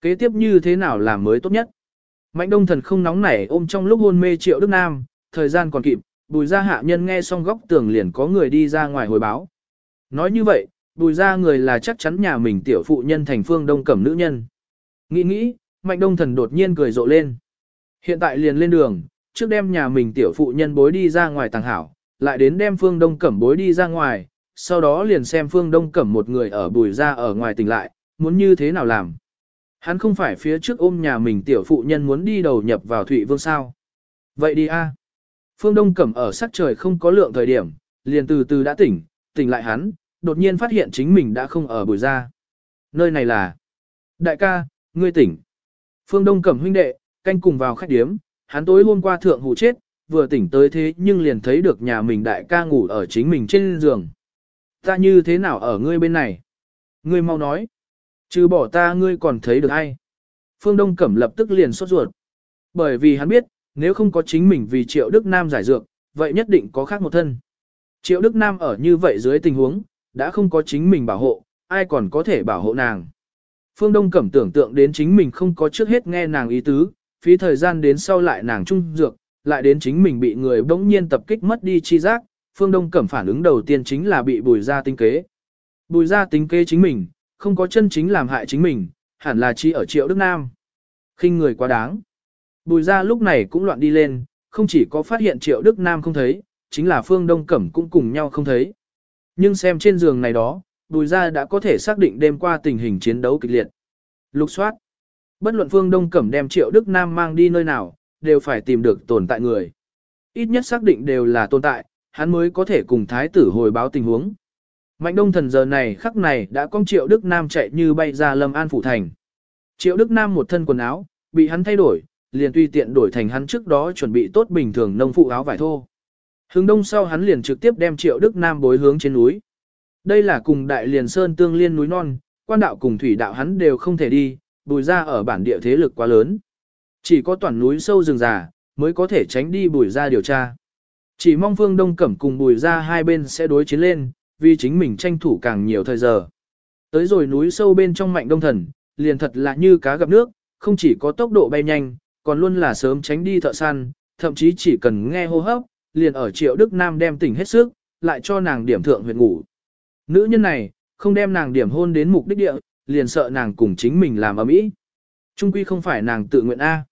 Kế tiếp như thế nào là mới tốt nhất? Mạnh đông thần không nóng nảy ôm trong lúc hôn mê Triệu Đức Nam, thời gian còn kịp, bùi Gia hạ nhân nghe xong góc tường liền có người đi ra ngoài hồi báo. Nói như vậy, bùi Gia người là chắc chắn nhà mình tiểu phụ nhân thành phương đông cẩm nữ nhân. Nghĩ nghĩ, mạnh đông thần đột nhiên cười rộ lên. Hiện tại liền lên đường, trước đem nhà mình tiểu phụ nhân bối đi ra ngoài tàng hảo, lại đến đem phương đông cẩm bối đi ra ngoài, sau đó liền xem phương đông cẩm một người ở bùi ra ở ngoài tỉnh lại, muốn như thế nào làm. Hắn không phải phía trước ôm nhà mình tiểu phụ nhân muốn đi đầu nhập vào Thụy Vương sao. Vậy đi a. Phương Đông Cẩm ở sắc trời không có lượng thời điểm, liền từ từ đã tỉnh, tỉnh lại hắn, đột nhiên phát hiện chính mình đã không ở bùi ra. Nơi này là... Đại ca, ngươi tỉnh. Phương Đông Cẩm huynh đệ, canh cùng vào khách điếm, hắn tối hôm qua thượng hù chết, vừa tỉnh tới thế nhưng liền thấy được nhà mình đại ca ngủ ở chính mình trên giường. Ta như thế nào ở ngươi bên này? Ngươi mau nói. Trừ bỏ ta ngươi còn thấy được ai? Phương Đông Cẩm lập tức liền sốt ruột. Bởi vì hắn biết, nếu không có chính mình vì Triệu Đức Nam giải dược, vậy nhất định có khác một thân. Triệu Đức Nam ở như vậy dưới tình huống, đã không có chính mình bảo hộ, ai còn có thể bảo hộ nàng. Phương Đông Cẩm tưởng tượng đến chính mình không có trước hết nghe nàng ý tứ, phí thời gian đến sau lại nàng trung dược, lại đến chính mình bị người bỗng nhiên tập kích mất đi chi giác, Phương Đông Cẩm phản ứng đầu tiên chính là bị bùi ra tính kế. Bùi ra tính kế chính mình, không có chân chính làm hại chính mình, hẳn là chỉ ở triệu Đức Nam. khinh người quá đáng. Bùi ra lúc này cũng loạn đi lên, không chỉ có phát hiện triệu Đức Nam không thấy, chính là Phương Đông Cẩm cũng cùng nhau không thấy. Nhưng xem trên giường này đó, bùi ra đã có thể xác định đêm qua tình hình chiến đấu kịch liệt. Lục soát. Bất luận Phương Đông Cẩm đem triệu Đức Nam mang đi nơi nào, đều phải tìm được tồn tại người. Ít nhất xác định đều là tồn tại, hắn mới có thể cùng thái tử hồi báo tình huống. Mạnh đông thần giờ này khắc này đã con triệu Đức Nam chạy như bay ra lâm an phủ thành. Triệu Đức Nam một thân quần áo, bị hắn thay đổi, liền tùy tiện đổi thành hắn trước đó chuẩn bị tốt bình thường nông phụ áo vải thô. Hướng đông sau hắn liền trực tiếp đem Triệu Đức Nam bối hướng trên núi. Đây là cùng Đại Liền Sơn tương liên núi non, quan đạo cùng thủy đạo hắn đều không thể đi, bùi ra ở bản địa thế lực quá lớn. Chỉ có toàn núi sâu rừng già, mới có thể tránh đi bùi ra điều tra. Chỉ mong Phương Đông Cẩm cùng bùi ra hai bên sẽ đối chiến lên, vì chính mình tranh thủ càng nhiều thời giờ. Tới rồi núi sâu bên trong mạnh đông thần, liền thật là như cá gặp nước, không chỉ có tốc độ bay nhanh, còn luôn là sớm tránh đi thợ săn, thậm chí chỉ cần nghe hô hấp, liền ở triệu Đức Nam đem tỉnh hết sức, lại cho nàng điểm thượng huyệt ngủ. Nữ nhân này, không đem nàng điểm hôn đến mục đích địa, liền sợ nàng cùng chính mình làm ấm ý. Trung quy không phải nàng tự nguyện A.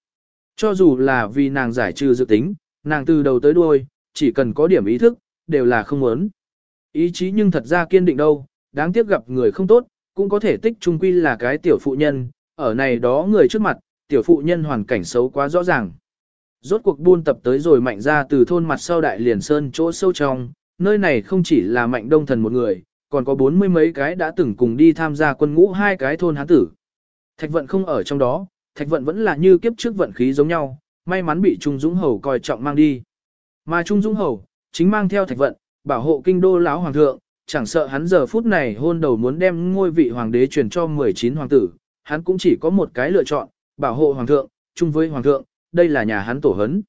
Cho dù là vì nàng giải trừ dự tính, nàng từ đầu tới đuôi, chỉ cần có điểm ý thức, đều là không muốn. Ý chí nhưng thật ra kiên định đâu, đáng tiếc gặp người không tốt, cũng có thể tích trung quy là cái tiểu phụ nhân, ở này đó người trước mặt, tiểu phụ nhân hoàn cảnh xấu quá rõ ràng. Rốt cuộc buôn tập tới rồi mạnh ra từ thôn mặt sau đại liền sơn chỗ sâu trong, nơi này không chỉ là mạnh đông thần một người, còn có bốn mươi mấy cái đã từng cùng đi tham gia quân ngũ hai cái thôn hán tử. Thạch vận không ở trong đó, thạch vận vẫn là như kiếp trước vận khí giống nhau, may mắn bị Trung Dũng Hầu coi trọng mang đi. Mà Trung Dũng Hầu, chính mang theo thạch vận, bảo hộ kinh đô lão hoàng thượng, chẳng sợ hắn giờ phút này hôn đầu muốn đem ngôi vị hoàng đế truyền cho 19 hoàng tử, hắn cũng chỉ có một cái lựa chọn, bảo hộ hoàng thượng, chung với hoàng thượng, đây là nhà hắn tổ hấn.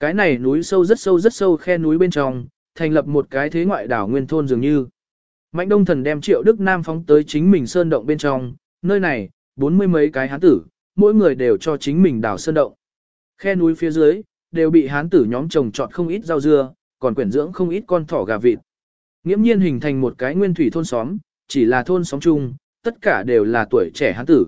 Cái này núi sâu rất sâu rất sâu khe núi bên trong, thành lập một cái thế ngoại đảo nguyên thôn dường như. Mạnh đông thần đem triệu Đức Nam phóng tới chính mình sơn động bên trong, nơi này, bốn mươi mấy cái hán tử, mỗi người đều cho chính mình đảo sơn động. Khe núi phía dưới, đều bị hán tử nhóm trồng trọt không ít rau dưa, còn quyển dưỡng không ít con thỏ gà vịt. Nghiễm nhiên hình thành một cái nguyên thủy thôn xóm, chỉ là thôn xóm chung, tất cả đều là tuổi trẻ hán tử.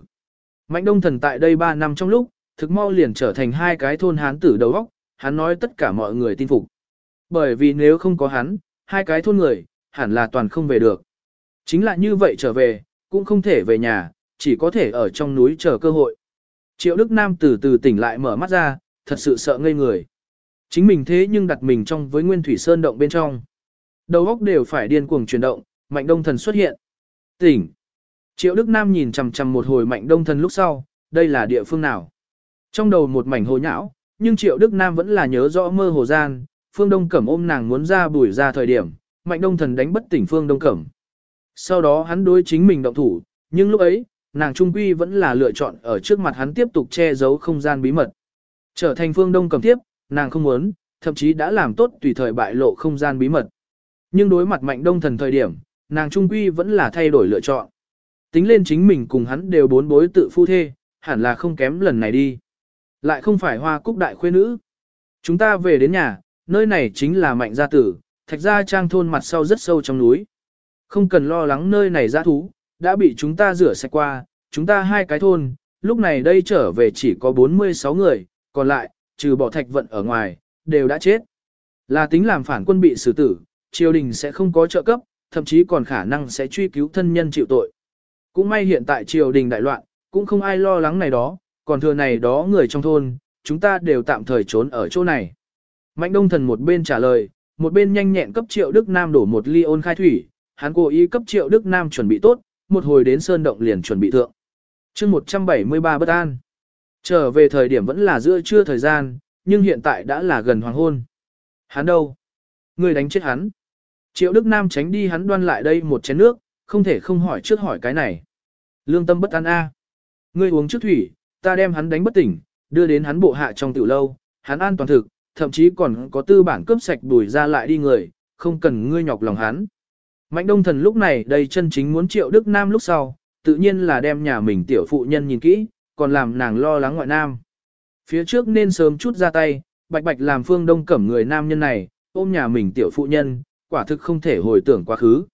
Mạnh đông thần tại đây 3 năm trong lúc, thực mau liền trở thành hai cái thôn hán tử đầu óc, hắn nói tất cả mọi người tin phục. Bởi vì nếu không có hắn, hai cái thôn người, hẳn là toàn không về được. Chính là như vậy trở về, cũng không thể về nhà, chỉ có thể ở trong núi chờ cơ hội. Triệu Đức Nam từ từ tỉnh lại mở mắt ra, thật sự sợ ngây người. Chính mình thế nhưng đặt mình trong với Nguyên Thủy Sơn động bên trong. Đầu óc đều phải điên cuồng chuyển động, Mạnh Đông Thần xuất hiện. Tỉnh. Triệu Đức Nam nhìn chằm chằm một hồi Mạnh Đông Thần lúc sau, đây là địa phương nào? Trong đầu một mảnh hồ nhão, nhưng Triệu Đức Nam vẫn là nhớ rõ mơ hồ gian, Phương Đông Cẩm ôm nàng muốn ra bùi ra thời điểm, Mạnh Đông Thần đánh bất tỉnh Phương Đông Cẩm. Sau đó hắn đối chính mình động thủ, nhưng lúc ấy, nàng trung quy vẫn là lựa chọn ở trước mặt hắn tiếp tục che giấu không gian bí mật. Trở thành Phương Đông cầm tiếp, nàng không muốn, thậm chí đã làm tốt tùy thời bại lộ không gian bí mật. Nhưng đối mặt Mạnh Đông Thần thời điểm, nàng trung quy vẫn là thay đổi lựa chọn. Tính lên chính mình cùng hắn đều bốn bối tự phu thê, hẳn là không kém lần này đi. Lại không phải hoa cúc đại khuê nữ. Chúng ta về đến nhà, nơi này chính là mạnh gia tử, thạch gia trang thôn mặt sau rất sâu trong núi. Không cần lo lắng nơi này giã thú, đã bị chúng ta rửa sạch qua, chúng ta hai cái thôn, lúc này đây trở về chỉ có 46 người, còn lại, trừ bỏ thạch vận ở ngoài, đều đã chết. Là tính làm phản quân bị xử tử, triều đình sẽ không có trợ cấp, thậm chí còn khả năng sẽ truy cứu thân nhân chịu tội. Cũng may hiện tại triều đình đại loạn, cũng không ai lo lắng này đó, còn thừa này đó người trong thôn, chúng ta đều tạm thời trốn ở chỗ này. Mạnh đông thần một bên trả lời, một bên nhanh nhẹn cấp triệu Đức Nam đổ một ly ôn khai thủy, hắn cố ý cấp triệu Đức Nam chuẩn bị tốt, một hồi đến sơn động liền chuẩn bị thượng. chương 173 bất an. Trở về thời điểm vẫn là giữa trưa thời gian, nhưng hiện tại đã là gần hoàng hôn. Hắn đâu? Người đánh chết hắn. Triệu Đức Nam tránh đi hắn đoan lại đây một chén nước, không thể không hỏi trước hỏi cái này. Lương tâm bất an a. Ngươi uống trước thủy, ta đem hắn đánh bất tỉnh, đưa đến hắn bộ hạ trong tiểu lâu, hắn an toàn thực, thậm chí còn có tư bản cướp sạch đuổi ra lại đi người, không cần ngươi nhọc lòng hắn. Mạnh đông thần lúc này đây chân chính muốn triệu Đức Nam lúc sau, tự nhiên là đem nhà mình tiểu phụ nhân nhìn kỹ, còn làm nàng lo lắng ngoại nam. Phía trước nên sớm chút ra tay, bạch bạch làm phương đông cẩm người nam nhân này, ôm nhà mình tiểu phụ nhân, quả thực không thể hồi tưởng quá khứ.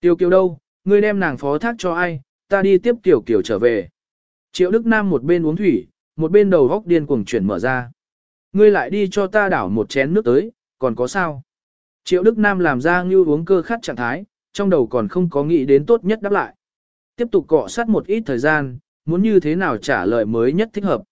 Tiêu kiều đâu, ngươi đem nàng phó thác cho ai, ta đi tiếp tiểu kiều trở về. Triệu Đức Nam một bên uống thủy, một bên đầu góc điên cuồng chuyển mở ra. Ngươi lại đi cho ta đảo một chén nước tới, còn có sao? Triệu Đức Nam làm ra như uống cơ khát trạng thái, trong đầu còn không có nghĩ đến tốt nhất đáp lại. Tiếp tục cọ sát một ít thời gian, muốn như thế nào trả lời mới nhất thích hợp.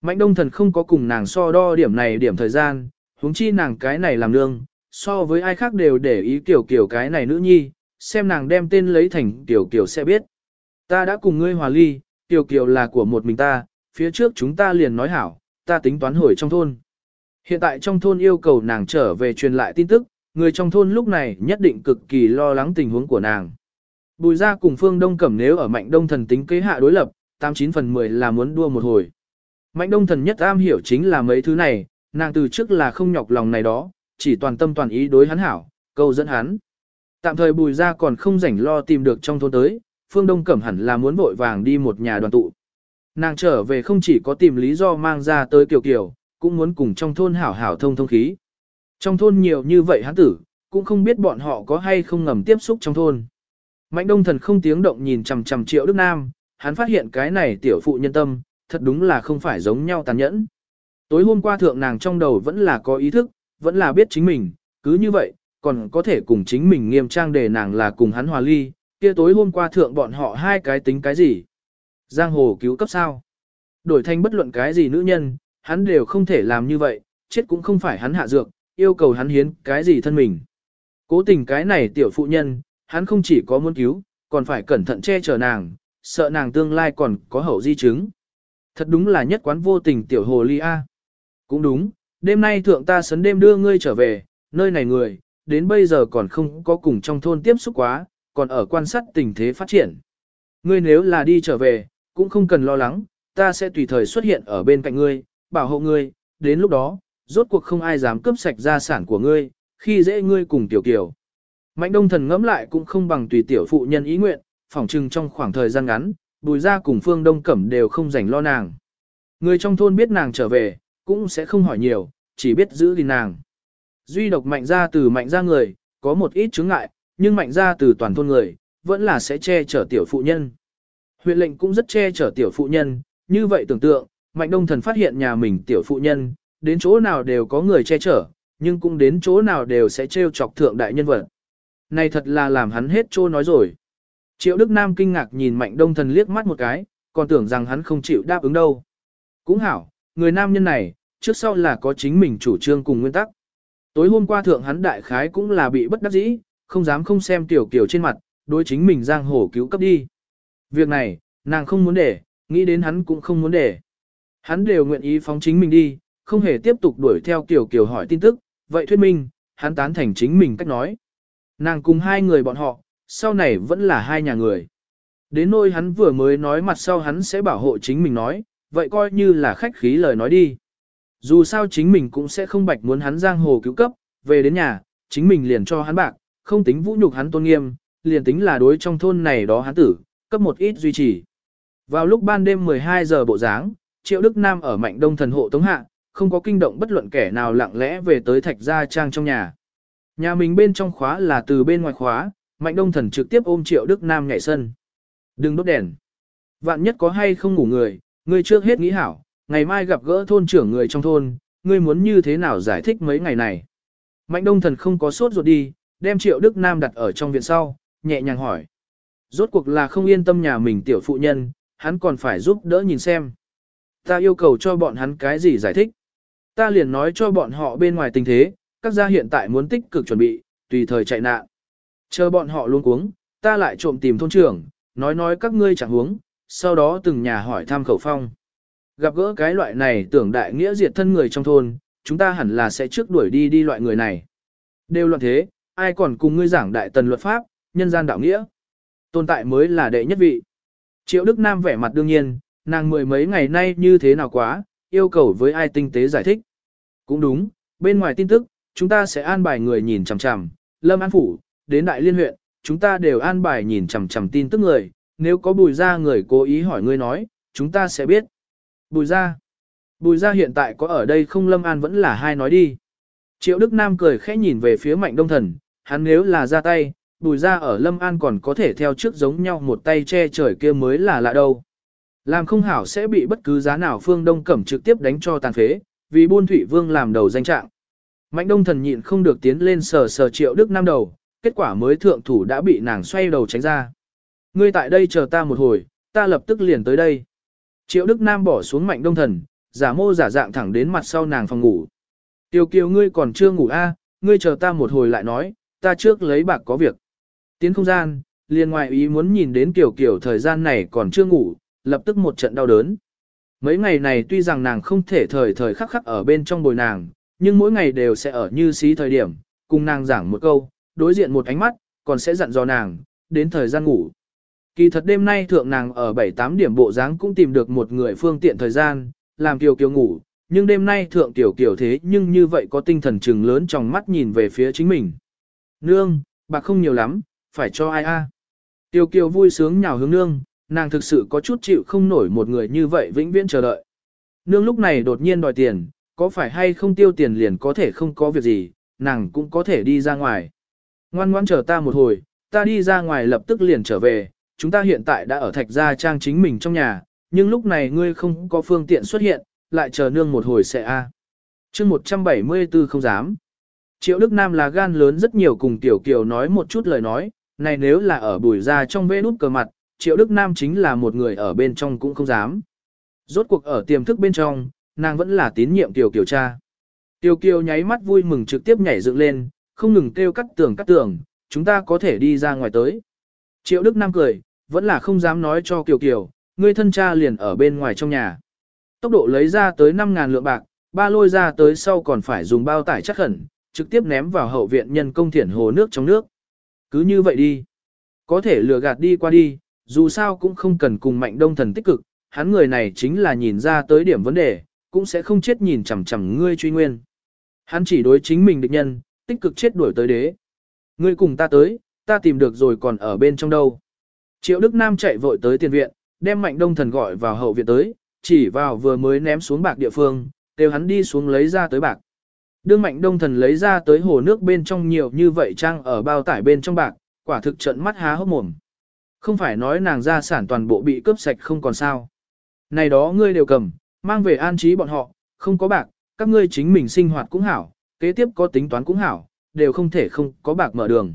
Mạnh đông thần không có cùng nàng so đo điểm này điểm thời gian, huống chi nàng cái này làm nương, so với ai khác đều để ý kiểu kiểu cái này nữ nhi, xem nàng đem tên lấy thành kiểu kiểu sẽ biết. Ta đã cùng ngươi hòa ly, tiểu kiểu là của một mình ta, phía trước chúng ta liền nói hảo, ta tính toán hồi trong thôn. Hiện tại trong thôn yêu cầu nàng trở về truyền lại tin tức, người trong thôn lúc này nhất định cực kỳ lo lắng tình huống của nàng. Bùi ra cùng phương đông cẩm nếu ở mạnh đông thần tính kế hạ đối lập, 89 phần 10 là muốn đua một hồi. Mạnh đông thần nhất am hiểu chính là mấy thứ này, nàng từ trước là không nhọc lòng này đó, chỉ toàn tâm toàn ý đối hắn hảo, câu dẫn hắn. Tạm thời bùi ra còn không rảnh lo tìm được trong thôn tới, phương đông cẩm hẳn là muốn vội vàng đi một nhà đoàn tụ. Nàng trở về không chỉ có tìm lý do mang ra tới kiều kiều, cũng muốn cùng trong thôn hảo hảo thông thông khí. Trong thôn nhiều như vậy hắn tử, cũng không biết bọn họ có hay không ngầm tiếp xúc trong thôn. Mạnh đông thần không tiếng động nhìn chằm chằm triệu Đức Nam, hắn phát hiện cái này tiểu phụ nhân tâm, thật đúng là không phải giống nhau tàn nhẫn. Tối hôm qua thượng nàng trong đầu vẫn là có ý thức, vẫn là biết chính mình, cứ như vậy, còn có thể cùng chính mình nghiêm trang để nàng là cùng hắn hòa ly, kia tối hôm qua thượng bọn họ hai cái tính cái gì. Giang hồ cứu cấp sao. Đổi thành bất luận cái gì nữ nhân, hắn đều không thể làm như vậy, chết cũng không phải hắn hạ dược, yêu cầu hắn hiến cái gì thân mình. Cố tình cái này tiểu phụ nhân, hắn không chỉ có muốn cứu, còn phải cẩn thận che chở nàng, sợ nàng tương lai còn có hậu di chứng. Thật đúng là nhất quán vô tình tiểu hồ ly A. Cũng đúng, đêm nay thượng ta sấn đêm đưa ngươi trở về, nơi này người, đến bây giờ còn không có cùng trong thôn tiếp xúc quá, còn ở quan sát tình thế phát triển. Ngươi nếu là đi trở về, cũng không cần lo lắng, ta sẽ tùy thời xuất hiện ở bên cạnh ngươi, bảo hộ ngươi, đến lúc đó, rốt cuộc không ai dám cướp sạch gia sản của ngươi, khi dễ ngươi cùng tiểu kiều. Mạnh đông thần ngẫm lại cũng không bằng tùy tiểu phụ nhân ý nguyện, phỏng chừng trong khoảng thời gian ngắn, bùi ra cùng phương đông cẩm đều không rảnh lo nàng. Người trong thôn biết nàng trở về, cũng sẽ không hỏi nhiều, chỉ biết giữ gìn nàng. Duy độc mạnh ra từ mạnh ra người, có một ít chứng ngại, nhưng mạnh ra từ toàn thôn người, vẫn là sẽ che chở tiểu phụ nhân. Huyện lệnh cũng rất che chở tiểu phụ nhân, như vậy tưởng tượng, mạnh đông thần phát hiện nhà mình tiểu phụ nhân, đến chỗ nào đều có người che chở, nhưng cũng đến chỗ nào đều sẽ trêu chọc thượng đại nhân vật. Này thật là làm hắn hết trô nói rồi. Triệu Đức Nam kinh ngạc nhìn mạnh đông thần liếc mắt một cái, còn tưởng rằng hắn không chịu đáp ứng đâu. Cũng hảo, người nam nhân này, trước sau là có chính mình chủ trương cùng nguyên tắc. Tối hôm qua thượng hắn đại khái cũng là bị bất đắc dĩ, không dám không xem tiểu kiểu trên mặt, đối chính mình giang hồ cứu cấp đi. Việc này, nàng không muốn để, nghĩ đến hắn cũng không muốn để. Hắn đều nguyện ý phóng chính mình đi, không hề tiếp tục đuổi theo kiểu kiểu hỏi tin tức, vậy thuyết minh, hắn tán thành chính mình cách nói. Nàng cùng hai người bọn họ, sau này vẫn là hai nhà người. Đến nôi hắn vừa mới nói mặt sau hắn sẽ bảo hộ chính mình nói, vậy coi như là khách khí lời nói đi. Dù sao chính mình cũng sẽ không bạch muốn hắn giang hồ cứu cấp, về đến nhà, chính mình liền cho hắn bạc, không tính vũ nhục hắn tôn nghiêm, liền tính là đối trong thôn này đó hắn tử, cấp một ít duy trì. Vào lúc ban đêm 12 giờ bộ dáng, Triệu Đức Nam ở Mạnh Đông thần hộ tống hạ, không có kinh động bất luận kẻ nào lặng lẽ về tới thạch gia trang trong nhà. Nhà mình bên trong khóa là từ bên ngoài khóa, Mạnh Đông thần trực tiếp ôm Triệu Đức Nam nhảy sân. Đừng đốt đèn. Vạn nhất có hay không ngủ người, ngươi trước hết nghĩ hảo, ngày mai gặp gỡ thôn trưởng người trong thôn, ngươi muốn như thế nào giải thích mấy ngày này. Mạnh Đông thần không có sốt ruột đi, đem Triệu Đức Nam đặt ở trong viện sau, nhẹ nhàng hỏi. Rốt cuộc là không yên tâm nhà mình tiểu phụ nhân, hắn còn phải giúp đỡ nhìn xem. Ta yêu cầu cho bọn hắn cái gì giải thích. Ta liền nói cho bọn họ bên ngoài tình thế, các gia hiện tại muốn tích cực chuẩn bị, tùy thời chạy nạn. Chờ bọn họ luôn cuống, ta lại trộm tìm thôn trưởng, nói nói các ngươi chẳng huống, sau đó từng nhà hỏi thăm khẩu phong. Gặp gỡ cái loại này tưởng đại nghĩa diệt thân người trong thôn, chúng ta hẳn là sẽ trước đuổi đi đi loại người này. Đều loạn thế, ai còn cùng ngươi giảng đại tần luật pháp, nhân gian đạo nghĩa. Tồn tại mới là đệ nhất vị. Triệu Đức Nam vẻ mặt đương nhiên, nàng mười mấy ngày nay như thế nào quá, yêu cầu với ai tinh tế giải thích. Cũng đúng, bên ngoài tin tức, chúng ta sẽ an bài người nhìn chằm chằm, Lâm An Phủ, đến Đại Liên huyện, chúng ta đều an bài nhìn chằm chằm tin tức người, nếu có bùi ra người cố ý hỏi ngươi nói, chúng ta sẽ biết. Bùi ra. Bùi ra hiện tại có ở đây không Lâm An vẫn là hai nói đi. Triệu Đức Nam cười khẽ nhìn về phía mạnh đông thần, hắn nếu là ra tay, bùi ra ở Lâm An còn có thể theo trước giống nhau một tay che trời kia mới là lạ đâu. Làm không hảo sẽ bị bất cứ giá nào phương đông cẩm trực tiếp đánh cho tàn phế, vì buôn thủy vương làm đầu danh trạng. Mạnh đông thần nhịn không được tiến lên sờ sờ triệu đức nam đầu, kết quả mới thượng thủ đã bị nàng xoay đầu tránh ra. Ngươi tại đây chờ ta một hồi, ta lập tức liền tới đây. Triệu đức nam bỏ xuống mạnh đông thần, giả mô giả dạng thẳng đến mặt sau nàng phòng ngủ. Tiêu kiều ngươi còn chưa ngủ a, ngươi chờ ta một hồi lại nói, ta trước lấy bạc có việc. Tiến không gian, liền ngoại ý muốn nhìn đến kiểu kiểu thời gian này còn chưa ngủ, lập tức một trận đau đớn. Mấy ngày này tuy rằng nàng không thể thời thời khắc khắc ở bên trong bồi nàng, nhưng mỗi ngày đều sẽ ở như xí thời điểm, cùng nàng giảng một câu, đối diện một ánh mắt, còn sẽ dặn dò nàng, đến thời gian ngủ. Kỳ thật đêm nay thượng nàng ở 7-8 điểm bộ dáng cũng tìm được một người phương tiện thời gian, làm kiều kiều ngủ, nhưng đêm nay thượng tiểu kiều thế nhưng như vậy có tinh thần trừng lớn trong mắt nhìn về phía chính mình. Nương, bạc không nhiều lắm, phải cho ai a? Tiểu kiều vui sướng nhào hướng nương, nàng thực sự có chút chịu không nổi một người như vậy vĩnh viễn chờ đợi. Nương lúc này đột nhiên đòi tiền, có phải hay không tiêu tiền liền có thể không có việc gì, nàng cũng có thể đi ra ngoài. Ngoan ngoan chờ ta một hồi, ta đi ra ngoài lập tức liền trở về, chúng ta hiện tại đã ở thạch gia trang chính mình trong nhà, nhưng lúc này ngươi không có phương tiện xuất hiện, lại chờ nương một hồi sẽ a. À. Chương 174 không dám. Triệu Đức Nam là gan lớn rất nhiều cùng Tiểu Kiều nói một chút lời nói, này nếu là ở bùi ra trong vê nút cờ mặt, Triệu Đức Nam chính là một người ở bên trong cũng không dám. Rốt cuộc ở tiềm thức bên trong, nàng vẫn là tín nhiệm Tiểu Kiều cha. Tiểu Kiều nháy mắt vui mừng trực tiếp nhảy dựng lên, không ngừng kêu cắt tường cắt tường, chúng ta có thể đi ra ngoài tới. Triệu Đức Nam cười, vẫn là không dám nói cho Kiều Kiều, ngươi thân cha liền ở bên ngoài trong nhà. Tốc độ lấy ra tới 5.000 lượng bạc, ba lôi ra tới sau còn phải dùng bao tải chắc khẩn, trực tiếp ném vào hậu viện nhân công thiển hồ nước trong nước. Cứ như vậy đi. Có thể lừa gạt đi qua đi, dù sao cũng không cần cùng mạnh đông thần tích cực, hắn người này chính là nhìn ra tới điểm vấn đề, cũng sẽ không chết nhìn chằm chằm ngươi truy nguyên. Hắn chỉ đối chính mình địch nhân, tích cực chết đuổi tới đế. Ngươi cùng ta tới, ta tìm được rồi còn ở bên trong đâu. Triệu Đức Nam chạy vội tới tiền viện, đem mạnh đông thần gọi vào hậu viện tới, chỉ vào vừa mới ném xuống bạc địa phương, đều hắn đi xuống lấy ra tới bạc. Đương mạnh đông thần lấy ra tới hồ nước bên trong nhiều như vậy trang ở bao tải bên trong bạc, quả thực trận mắt há hốc mồm. Không phải nói nàng gia sản toàn bộ bị cướp sạch không còn sao. Này đó ngươi đều cầm, mang về an trí bọn họ, không có bạc, các ngươi chính mình sinh hoạt cũng hảo, kế tiếp có tính toán cũng hảo, đều không thể không có bạc mở đường.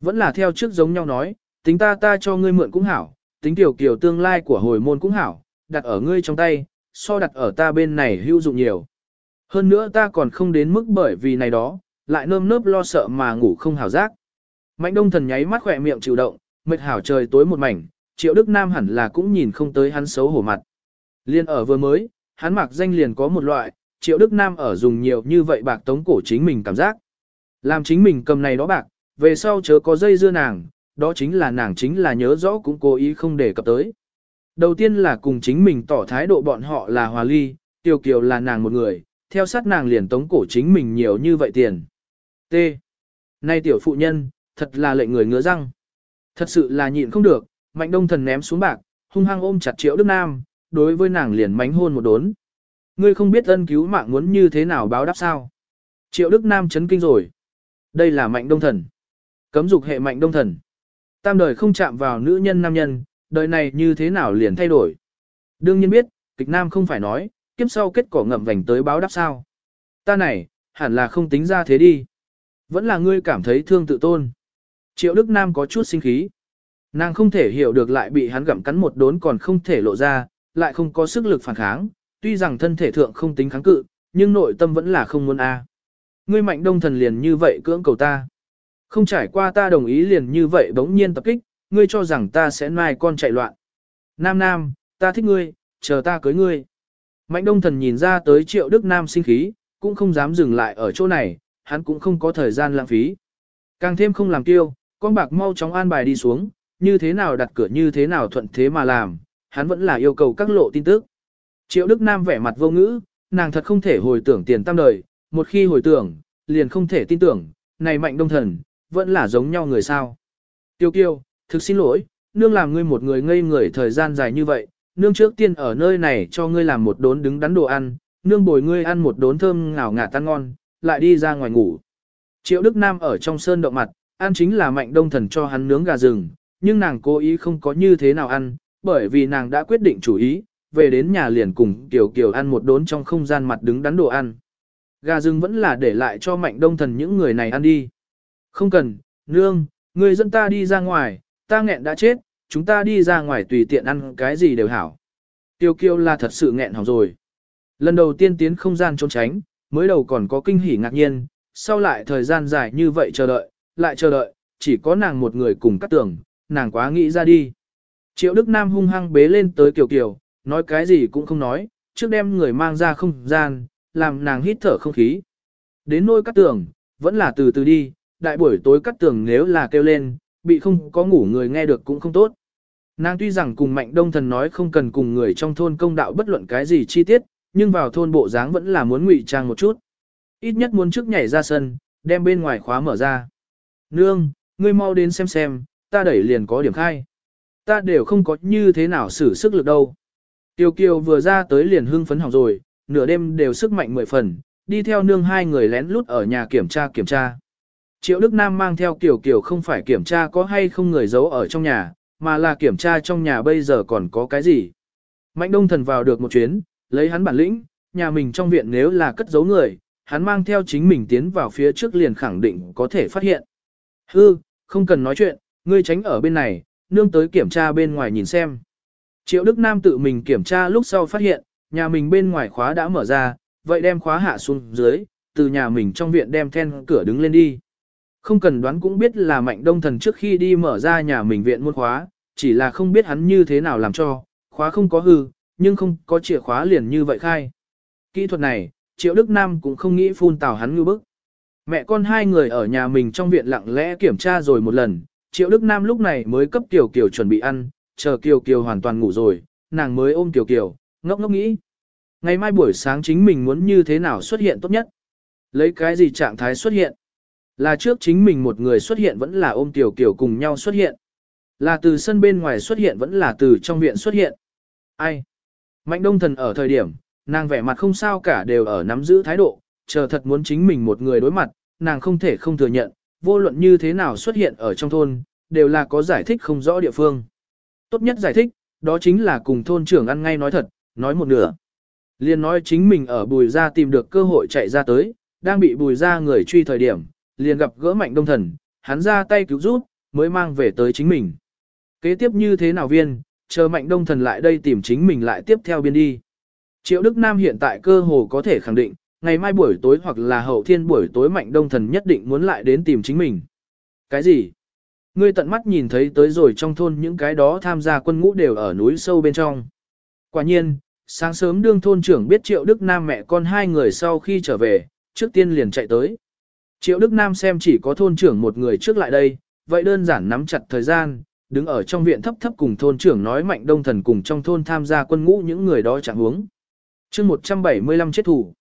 Vẫn là theo trước giống nhau nói, tính ta ta cho ngươi mượn cũng hảo, tính tiểu kiều tương lai của hồi môn cũng hảo, đặt ở ngươi trong tay, so đặt ở ta bên này hữu dụng nhiều. Hơn nữa ta còn không đến mức bởi vì này đó, lại nơm nớp lo sợ mà ngủ không hảo giác. Mạnh đông thần nháy mắt khỏe miệng chịu động, mệt hảo trời tối một mảnh, triệu đức nam hẳn là cũng nhìn không tới hắn xấu hổ mặt. Liên ở vừa mới, hắn mặc danh liền có một loại, triệu đức nam ở dùng nhiều như vậy bạc tống cổ chính mình cảm giác. Làm chính mình cầm này đó bạc, về sau chớ có dây dưa nàng, đó chính là nàng chính là nhớ rõ cũng cố ý không để cập tới. Đầu tiên là cùng chính mình tỏ thái độ bọn họ là hòa ly, tiêu kiều là nàng một người, theo sát nàng liền tống cổ chính mình nhiều như vậy tiền. T. Nay tiểu phụ nhân, thật là lệnh người ngứa răng. Thật sự là nhịn không được, mạnh đông thần ném xuống bạc, hung hăng ôm chặt triệu Đức Nam, đối với nàng liền mánh hôn một đốn. Ngươi không biết ân cứu mạng muốn như thế nào báo đáp sao. Triệu Đức Nam chấn kinh rồi. Đây là mạnh đông thần. Cấm dục hệ mạnh đông thần. Tam đời không chạm vào nữ nhân nam nhân, đời này như thế nào liền thay đổi. Đương nhiên biết, kịch nam không phải nói, kiếp sau kết quả ngậm vành tới báo đáp sao. Ta này, hẳn là không tính ra thế đi. Vẫn là ngươi cảm thấy thương tự tôn. Triệu Đức Nam có chút sinh khí. Nàng không thể hiểu được lại bị hắn gặm cắn một đốn còn không thể lộ ra, lại không có sức lực phản kháng, tuy rằng thân thể thượng không tính kháng cự, nhưng nội tâm vẫn là không muốn a. Ngươi mạnh đông thần liền như vậy cưỡng cầu ta. Không trải qua ta đồng ý liền như vậy bỗng nhiên tập kích, ngươi cho rằng ta sẽ mai con chạy loạn. Nam Nam, ta thích ngươi, chờ ta cưới ngươi. Mạnh đông thần nhìn ra tới triệu Đức Nam sinh khí, cũng không dám dừng lại ở chỗ này, hắn cũng không có thời gian lãng phí. Càng thêm không làm tiêu, con bạc mau chóng an bài đi xuống, như thế nào đặt cửa như thế nào thuận thế mà làm, hắn vẫn là yêu cầu các lộ tin tức. Triệu Đức Nam vẻ mặt vô ngữ, nàng thật không thể hồi tưởng tiền tam đời, một khi hồi tưởng, liền không thể tin tưởng, này mạnh đông thần, vẫn là giống nhau người sao. Tiêu kiêu, thực xin lỗi, nương làm ngươi một người ngây người thời gian dài như vậy, nương trước tiên ở nơi này cho ngươi làm một đốn đứng đắn đồ ăn, nương bồi ngươi ăn một đốn thơm ngào ngạt tan ngon, lại đi ra ngoài ngủ. Triệu Đức Nam ở trong sơn động mặt, ăn chính là mạnh đông thần cho hắn nướng gà rừng, nhưng nàng cố ý không có như thế nào ăn, bởi vì nàng đã quyết định chủ ý, về đến nhà liền cùng Kiều Kiều ăn một đốn trong không gian mặt đứng đắn đồ ăn. Gà rừng vẫn là để lại cho mạnh đông thần những người này ăn đi. Không cần, nương, người dẫn ta đi ra ngoài, ta nghẹn đã chết, chúng ta đi ra ngoài tùy tiện ăn cái gì đều hảo. Tiêu kiêu là thật sự nghẹn hỏng rồi. Lần đầu tiên tiến không gian trốn tránh, mới đầu còn có kinh hỉ ngạc nhiên, sau lại thời gian dài như vậy chờ đợi, lại chờ đợi, chỉ có nàng một người cùng cắt tưởng, nàng quá nghĩ ra đi. Triệu Đức Nam hung hăng bế lên tới Kiều Kiều, nói cái gì cũng không nói, trước đem người mang ra không gian, làm nàng hít thở không khí. Đến nôi cắt tưởng, vẫn là từ từ đi, đại buổi tối cắt tưởng nếu là kêu lên, bị không có ngủ người nghe được cũng không tốt. Nàng tuy rằng cùng mạnh đông thần nói không cần cùng người trong thôn công đạo bất luận cái gì chi tiết, nhưng vào thôn bộ dáng vẫn là muốn ngụy trang một chút. Ít nhất muốn trước nhảy ra sân, đem bên ngoài khóa mở ra. Nương, ngươi mau đến xem xem, ta đẩy liền có điểm khai. Ta đều không có như thế nào xử sức lực đâu. Tiêu kiều vừa ra tới liền hưng phấn hỏng rồi, nửa đêm đều sức mạnh mười phần, đi theo nương hai người lén lút ở nhà kiểm tra kiểm tra. Triệu Đức Nam mang theo Kiều Kiều không phải kiểm tra có hay không người giấu ở trong nhà, mà là kiểm tra trong nhà bây giờ còn có cái gì. Mạnh Đông Thần vào được một chuyến, lấy hắn bản lĩnh, nhà mình trong viện nếu là cất giấu người, hắn mang theo chính mình tiến vào phía trước liền khẳng định có thể phát hiện. Hư, không cần nói chuyện, ngươi tránh ở bên này, nương tới kiểm tra bên ngoài nhìn xem. Triệu Đức Nam tự mình kiểm tra lúc sau phát hiện, nhà mình bên ngoài khóa đã mở ra, vậy đem khóa hạ xuống dưới, từ nhà mình trong viện đem then cửa đứng lên đi. Không cần đoán cũng biết là mạnh đông thần trước khi đi mở ra nhà mình viện môn khóa, chỉ là không biết hắn như thế nào làm cho, khóa không có hư, nhưng không có chìa khóa liền như vậy khai. Kỹ thuật này, Triệu Đức Nam cũng không nghĩ phun tào hắn như bức. Mẹ con hai người ở nhà mình trong viện lặng lẽ kiểm tra rồi một lần, Triệu Đức Nam lúc này mới cấp tiểu Kiều chuẩn bị ăn, chờ Kiều Kiều hoàn toàn ngủ rồi, nàng mới ôm Kiều Kiều, ngốc ngốc nghĩ. Ngày mai buổi sáng chính mình muốn như thế nào xuất hiện tốt nhất? Lấy cái gì trạng thái xuất hiện? Là trước chính mình một người xuất hiện vẫn là ôm Kiều Kiều cùng nhau xuất hiện? Là từ sân bên ngoài xuất hiện vẫn là từ trong viện xuất hiện? Ai? Mạnh đông thần ở thời điểm, nàng vẻ mặt không sao cả đều ở nắm giữ thái độ, chờ thật muốn chính mình một người đối mặt, nàng không thể không thừa nhận, vô luận như thế nào xuất hiện ở trong thôn, đều là có giải thích không rõ địa phương. Tốt nhất giải thích, đó chính là cùng thôn trưởng ăn ngay nói thật, nói một nửa. Liên nói chính mình ở bùi ra tìm được cơ hội chạy ra tới, đang bị bùi ra người truy thời điểm, liền gặp gỡ mạnh đông thần, hắn ra tay cứu giúp, mới mang về tới chính mình. Kế tiếp như thế nào viên, chờ mạnh đông thần lại đây tìm chính mình lại tiếp theo biên đi. Triệu Đức Nam hiện tại cơ hồ có thể khẳng định, ngày mai buổi tối hoặc là hậu thiên buổi tối mạnh đông thần nhất định muốn lại đến tìm chính mình. Cái gì? Ngươi tận mắt nhìn thấy tới rồi trong thôn những cái đó tham gia quân ngũ đều ở núi sâu bên trong. Quả nhiên, sáng sớm đương thôn trưởng biết Triệu Đức Nam mẹ con hai người sau khi trở về, trước tiên liền chạy tới. Triệu Đức Nam xem chỉ có thôn trưởng một người trước lại đây, vậy đơn giản nắm chặt thời gian, đứng ở trong viện thấp thấp cùng thôn trưởng nói mạnh đông thần cùng trong thôn tham gia quân ngũ những người đó chẳng huống. chương 175 chết thủ.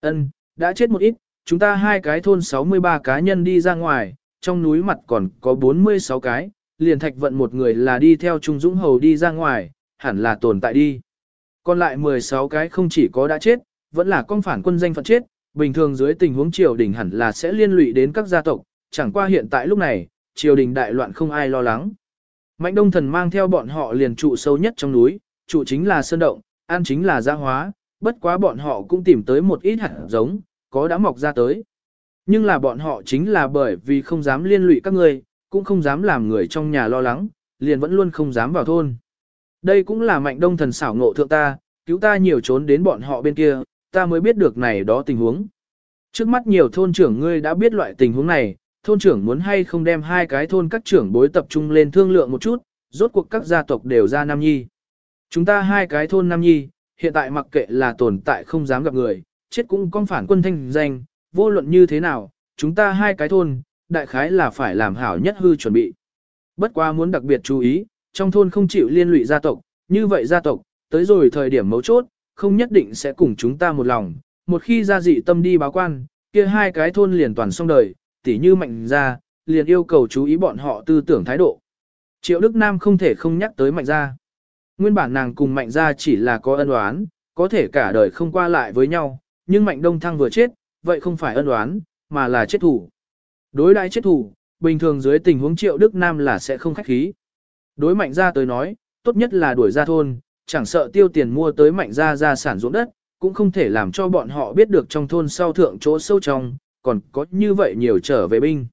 ân đã chết một ít, chúng ta hai cái thôn 63 cá nhân đi ra ngoài, trong núi mặt còn có 46 cái, liền thạch vận một người là đi theo Trung Dũng Hầu đi ra ngoài, hẳn là tồn tại đi. Còn lại 16 cái không chỉ có đã chết, vẫn là con phản quân danh phận chết, bình thường dưới tình huống triều đình hẳn là sẽ liên lụy đến các gia tộc, chẳng qua hiện tại lúc này, triều đình đại loạn không ai lo lắng. Mạnh đông thần mang theo bọn họ liền trụ sâu nhất trong núi, trụ chính là sơn động, an chính là gia hóa, bất quá bọn họ cũng tìm tới một ít hạt giống, có đã mọc ra tới. Nhưng là bọn họ chính là bởi vì không dám liên lụy các ngươi cũng không dám làm người trong nhà lo lắng, liền vẫn luôn không dám vào thôn. Đây cũng là mạnh đông thần xảo ngộ thượng ta, cứu ta nhiều trốn đến bọn họ bên kia, ta mới biết được này đó tình huống. Trước mắt nhiều thôn trưởng ngươi đã biết loại tình huống này, thôn trưởng muốn hay không đem hai cái thôn các trưởng bối tập trung lên thương lượng một chút, rốt cuộc các gia tộc đều ra Nam Nhi. Chúng ta hai cái thôn Nam Nhi, hiện tại mặc kệ là tồn tại không dám gặp người, chết cũng con phản quân thanh danh, vô luận như thế nào, chúng ta hai cái thôn, đại khái là phải làm hảo nhất hư chuẩn bị. Bất quá muốn đặc biệt chú ý, trong thôn không chịu liên lụy gia tộc, như vậy gia tộc, tới rồi thời điểm mấu chốt, không nhất định sẽ cùng chúng ta một lòng, một khi gia dị tâm đi báo quan, kia hai cái thôn liền toàn xong đời, tỉ như mạnh gia, liền yêu cầu chú ý bọn họ tư tưởng thái độ. Triệu Đức Nam không thể không nhắc tới mạnh gia. Nguyên bản nàng cùng mạnh gia chỉ là có ân oán, có thể cả đời không qua lại với nhau, nhưng mạnh đông thăng vừa chết, vậy không phải ân oán, mà là chết thủ. Đối đại chết thủ, bình thường dưới tình huống Triệu Đức Nam là sẽ không khách khí. Đối mạnh gia tới nói, tốt nhất là đuổi ra thôn, chẳng sợ tiêu tiền mua tới mạnh gia gia sản ruộng đất, cũng không thể làm cho bọn họ biết được trong thôn sau thượng chỗ sâu trong, còn có như vậy nhiều trở về binh.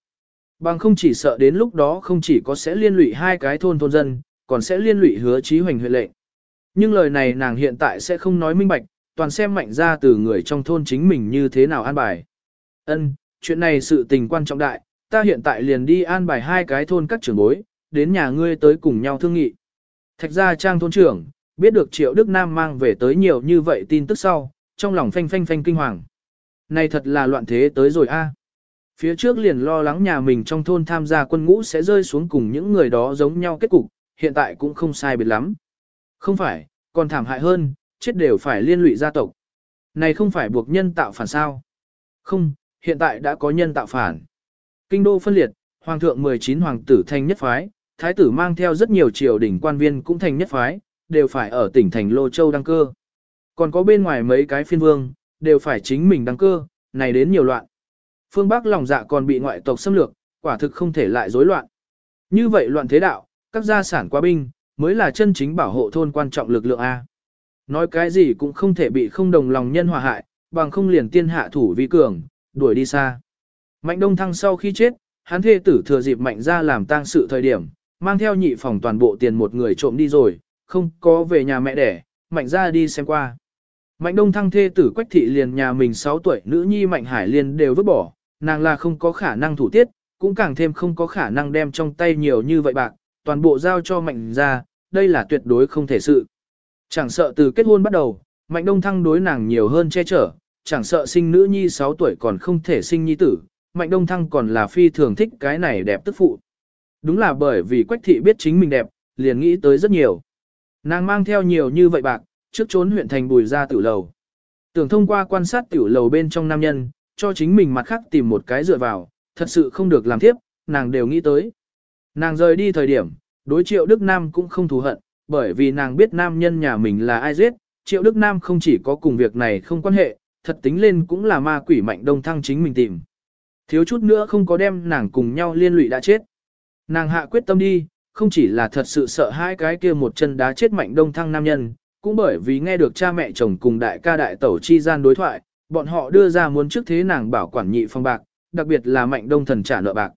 Bằng không chỉ sợ đến lúc đó không chỉ có sẽ liên lụy hai cái thôn thôn dân, còn sẽ liên lụy hứa trí hoành huyện lệnh. Nhưng lời này nàng hiện tại sẽ không nói minh bạch, toàn xem mạnh ra từ người trong thôn chính mình như thế nào an bài. Ân, chuyện này sự tình quan trọng đại, ta hiện tại liền đi an bài hai cái thôn các trưởng bối, đến nhà ngươi tới cùng nhau thương nghị. Thạch gia trang thôn trưởng, biết được Triệu Đức Nam mang về tới nhiều như vậy tin tức sau, trong lòng phanh phanh phanh kinh hoàng. Này thật là loạn thế tới rồi a. Phía trước liền lo lắng nhà mình trong thôn tham gia quân ngũ sẽ rơi xuống cùng những người đó giống nhau kết cục, hiện tại cũng không sai biệt lắm. Không phải, còn thảm hại hơn, chết đều phải liên lụy gia tộc. Này không phải buộc nhân tạo phản sao? Không, hiện tại đã có nhân tạo phản. Kinh đô phân liệt, hoàng thượng 19 hoàng tử thành nhất phái, thái tử mang theo rất nhiều triều đình quan viên cũng thành nhất phái, đều phải ở tỉnh thành Lô Châu đăng cơ. Còn có bên ngoài mấy cái phiên vương, đều phải chính mình đăng cơ, này đến nhiều loạn. Phương Bắc lòng dạ còn bị ngoại tộc xâm lược, quả thực không thể lại rối loạn. Như vậy loạn thế đạo, các gia sản qua binh, mới là chân chính bảo hộ thôn quan trọng lực lượng A. Nói cái gì cũng không thể bị không đồng lòng nhân hòa hại, bằng không liền tiên hạ thủ vi cường, đuổi đi xa. Mạnh đông thăng sau khi chết, hắn thê tử thừa dịp mạnh ra làm tang sự thời điểm, mang theo nhị phòng toàn bộ tiền một người trộm đi rồi, không có về nhà mẹ đẻ, mạnh ra đi xem qua. Mạnh đông thăng thê tử quách thị liền nhà mình 6 tuổi nữ nhi mạnh hải liền đều vứt bỏ, nàng là không có khả năng thủ tiết, cũng càng thêm không có khả năng đem trong tay nhiều như vậy bạc, toàn bộ giao cho mạnh ra, đây là tuyệt đối không thể sự. Chẳng sợ từ kết hôn bắt đầu, mạnh đông thăng đối nàng nhiều hơn che chở, chẳng sợ sinh nữ nhi 6 tuổi còn không thể sinh nhi tử, mạnh đông thăng còn là phi thường thích cái này đẹp tức phụ. Đúng là bởi vì quách thị biết chính mình đẹp, liền nghĩ tới rất nhiều. Nàng mang theo nhiều như vậy bạc, trước trốn huyện thành bùi ra tiểu lầu. Tưởng thông qua quan sát tiểu lầu bên trong nam nhân, cho chính mình mặt khác tìm một cái dựa vào, thật sự không được làm tiếp, nàng đều nghĩ tới. Nàng rời đi thời điểm, đối triệu Đức Nam cũng không thù hận, bởi vì nàng biết nam nhân nhà mình là ai giết, triệu Đức Nam không chỉ có cùng việc này không quan hệ, thật tính lên cũng là ma quỷ mạnh đông thăng chính mình tìm. Thiếu chút nữa không có đem nàng cùng nhau liên lụy đã chết. Nàng hạ quyết tâm đi, không chỉ là thật sự sợ hai cái kia một chân đá chết mạnh đông thăng nam nhân, cũng bởi vì nghe được cha mẹ chồng cùng đại ca đại tẩu chi gian đối thoại, bọn họ đưa ra muốn trước thế nàng bảo quản nhị phong bạc, đặc biệt là mạnh đông thần trả nợ bạc.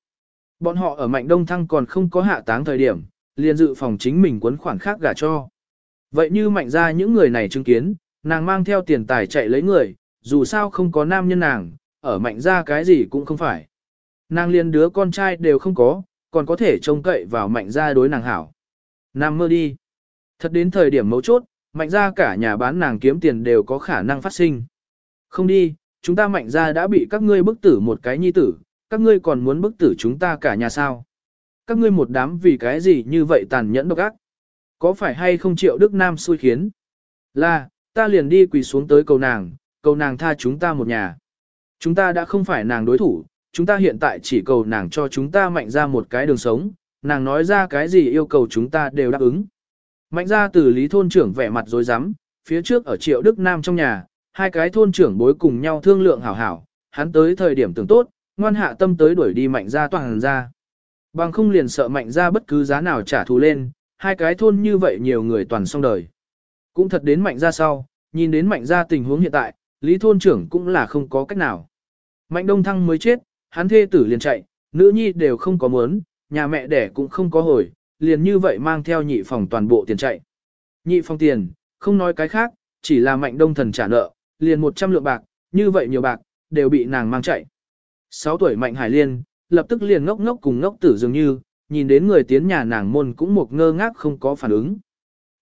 Bọn họ ở mạnh đông thăng còn không có hạ táng thời điểm, liền dự phòng chính mình quấn khoản khác gả cho. Vậy như mạnh ra những người này chứng kiến, nàng mang theo tiền tài chạy lấy người, dù sao không có nam nhân nàng, ở mạnh ra cái gì cũng không phải. Nàng liền đứa con trai đều không có, còn có thể trông cậy vào mạnh ra đối nàng hảo. Nam mơ đi. Thật đến thời điểm mấu chốt, mạnh ra cả nhà bán nàng kiếm tiền đều có khả năng phát sinh. Không đi, chúng ta mạnh ra đã bị các ngươi bức tử một cái nhi tử, các ngươi còn muốn bức tử chúng ta cả nhà sao. Các ngươi một đám vì cái gì như vậy tàn nhẫn độc ác. Có phải hay không triệu Đức Nam xui khiến? Là, ta liền đi quỳ xuống tới cầu nàng, cầu nàng tha chúng ta một nhà. Chúng ta đã không phải nàng đối thủ, chúng ta hiện tại chỉ cầu nàng cho chúng ta mạnh ra một cái đường sống, nàng nói ra cái gì yêu cầu chúng ta đều đáp ứng. Mạnh ra từ lý thôn trưởng vẻ mặt dối rắm phía trước ở triệu Đức Nam trong nhà, hai cái thôn trưởng bối cùng nhau thương lượng hảo hảo, hắn tới thời điểm tưởng tốt, ngoan hạ tâm tới đuổi đi mạnh ra toàn ra. Bằng không liền sợ mạnh ra bất cứ giá nào trả thù lên, hai cái thôn như vậy nhiều người toàn xong đời. Cũng thật đến mạnh ra sau, nhìn đến mạnh ra tình huống hiện tại, lý thôn trưởng cũng là không có cách nào. Mạnh đông thăng mới chết, hắn thê tử liền chạy, nữ nhi đều không có muốn, nhà mẹ đẻ cũng không có hồi, liền như vậy mang theo nhị phòng toàn bộ tiền chạy. Nhị phòng tiền, không nói cái khác, chỉ là mạnh đông thần trả nợ, liền 100 lượng bạc, như vậy nhiều bạc, đều bị nàng mang chạy. 6 tuổi mạnh hải liên, lập tức liền ngốc ngốc cùng ngốc tử dường như, nhìn đến người tiến nhà nàng môn cũng một ngơ ngác không có phản ứng.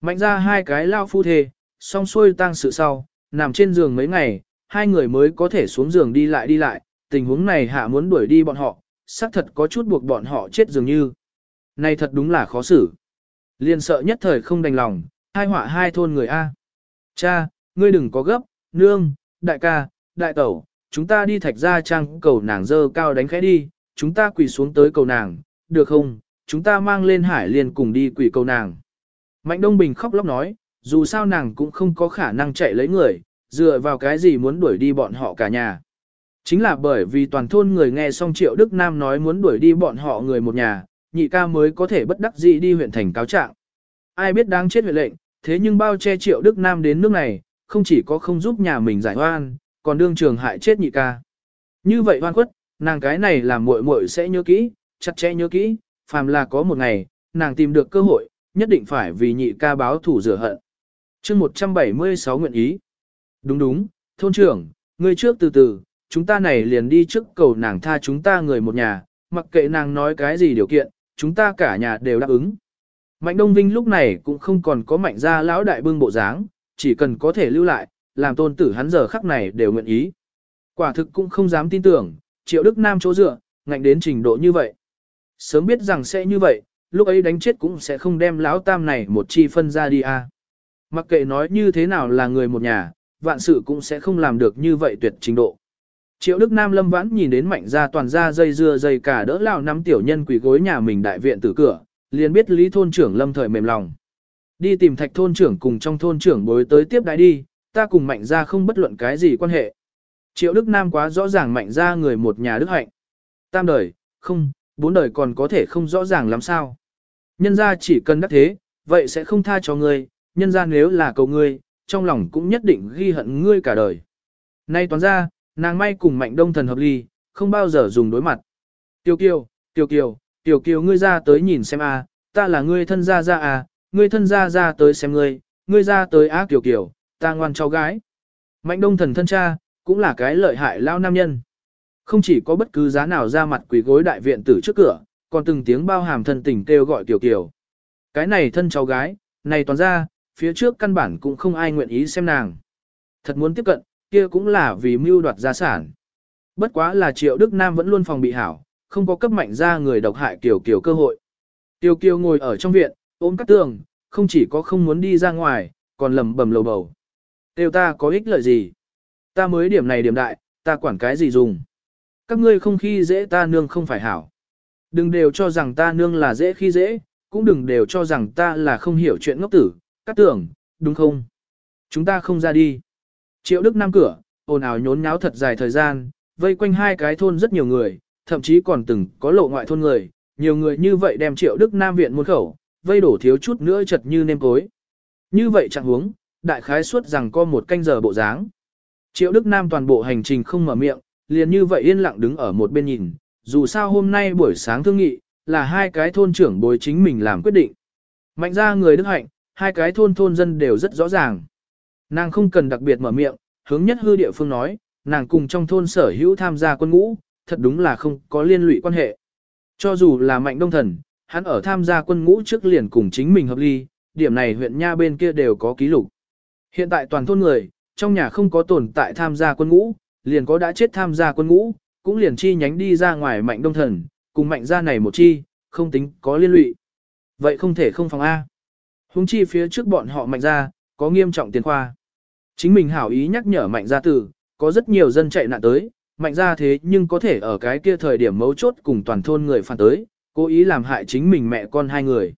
Mạnh ra hai cái lao phu thề song xuôi tang sự sau, nằm trên giường mấy ngày, hai người mới có thể xuống giường đi lại đi lại, tình huống này hạ muốn đuổi đi bọn họ, xác thật có chút buộc bọn họ chết dường như. Này thật đúng là khó xử. Liên sợ nhất thời không đành lòng, hai họa hai thôn người A. Cha, ngươi đừng có gấp, nương, đại ca, đại tẩu, chúng ta đi thạch ra trang cầu nàng dơ cao đánh khẽ đi, chúng ta quỳ xuống tới cầu nàng, được không, chúng ta mang lên hải liền cùng đi quỳ cầu nàng. Mạnh Đông Bình khóc lóc nói, dù sao nàng cũng không có khả năng chạy lấy người, dựa vào cái gì muốn đuổi đi bọn họ cả nhà. Chính là bởi vì toàn thôn người nghe xong Triệu Đức Nam nói muốn đuổi đi bọn họ người một nhà, nhị ca mới có thể bất đắc dĩ đi huyện thành cáo trạng. Ai biết đáng chết huyện lệnh, thế nhưng bao che Triệu Đức Nam đến nước này, không chỉ có không giúp nhà mình giải oan, còn đương trường hại chết nhị ca. Như vậy oan khuất, nàng cái này làm muội muội sẽ nhớ kỹ, chặt chẽ nhớ kỹ, phàm là có một ngày, nàng tìm được cơ hội, nhất định phải vì nhị ca báo thủ rửa hận. chương 176 nguyện ý. Đúng đúng, thôn trưởng, ngươi trước từ từ, chúng ta này liền đi trước cầu nàng tha chúng ta người một nhà, mặc kệ nàng nói cái gì điều kiện, chúng ta cả nhà đều đáp ứng. Mạnh Đông Vinh lúc này cũng không còn có mạnh gia lão đại bưng bộ dáng, chỉ cần có thể lưu lại, làm tôn tử hắn giờ khắc này đều nguyện ý. Quả thực cũng không dám tin tưởng, triệu Đức Nam chỗ dựa, ngạnh đến trình độ như vậy. Sớm biết rằng sẽ như vậy, lúc ấy đánh chết cũng sẽ không đem lão tam này một chi phân ra đi a. Mặc kệ nói như thế nào là người một nhà, vạn sự cũng sẽ không làm được như vậy tuyệt trình độ. Triệu Đức Nam lâm vãn nhìn đến mạnh ra toàn ra dây dưa dây cả đỡ lao năm tiểu nhân quỷ gối nhà mình đại viện tử cửa, liền biết lý thôn trưởng lâm thời mềm lòng. Đi tìm thạch thôn trưởng cùng trong thôn trưởng bối tới tiếp đại đi, ta cùng mạnh ra không bất luận cái gì quan hệ. Triệu Đức Nam quá rõ ràng mạnh ra người một nhà đức hạnh. Tam đời, không, bốn đời còn có thể không rõ ràng lắm sao. Nhân ra chỉ cần đắc thế, vậy sẽ không tha cho ngươi, nhân ra nếu là cầu ngươi, trong lòng cũng nhất định ghi hận ngươi cả đời. Nay toán ra, nàng may cùng mạnh đông thần hợp ly, không bao giờ dùng đối mặt. Tiêu kiều, tiêu kiều, tiểu kiều ngươi ra tới nhìn xem a, ta là ngươi thân gia ra à, ngươi thân gia ra tới xem ngươi, ngươi ra tới á tiểu kiều, ta ngoan cháu gái. Mạnh đông thần thân cha, cũng là cái lợi hại lao nam nhân. không chỉ có bất cứ giá nào ra mặt quỷ gối đại viện tử trước cửa, còn từng tiếng bao hàm thân tình kêu gọi tiểu kiều. Cái này thân cháu gái, này toàn ra, phía trước căn bản cũng không ai nguyện ý xem nàng. Thật muốn tiếp cận, kia cũng là vì mưu đoạt gia sản. Bất quá là triệu Đức Nam vẫn luôn phòng bị hảo, không có cấp mạnh ra người độc hại kiểu kiểu cơ hội. Tiêu Kiều ngồi ở trong viện, ôm các tường, không chỉ có không muốn đi ra ngoài, còn lầm bầm lầu bầu. Tiêu ta có ích lợi gì? Ta mới điểm này điểm đại, ta quản cái gì dùng? Các ngươi không khi dễ ta nương không phải hảo. Đừng đều cho rằng ta nương là dễ khi dễ, cũng đừng đều cho rằng ta là không hiểu chuyện ngốc tử, các tưởng, đúng không? Chúng ta không ra đi. Triệu Đức Nam cửa, ồn ào nhốn nháo thật dài thời gian, vây quanh hai cái thôn rất nhiều người, thậm chí còn từng có lộ ngoại thôn người, nhiều người như vậy đem Triệu Đức Nam viện muôn khẩu, vây đổ thiếu chút nữa chật như nêm cối. Như vậy chẳng huống, đại khái suốt rằng có một canh giờ bộ dáng. Triệu Đức Nam toàn bộ hành trình không mở miệng, liền như vậy yên lặng đứng ở một bên nhìn, dù sao hôm nay buổi sáng thương nghị, là hai cái thôn trưởng bối chính mình làm quyết định. Mạnh ra người Đức Hạnh, hai cái thôn thôn dân đều rất rõ ràng. Nàng không cần đặc biệt mở miệng, hướng nhất hư địa phương nói, nàng cùng trong thôn sở hữu tham gia quân ngũ, thật đúng là không có liên lụy quan hệ. Cho dù là mạnh đông thần, hắn ở tham gia quân ngũ trước liền cùng chính mình hợp ly, điểm này huyện nha bên kia đều có ký lục. Hiện tại toàn thôn người, trong nhà không có tồn tại tham gia quân ngũ, liền có đã chết tham gia quân ngũ, cũng liền chi nhánh đi ra ngoài mạnh đông thần, cùng mạnh gia này một chi, không tính có liên lụy. Vậy không thể không phòng A. Hùng chi phía trước bọn họ mạnh gia, có nghiêm trọng tiền khoa. Chính mình hảo ý nhắc nhở mạnh gia tử, có rất nhiều dân chạy nạn tới, mạnh gia thế nhưng có thể ở cái kia thời điểm mấu chốt cùng toàn thôn người phản tới, cố ý làm hại chính mình mẹ con hai người.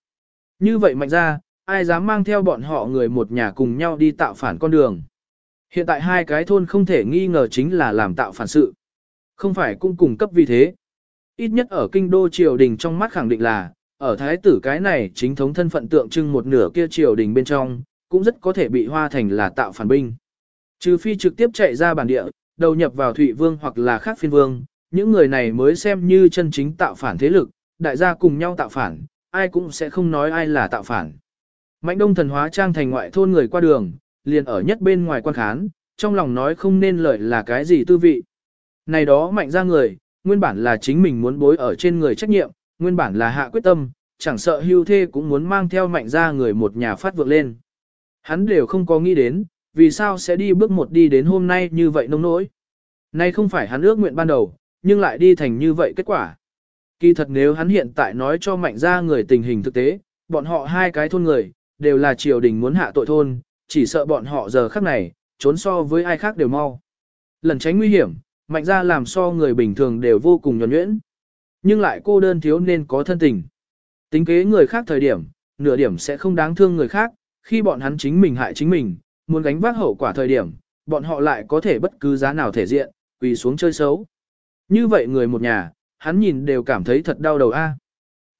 Như vậy mạnh gia, ai dám mang theo bọn họ người một nhà cùng nhau đi tạo phản con đường. Hiện tại hai cái thôn không thể nghi ngờ chính là làm tạo phản sự. Không phải cung cùng cấp vì thế. Ít nhất ở kinh đô triều đình trong mắt khẳng định là, ở thái tử cái này chính thống thân phận tượng trưng một nửa kia triều đình bên trong, cũng rất có thể bị hoa thành là tạo phản binh. Trừ phi trực tiếp chạy ra bản địa, đầu nhập vào Thụy Vương hoặc là khác phiên vương, những người này mới xem như chân chính tạo phản thế lực, đại gia cùng nhau tạo phản, ai cũng sẽ không nói ai là tạo phản. Mạnh đông thần hóa trang thành ngoại thôn người qua đường, liền ở nhất bên ngoài quan khán, trong lòng nói không nên lời là cái gì tư vị. Này đó mạnh ra người, nguyên bản là chính mình muốn bối ở trên người trách nhiệm, nguyên bản là hạ quyết tâm, chẳng sợ hưu thê cũng muốn mang theo mạnh ra người một nhà phát vượng lên. Hắn đều không có nghĩ đến, vì sao sẽ đi bước một đi đến hôm nay như vậy nông nỗi. Nay không phải hắn ước nguyện ban đầu, nhưng lại đi thành như vậy kết quả. Kỳ thật nếu hắn hiện tại nói cho mạnh ra người tình hình thực tế, bọn họ hai cái thôn người, đều là triều đình muốn hạ tội thôn, chỉ sợ bọn họ giờ khắc này, trốn so với ai khác đều mau. Lần tránh nguy hiểm, mạnh ra làm so người bình thường đều vô cùng nhuẩn nhuyễn. Nhưng lại cô đơn thiếu nên có thân tình. Tính kế người khác thời điểm, nửa điểm sẽ không đáng thương người khác, khi bọn hắn chính mình hại chính mình, muốn gánh vác hậu quả thời điểm, bọn họ lại có thể bất cứ giá nào thể diện, quỳ xuống chơi xấu. Như vậy người một nhà, hắn nhìn đều cảm thấy thật đau đầu a.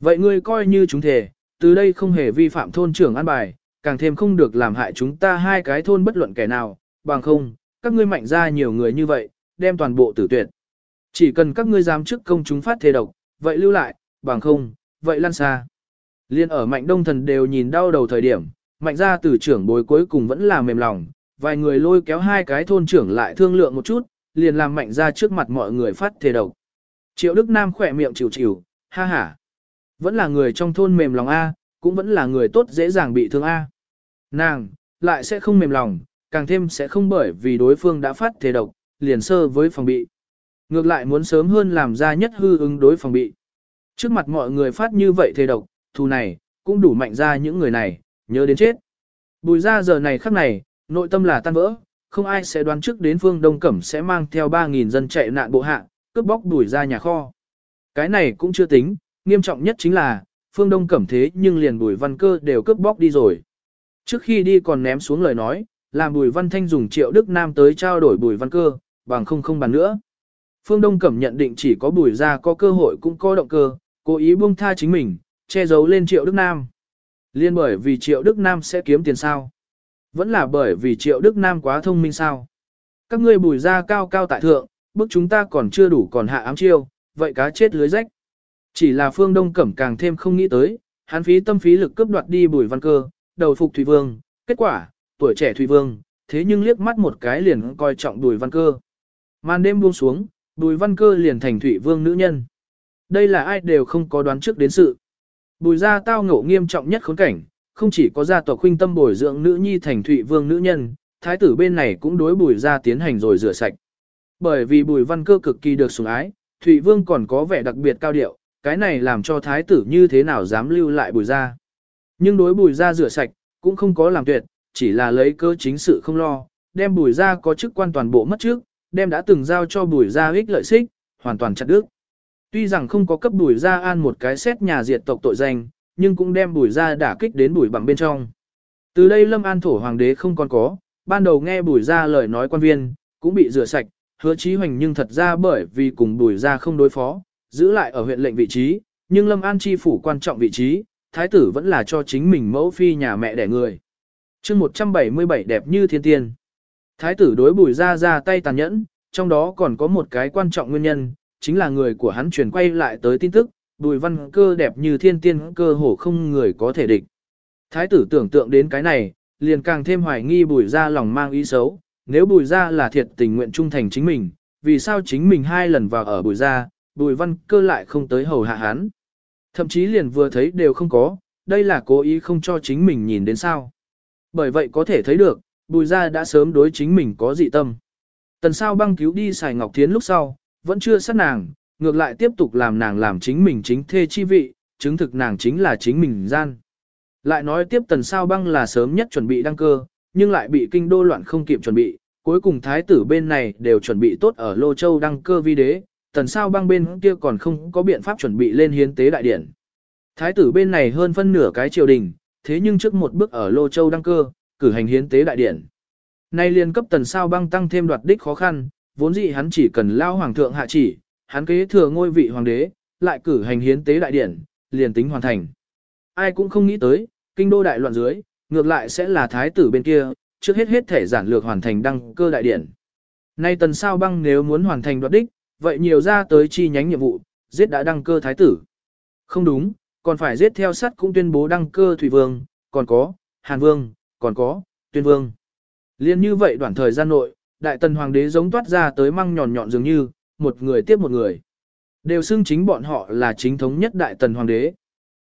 Vậy ngươi coi như chúng thể, từ đây không hề vi phạm thôn trưởng an bài, càng thêm không được làm hại chúng ta hai cái thôn bất luận kẻ nào, bằng không, các ngươi mạnh ra nhiều người như vậy, đem toàn bộ tử tuyệt. Chỉ cần các ngươi dám trước công chúng phát thế độc, vậy lưu lại, bằng không, vậy lăn xa. Liên ở mạnh đông thần đều nhìn đau đầu thời điểm, mạnh ra từ trưởng bối cuối cùng vẫn là mềm lòng, vài người lôi kéo hai cái thôn trưởng lại thương lượng một chút, liền làm mạnh ra trước mặt mọi người phát thế độc. Triệu Đức Nam khỏe miệng chịu chịu, ha ha. Vẫn là người trong thôn mềm lòng A, cũng vẫn là người tốt dễ dàng bị thương A. Nàng, lại sẽ không mềm lòng, càng thêm sẽ không bởi vì đối phương đã phát thế độc, liền sơ với phòng bị. Ngược lại muốn sớm hơn làm ra nhất hư ứng đối phòng bị. Trước mặt mọi người phát như vậy thế độc, thù này, cũng đủ mạnh ra những người này, nhớ đến chết. Bùi ra giờ này khắc này, nội tâm là tan vỡ, không ai sẽ đoán trước đến phương Đông Cẩm sẽ mang theo 3.000 dân chạy nạn bộ hạ, cướp bóc đuổi ra nhà kho. Cái này cũng chưa tính, nghiêm trọng nhất chính là, phương Đông Cẩm thế nhưng liền bùi văn cơ đều cướp bóc đi rồi. Trước khi đi còn ném xuống lời nói, làm bùi văn thanh dùng triệu Đức Nam tới trao đổi bùi văn cơ, bằng không không bàn nữa. Phương Đông Cẩm nhận định chỉ có bùi ra có cơ hội cũng có động cơ, cố ý buông tha chính mình, che giấu lên triệu Đức Nam. Liên bởi vì triệu Đức Nam sẽ kiếm tiền sao? Vẫn là bởi vì triệu Đức Nam quá thông minh sao? Các ngươi bùi ra cao cao tại thượng, bức chúng ta còn chưa đủ còn hạ ám chiêu, vậy cá chết lưới rách. Chỉ là phương Đông Cẩm càng thêm không nghĩ tới, hắn phí tâm phí lực cướp đoạt đi bùi văn cơ, đầu phục Thủy Vương, kết quả, tuổi trẻ Thủy Vương, thế nhưng liếc mắt một cái liền coi trọng bùi văn cơ. Màn đêm buông xuống, Bùi văn cơ liền thành thủy vương nữ nhân. Đây là ai đều không có đoán trước đến sự. Bùi gia tao ngộ nghiêm trọng nhất khốn cảnh, không chỉ có gia tộc huynh tâm bồi dưỡng nữ nhi thành thụy vương nữ nhân, thái tử bên này cũng đối bùi gia tiến hành rồi rửa sạch. Bởi vì bùi văn cơ cực kỳ được sủng ái, thụy vương còn có vẻ đặc biệt cao điệu, cái này làm cho thái tử như thế nào dám lưu lại bùi gia. Nhưng đối bùi gia rửa sạch, cũng không có làm tuyệt, chỉ là lấy cơ chính sự không lo, đem bùi gia có chức quan toàn bộ mất trước, đem đã từng giao cho bùi gia ích lợi xích, hoàn toàn chặt đứt. Tuy rằng không có cấp bùi gia an một cái xét nhà diệt tộc tội danh, nhưng cũng đem bùi gia đả kích đến bùi bằng bên trong. Từ đây lâm an thổ hoàng đế không còn có, ban đầu nghe bùi gia lời nói quan viên, cũng bị rửa sạch, hứa chí hoành nhưng thật ra bởi vì cùng bùi gia không đối phó, giữ lại ở huyện lệnh vị trí, nhưng lâm an chi phủ quan trọng vị trí, thái tử vẫn là cho chính mình mẫu phi nhà mẹ đẻ người. chương 177 đẹp như thiên tiên. Thái tử đối bùi gia ra tay tàn nhẫn, trong đó còn có một cái quan trọng nguyên nhân, chính là người của hắn truyền quay lại tới tin tức, bùi văn cơ đẹp như thiên tiên cơ hồ không người có thể địch. Thái tử tưởng tượng đến cái này, liền càng thêm hoài nghi bùi ra lòng mang ý xấu, nếu bùi ra là thiệt tình nguyện trung thành chính mình, vì sao chính mình hai lần vào ở bùi ra, bùi văn cơ lại không tới hầu hạ hắn. Thậm chí liền vừa thấy đều không có, đây là cố ý không cho chính mình nhìn đến sao. Bởi vậy có thể thấy được, bùi ra đã sớm đối chính mình có dị tâm. Tần sao băng cứu đi xài ngọc thiến lúc sau, vẫn chưa sát nàng, ngược lại tiếp tục làm nàng làm chính mình chính thê chi vị, chứng thực nàng chính là chính mình gian. Lại nói tiếp tần sao băng là sớm nhất chuẩn bị đăng cơ, nhưng lại bị kinh đô loạn không kịp chuẩn bị, cuối cùng thái tử bên này đều chuẩn bị tốt ở Lô Châu đăng cơ vi đế, tần sao băng bên kia còn không có biện pháp chuẩn bị lên hiến tế đại điển. Thái tử bên này hơn phân nửa cái triều đình, thế nhưng trước một bước ở Lô Châu đăng cơ, cử hành hiến tế đại điển. Nay liên cấp tần sao băng tăng thêm đoạt đích khó khăn, vốn dĩ hắn chỉ cần lao hoàng thượng hạ chỉ, hắn kế thừa ngôi vị hoàng đế, lại cử hành hiến tế đại điển, liền tính hoàn thành. Ai cũng không nghĩ tới, kinh đô đại loạn dưới, ngược lại sẽ là thái tử bên kia, trước hết hết thể giản lược hoàn thành đăng cơ đại điển. Nay tần sao băng nếu muốn hoàn thành đoạt đích, vậy nhiều ra tới chi nhánh nhiệm vụ, giết đã đăng cơ thái tử. Không đúng, còn phải giết theo sát cũng tuyên bố đăng cơ thủy vương, còn có, hàn vương, còn có, tuyên vương. Liên như vậy đoạn thời gian nội, đại tần hoàng đế giống toát ra tới măng nhọn nhọn dường như, một người tiếp một người. Đều xưng chính bọn họ là chính thống nhất đại tần hoàng đế.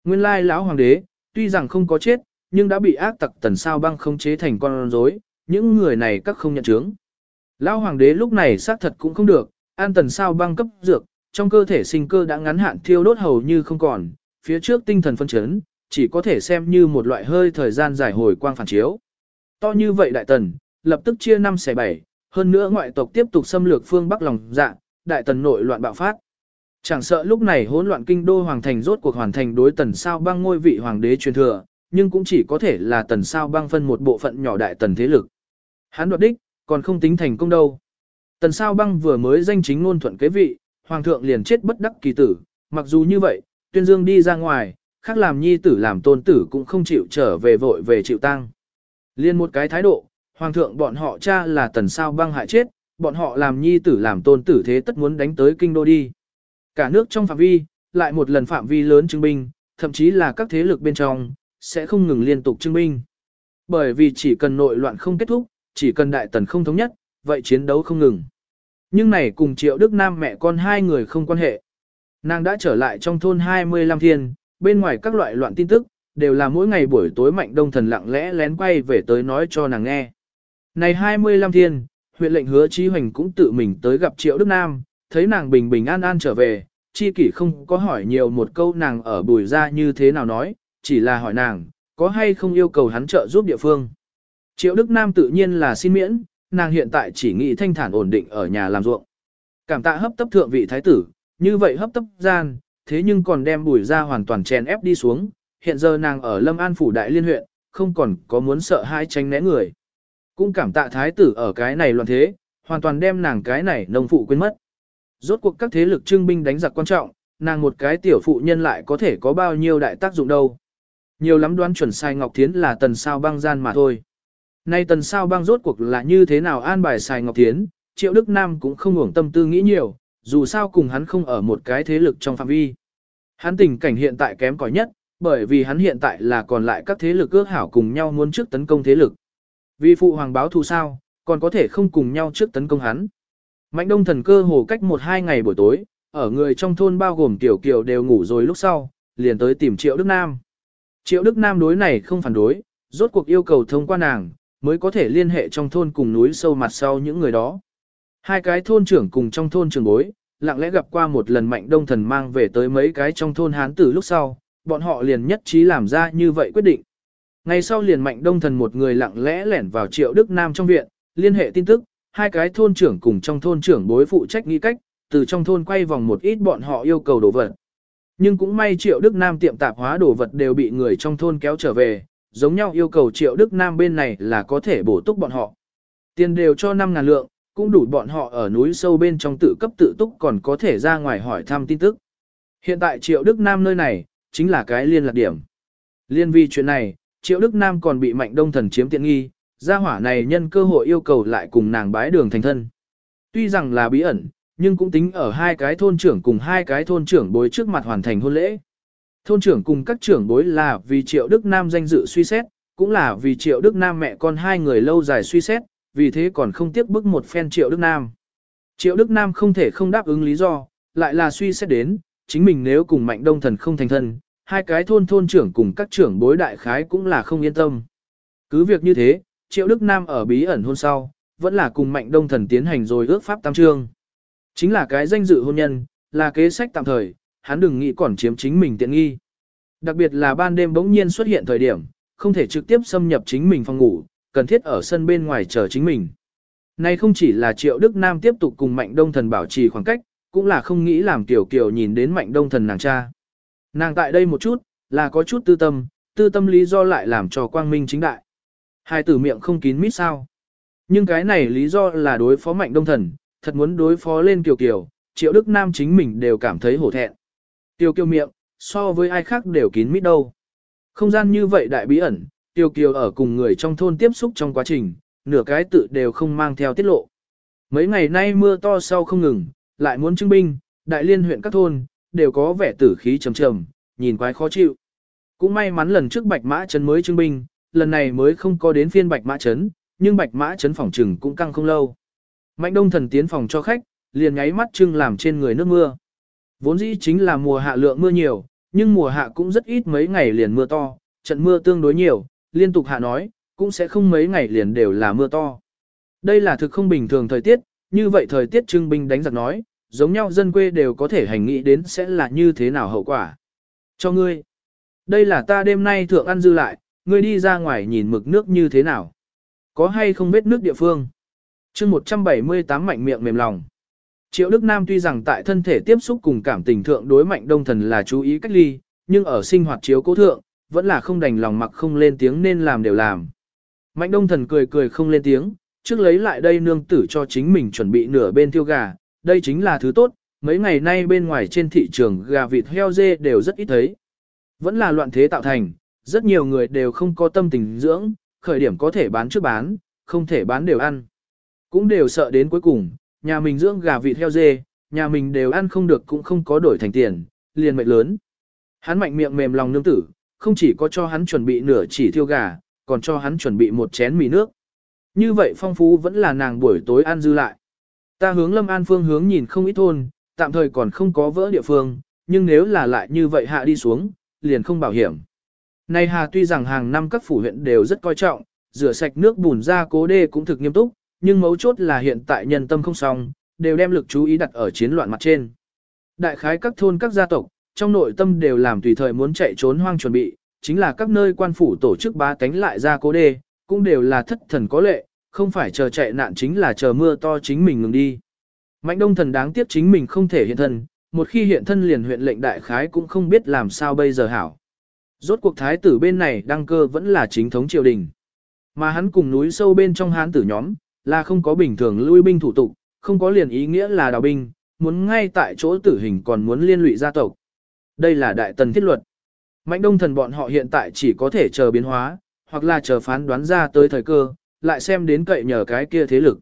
Nguyên lai lão hoàng đế, tuy rằng không có chết, nhưng đã bị ác tặc tần sao băng không chế thành con rối, những người này các không nhận chứng. Lão hoàng đế lúc này xác thật cũng không được, an tần sao băng cấp dược, trong cơ thể sinh cơ đã ngắn hạn thiêu đốt hầu như không còn, phía trước tinh thần phân chấn, chỉ có thể xem như một loại hơi thời gian giải hồi quang phản chiếu. To như vậy đại tần, lập tức chia năm xẻ bảy, hơn nữa ngoại tộc tiếp tục xâm lược phương Bắc lòng dạ, đại tần nội loạn bạo phát. Chẳng sợ lúc này hỗn loạn kinh đô hoàng thành rốt cuộc hoàn thành đối tần sao băng ngôi vị hoàng đế truyền thừa, nhưng cũng chỉ có thể là tần sao băng phân một bộ phận nhỏ đại tần thế lực. Hắn đoạt đích, còn không tính thành công đâu. Tần sao băng vừa mới danh chính ngôn thuận kế vị, hoàng thượng liền chết bất đắc kỳ tử, mặc dù như vậy, tuyên dương đi ra ngoài, khác làm nhi tử làm tôn tử cũng không chịu trở về vội về chịu tang. Liên một cái thái độ, hoàng thượng bọn họ cha là tần sao băng hại chết, bọn họ làm nhi tử làm tôn tử thế tất muốn đánh tới kinh đô đi. Cả nước trong phạm vi, lại một lần phạm vi lớn chứng binh, thậm chí là các thế lực bên trong, sẽ không ngừng liên tục chứng binh. Bởi vì chỉ cần nội loạn không kết thúc, chỉ cần đại tần không thống nhất, vậy chiến đấu không ngừng. Nhưng này cùng triệu Đức Nam mẹ con hai người không quan hệ. Nàng đã trở lại trong thôn 25 thiên, bên ngoài các loại loạn tin tức, đều là mỗi ngày buổi tối mạnh đông thần lặng lẽ lén quay về tới nói cho nàng nghe. Này 25 thiên, huyện lệnh hứa Chí Hoành cũng tự mình tới gặp Triệu Đức Nam, thấy nàng bình bình an an trở về, chi kỷ không có hỏi nhiều một câu nàng ở bùi ra như thế nào nói, chỉ là hỏi nàng, có hay không yêu cầu hắn trợ giúp địa phương. Triệu Đức Nam tự nhiên là xin miễn, nàng hiện tại chỉ nghĩ thanh thản ổn định ở nhà làm ruộng. Cảm tạ hấp tấp thượng vị thái tử, như vậy hấp tấp gian, thế nhưng còn đem bùi ra hoàn toàn chèn ép đi xuống, hiện giờ nàng ở Lâm An Phủ Đại Liên huyện, không còn có muốn sợ hai tranh né người. Cũng cảm tạ thái tử ở cái này loạn thế, hoàn toàn đem nàng cái này nông phụ quên mất. Rốt cuộc các thế lực trưng binh đánh giặc quan trọng, nàng một cái tiểu phụ nhân lại có thể có bao nhiêu đại tác dụng đâu. Nhiều lắm đoán chuẩn sai Ngọc Thiến là tần sao băng gian mà thôi. Nay tần sao băng rốt cuộc là như thế nào an bài xài Ngọc Thiến, Triệu Đức Nam cũng không ngủng tâm tư nghĩ nhiều, dù sao cùng hắn không ở một cái thế lực trong phạm vi. Hắn tình cảnh hiện tại kém cỏi nhất, bởi vì hắn hiện tại là còn lại các thế lực ước hảo cùng nhau muốn trước tấn công thế lực. Vì phụ hoàng báo thù sao, còn có thể không cùng nhau trước tấn công hắn. Mạnh đông thần cơ hồ cách một hai ngày buổi tối, ở người trong thôn bao gồm tiểu kiều đều ngủ rồi lúc sau, liền tới tìm Triệu Đức Nam. Triệu Đức Nam đối này không phản đối, rốt cuộc yêu cầu thông qua nàng, mới có thể liên hệ trong thôn cùng núi sâu mặt sau những người đó. Hai cái thôn trưởng cùng trong thôn trường bối, lặng lẽ gặp qua một lần mạnh đông thần mang về tới mấy cái trong thôn hán tử lúc sau, bọn họ liền nhất trí làm ra như vậy quyết định. Ngày sau liền mạnh đông thần một người lặng lẽ lẻn vào triệu Đức Nam trong viện, liên hệ tin tức, hai cái thôn trưởng cùng trong thôn trưởng bối phụ trách nghĩ cách, từ trong thôn quay vòng một ít bọn họ yêu cầu đồ vật. Nhưng cũng may triệu Đức Nam tiệm tạp hóa đồ vật đều bị người trong thôn kéo trở về, giống nhau yêu cầu triệu Đức Nam bên này là có thể bổ túc bọn họ. Tiền đều cho 5.000 lượng, cũng đủ bọn họ ở núi sâu bên trong tự cấp tự túc còn có thể ra ngoài hỏi thăm tin tức. Hiện tại triệu Đức Nam nơi này, chính là cái liên lạc điểm. Liên vi chuyện này, triệu Đức Nam còn bị mạnh đông thần chiếm tiện nghi, gia hỏa này nhân cơ hội yêu cầu lại cùng nàng bái đường thành thân. Tuy rằng là bí ẩn, nhưng cũng tính ở hai cái thôn trưởng cùng hai cái thôn trưởng bối trước mặt hoàn thành hôn lễ. Thôn trưởng cùng các trưởng bối là vì Triệu Đức Nam danh dự suy xét, cũng là vì Triệu Đức Nam mẹ con hai người lâu dài suy xét, vì thế còn không tiếc bức một phen Triệu Đức Nam. Triệu Đức Nam không thể không đáp ứng lý do, lại là suy xét đến, chính mình nếu cùng Mạnh Đông Thần không thành thân, hai cái thôn thôn trưởng cùng các trưởng bối đại khái cũng là không yên tâm. Cứ việc như thế, Triệu Đức Nam ở bí ẩn hôn sau, vẫn là cùng Mạnh Đông Thần tiến hành rồi ước pháp tam trương. Chính là cái danh dự hôn nhân, là kế sách tạm thời, hắn đừng nghĩ còn chiếm chính mình tiện nghi. Đặc biệt là ban đêm bỗng nhiên xuất hiện thời điểm, không thể trực tiếp xâm nhập chính mình phòng ngủ, cần thiết ở sân bên ngoài chờ chính mình. Nay không chỉ là Triệu Đức Nam tiếp tục cùng Mạnh Đông Thần bảo trì khoảng cách, cũng là không nghĩ làm Tiểu Kiều nhìn đến Mạnh Đông Thần nàng cha. Nàng tại đây một chút, là có chút tư tâm, tư tâm lý do lại làm cho quang minh chính đại. Hai tử miệng không kín mít sao. Nhưng cái này lý do là đối phó Mạnh Đông Thần, thật muốn đối phó lên Kiều Kiều, Triệu Đức Nam chính mình đều cảm thấy hổ thẹn. Tiêu kiều miệng, so với ai khác đều kín mít đâu. Không gian như vậy đại bí ẩn, Tiêu kiều ở cùng người trong thôn tiếp xúc trong quá trình, nửa cái tự đều không mang theo tiết lộ. Mấy ngày nay mưa to sau không ngừng, lại muốn chứng binh, đại liên huyện các thôn, đều có vẻ tử khí trầm trầm, nhìn quái khó chịu. Cũng may mắn lần trước bạch mã trấn mới chứng binh, lần này mới không có đến phiên bạch mã trấn, nhưng bạch mã trấn phòng trừng cũng căng không lâu. Mạnh đông thần tiến phòng cho khách, liền nháy mắt trưng làm trên người nước mưa. Vốn dĩ chính là mùa hạ lượng mưa nhiều, nhưng mùa hạ cũng rất ít mấy ngày liền mưa to, trận mưa tương đối nhiều, liên tục hạ nói, cũng sẽ không mấy ngày liền đều là mưa to. Đây là thực không bình thường thời tiết, như vậy thời tiết trưng binh đánh giặc nói, giống nhau dân quê đều có thể hành nghĩ đến sẽ là như thế nào hậu quả. Cho ngươi, đây là ta đêm nay thượng ăn dư lại, ngươi đi ra ngoài nhìn mực nước như thế nào. Có hay không biết nước địa phương? chương 178 mạnh miệng mềm lòng. Triệu Đức Nam tuy rằng tại thân thể tiếp xúc cùng cảm tình thượng đối mạnh đông thần là chú ý cách ly, nhưng ở sinh hoạt chiếu cố thượng, vẫn là không đành lòng mặc không lên tiếng nên làm đều làm. Mạnh đông thần cười cười không lên tiếng, trước lấy lại đây nương tử cho chính mình chuẩn bị nửa bên tiêu gà, đây chính là thứ tốt, mấy ngày nay bên ngoài trên thị trường gà vịt heo dê đều rất ít thấy. Vẫn là loạn thế tạo thành, rất nhiều người đều không có tâm tình dưỡng, khởi điểm có thể bán trước bán, không thể bán đều ăn. Cũng đều sợ đến cuối cùng, nhà mình dưỡng gà vịt heo dê, nhà mình đều ăn không được cũng không có đổi thành tiền, liền mệnh lớn. Hắn mạnh miệng mềm lòng nương tử, không chỉ có cho hắn chuẩn bị nửa chỉ thiêu gà, còn cho hắn chuẩn bị một chén mì nước. Như vậy phong phú vẫn là nàng buổi tối ăn dư lại. Ta hướng Lâm An phương hướng nhìn không ít thôn, tạm thời còn không có vỡ địa phương, nhưng nếu là lại như vậy hạ đi xuống, liền không bảo hiểm. Này Hà tuy rằng hàng năm các phủ huyện đều rất coi trọng, rửa sạch nước bùn ra cố đê cũng thực nghiêm túc, nhưng mấu chốt là hiện tại nhân tâm không xong, đều đem lực chú ý đặt ở chiến loạn mặt trên. Đại khái các thôn các gia tộc, trong nội tâm đều làm tùy thời muốn chạy trốn hoang chuẩn bị, chính là các nơi quan phủ tổ chức ba cánh lại ra cố đê, cũng đều là thất thần có lệ, không phải chờ chạy nạn chính là chờ mưa to chính mình ngừng đi. Mạnh đông thần đáng tiếc chính mình không thể hiện thân, một khi hiện thân liền huyện lệnh đại khái cũng không biết làm sao bây giờ hảo. Rốt cuộc thái tử bên này đăng cơ vẫn là chính thống triều đình. Mà hắn cùng núi sâu bên trong hán tử nhóm, là không có bình thường lui binh thủ tục, không có liền ý nghĩa là đào binh, muốn ngay tại chỗ tử hình còn muốn liên lụy gia tộc. Đây là đại tần thiết luật. Mạnh đông thần bọn họ hiện tại chỉ có thể chờ biến hóa, hoặc là chờ phán đoán ra tới thời cơ, lại xem đến cậy nhờ cái kia thế lực.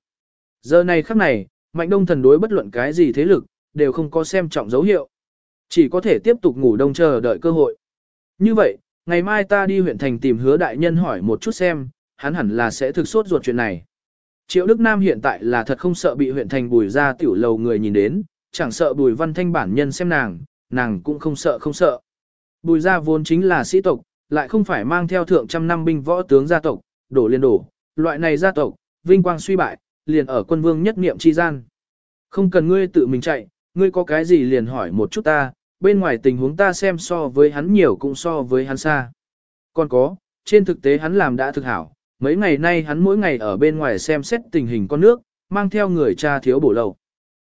Giờ này khắc này, mạnh đông thần đối bất luận cái gì thế lực, đều không có xem trọng dấu hiệu. Chỉ có thể tiếp tục ngủ đông chờ đợi cơ hội. Như vậy, ngày mai ta đi huyện thành tìm hứa đại nhân hỏi một chút xem, hắn hẳn là sẽ thực sốt ruột chuyện này. Triệu Đức Nam hiện tại là thật không sợ bị huyện thành bùi ra tiểu lầu người nhìn đến, chẳng sợ bùi văn thanh bản nhân xem nàng, nàng cũng không sợ không sợ. Bùi gia vốn chính là sĩ tộc, lại không phải mang theo thượng trăm năm binh võ tướng gia tộc, đổ liền đổ, loại này gia tộc, vinh quang suy bại, liền ở quân vương nhất niệm chi gian. Không cần ngươi tự mình chạy, ngươi có cái gì liền hỏi một chút ta, bên ngoài tình huống ta xem so với hắn nhiều cũng so với hắn xa. Còn có, trên thực tế hắn làm đã thực hảo, mấy ngày nay hắn mỗi ngày ở bên ngoài xem xét tình hình con nước, mang theo người cha thiếu bổ lầu.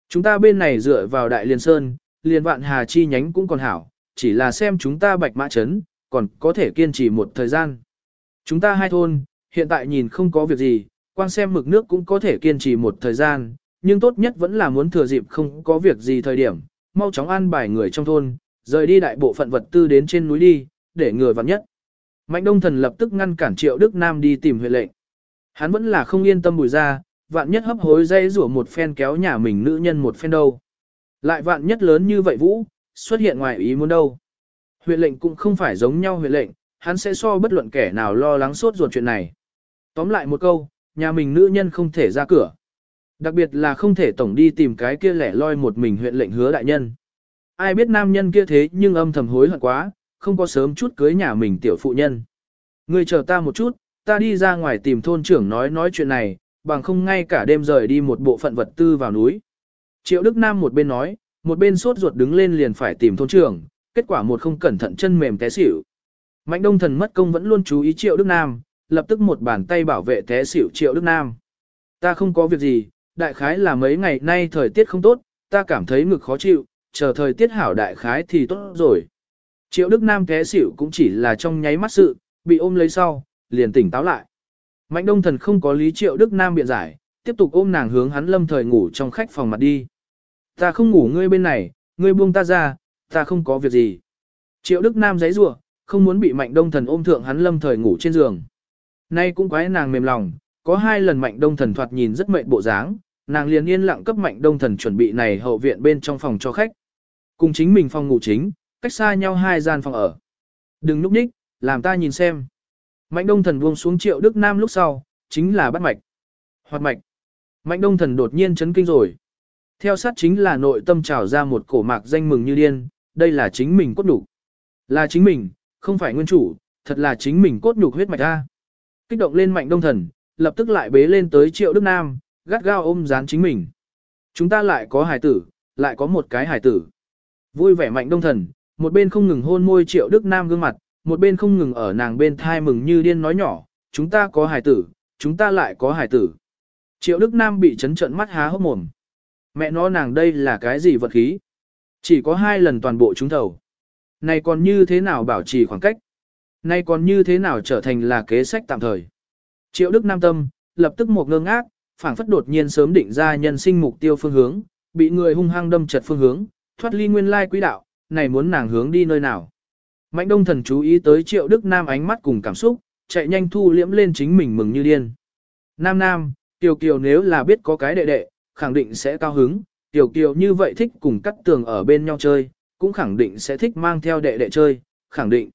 Chúng ta bên này dựa vào Đại Liên Sơn, Liên vạn hà chi nhánh cũng còn hảo, chỉ là xem chúng ta bạch mã chấn, còn có thể kiên trì một thời gian. Chúng ta hai thôn, hiện tại nhìn không có việc gì, quan xem mực nước cũng có thể kiên trì một thời gian, nhưng tốt nhất vẫn là muốn thừa dịp không có việc gì thời điểm, mau chóng an bài người trong thôn, rời đi đại bộ phận vật tư đến trên núi đi, để người vặn nhất. Mạnh Đông Thần lập tức ngăn cản Triệu Đức Nam đi tìm huyện lệnh. Hắn vẫn là không yên tâm bùi ra, vạn nhất hấp hối dây rủa một phen kéo nhà mình nữ nhân một phen đâu. Lại vạn nhất lớn như vậy Vũ, xuất hiện ngoài ý muốn đâu. Huyện lệnh cũng không phải giống nhau huyện lệnh, hắn sẽ so bất luận kẻ nào lo lắng sốt ruột chuyện này. Tóm lại một câu, nhà mình nữ nhân không thể ra cửa. Đặc biệt là không thể tổng đi tìm cái kia lẻ loi một mình huyện lệnh hứa đại nhân. Ai biết nam nhân kia thế nhưng âm thầm hối hận quá, không có sớm chút cưới nhà mình tiểu phụ nhân. Ngươi chờ ta một chút, ta đi ra ngoài tìm thôn trưởng nói nói chuyện này, bằng không ngay cả đêm rời đi một bộ phận vật tư vào núi. Triệu Đức Nam một bên nói, một bên sốt ruột đứng lên liền phải tìm thôn trưởng, kết quả một không cẩn thận chân mềm té xỉu. Mạnh Đông Thần mất công vẫn luôn chú ý Triệu Đức Nam, lập tức một bàn tay bảo vệ té xỉu Triệu Đức Nam. Ta không có việc gì, đại khái là mấy ngày nay thời tiết không tốt, ta cảm thấy ngực khó chịu, chờ thời tiết hảo đại khái thì tốt rồi. Triệu Đức Nam té xỉu cũng chỉ là trong nháy mắt sự, bị ôm lấy sau, liền tỉnh táo lại. Mạnh Đông Thần không có lý Triệu Đức Nam biện giải, tiếp tục ôm nàng hướng hắn lâm thời ngủ trong khách phòng mặt đi. Ta không ngủ ngươi bên này, ngươi buông ta ra, ta không có việc gì. Triệu Đức Nam giấy rủa không muốn bị Mạnh Đông Thần ôm thượng hắn lâm thời ngủ trên giường. Nay cũng quái nàng mềm lòng, có hai lần Mạnh Đông Thần thoạt nhìn rất mệt bộ dáng, nàng liền yên lặng cấp Mạnh Đông Thần chuẩn bị này hậu viện bên trong phòng cho khách. Cùng chính mình phòng ngủ chính, cách xa nhau hai gian phòng ở. Đừng núp nhích, làm ta nhìn xem. Mạnh Đông Thần buông xuống Triệu Đức Nam lúc sau, chính là bắt mạch. Hoạt mạch. Mạnh Đông Thần đột nhiên chấn kinh rồi. Theo sát chính là nội tâm trào ra một cổ mạc danh mừng như điên, đây là chính mình cốt nhục. Là chính mình, không phải nguyên chủ, thật là chính mình cốt nhục huyết mạch ra. Kích động lên Mạnh Đông Thần, lập tức lại bế lên tới Triệu Đức Nam, gắt gao ôm dán chính mình. Chúng ta lại có hài tử, lại có một cái hài tử. Vui vẻ Mạnh Đông Thần, một bên không ngừng hôn môi Triệu Đức Nam gương mặt, một bên không ngừng ở nàng bên thai mừng như điên nói nhỏ, chúng ta có hài tử, chúng ta lại có hài tử. Triệu Đức Nam bị chấn trận mắt há hốc mồm. Mẹ nó nàng đây là cái gì vật khí? Chỉ có hai lần toàn bộ chúng thầu. Này còn như thế nào bảo trì khoảng cách? Này còn như thế nào trở thành là kế sách tạm thời? Triệu Đức Nam tâm, lập tức một ngơ ngác, phảng phất đột nhiên sớm định ra nhân sinh mục tiêu phương hướng, bị người hung hăng đâm chật phương hướng, thoát ly nguyên lai quỹ đạo, này muốn nàng hướng đi nơi nào? Mạnh đông thần chú ý tới triệu đức nam ánh mắt cùng cảm xúc, chạy nhanh thu liễm lên chính mình mừng như điên. Nam nam, tiểu kiều nếu là biết có cái đệ đệ, khẳng định sẽ cao hứng, tiểu kiều như vậy thích cùng cắt tường ở bên nhau chơi, cũng khẳng định sẽ thích mang theo đệ đệ chơi, khẳng định.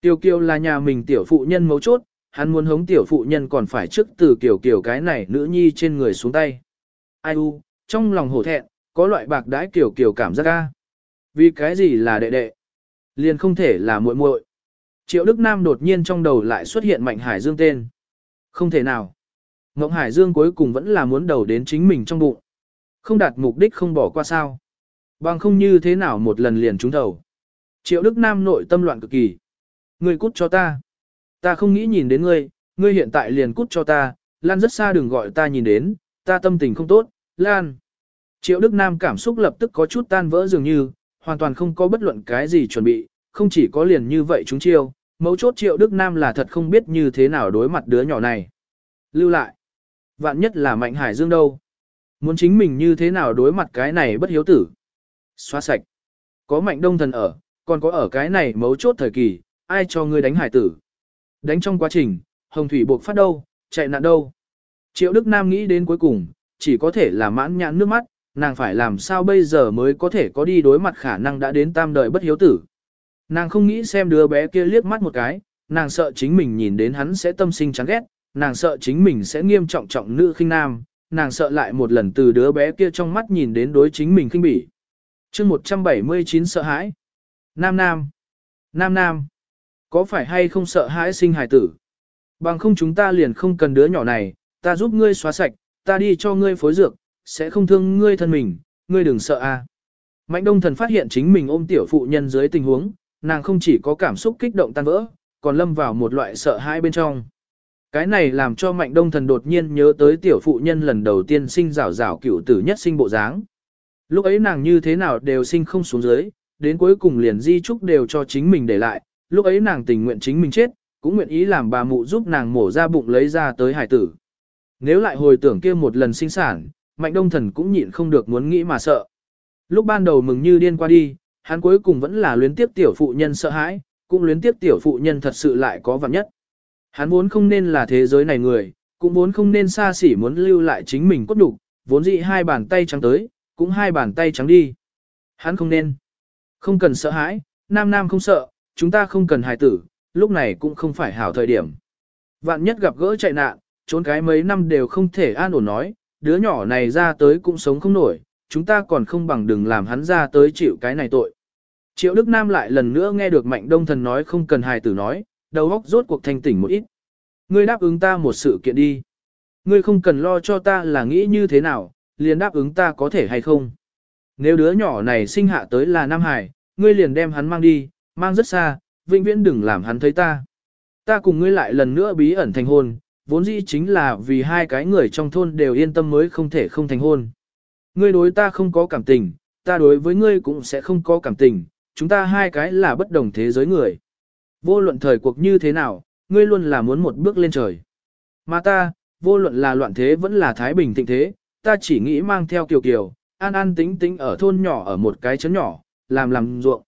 Tiểu kiều là nhà mình tiểu phụ nhân mấu chốt, hắn muốn hống tiểu phụ nhân còn phải trước từ kiểu kiểu cái này nữ nhi trên người xuống tay. Ai u, trong lòng hổ thẹn, có loại bạc đãi kiểu kiểu cảm giác ca. Vì cái gì là đệ đệ? liền không thể là muội muội. Triệu Đức Nam đột nhiên trong đầu lại xuất hiện Mạnh Hải Dương tên. Không thể nào. Ngộng Hải Dương cuối cùng vẫn là muốn đầu đến chính mình trong bụng. Không đạt mục đích không bỏ qua sao. Bằng không như thế nào một lần liền trúng đầu. Triệu Đức Nam nội tâm loạn cực kỳ. Ngươi cút cho ta. Ta không nghĩ nhìn đến ngươi, ngươi hiện tại liền cút cho ta, Lan rất xa đừng gọi ta nhìn đến, ta tâm tình không tốt, Lan. Triệu Đức Nam cảm xúc lập tức có chút tan vỡ dường như, hoàn toàn không có bất luận cái gì chuẩn bị, không chỉ có liền như vậy chúng chiêu, mấu chốt triệu Đức Nam là thật không biết như thế nào đối mặt đứa nhỏ này. Lưu lại, vạn nhất là Mạnh Hải Dương đâu. Muốn chính mình như thế nào đối mặt cái này bất hiếu tử. Xóa sạch. Có Mạnh Đông Thần ở, còn có ở cái này mấu chốt thời kỳ, ai cho ngươi đánh hải tử. Đánh trong quá trình, Hồng Thủy buộc phát đâu, chạy nạn đâu. Triệu Đức Nam nghĩ đến cuối cùng, chỉ có thể là mãn nhãn nước mắt, nàng phải làm sao bây giờ mới có thể có đi đối mặt khả năng đã đến tam đời bất hiếu tử. Nàng không nghĩ xem đứa bé kia liếc mắt một cái, nàng sợ chính mình nhìn đến hắn sẽ tâm sinh chán ghét, nàng sợ chính mình sẽ nghiêm trọng trọng nữ khinh nam, nàng sợ lại một lần từ đứa bé kia trong mắt nhìn đến đối chính mình khinh bỉ. chương 179 sợ hãi. Nam Nam. Nam Nam. Có phải hay không sợ hãi sinh hài tử? Bằng không chúng ta liền không cần đứa nhỏ này, ta giúp ngươi xóa sạch, ta đi cho ngươi phối dược, sẽ không thương ngươi thân mình, ngươi đừng sợ a. Mạnh đông thần phát hiện chính mình ôm tiểu phụ nhân dưới tình huống, nàng không chỉ có cảm xúc kích động tan vỡ, còn lâm vào một loại sợ hãi bên trong. Cái này làm cho mạnh đông thần đột nhiên nhớ tới tiểu phụ nhân lần đầu tiên sinh rảo rảo cửu tử nhất sinh bộ dáng. Lúc ấy nàng như thế nào đều sinh không xuống dưới, đến cuối cùng liền di trúc đều cho chính mình để lại, lúc ấy nàng tình nguyện chính mình chết, cũng nguyện ý làm bà mụ giúp nàng mổ ra bụng lấy ra tới hải tử. Nếu lại hồi tưởng kia một lần sinh sản, mạnh đông thần cũng nhịn không được muốn nghĩ mà sợ. Lúc ban đầu mừng như điên qua đi, hắn cuối cùng vẫn là luyến tiếp tiểu phụ nhân sợ hãi, cũng luyến tiếp tiểu phụ nhân thật sự lại có vạn nhất. Hắn vốn không nên là thế giới này người, cũng vốn không nên xa xỉ muốn lưu lại chính mình cốt đục, vốn dĩ hai bàn tay trắng tới, cũng hai bàn tay trắng đi. Hắn không nên. Không cần sợ hãi, nam nam không sợ, chúng ta không cần hài tử, lúc này cũng không phải hảo thời điểm. Vạn nhất gặp gỡ chạy nạn, trốn cái mấy năm đều không thể an ổn nói, đứa nhỏ này ra tới cũng sống không nổi, chúng ta còn không bằng đừng làm hắn ra tới chịu cái này tội. Triệu Đức Nam lại lần nữa nghe được Mạnh Đông Thần nói không cần hài tử nói, đầu óc rốt cuộc thanh tỉnh một ít. Ngươi đáp ứng ta một sự kiện đi. Ngươi không cần lo cho ta là nghĩ như thế nào, liền đáp ứng ta có thể hay không. Nếu đứa nhỏ này sinh hạ tới là Nam Hải, ngươi liền đem hắn mang đi, mang rất xa, vĩnh viễn đừng làm hắn thấy ta. Ta cùng ngươi lại lần nữa bí ẩn thành hôn, vốn dĩ chính là vì hai cái người trong thôn đều yên tâm mới không thể không thành hôn. Ngươi đối ta không có cảm tình, ta đối với ngươi cũng sẽ không có cảm tình, chúng ta hai cái là bất đồng thế giới người. Vô luận thời cuộc như thế nào, ngươi luôn là muốn một bước lên trời. Mà ta, vô luận là loạn thế vẫn là thái bình thịnh thế, ta chỉ nghĩ mang theo kiều kiều, an an tính tính ở thôn nhỏ ở một cái chấn nhỏ, làm làm ruộng.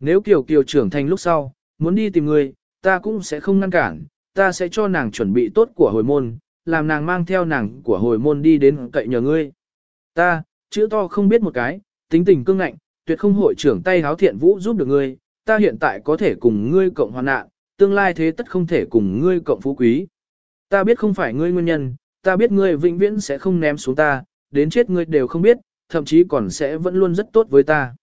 Nếu kiều kiều trưởng thành lúc sau, muốn đi tìm ngươi, ta cũng sẽ không ngăn cản, ta sẽ cho nàng chuẩn bị tốt của hồi môn, làm nàng mang theo nàng của hồi môn đi đến cậy nhờ ngươi. Ta, chữ to không biết một cái, tính tình cương ngạnh, tuyệt không hội trưởng tay háo thiện vũ giúp được ngươi, ta hiện tại có thể cùng ngươi cộng hoàn nạn, tương lai thế tất không thể cùng ngươi cộng phú quý. Ta biết không phải ngươi nguyên nhân, ta biết ngươi vĩnh viễn sẽ không ném xuống ta, đến chết ngươi đều không biết, thậm chí còn sẽ vẫn luôn rất tốt với ta.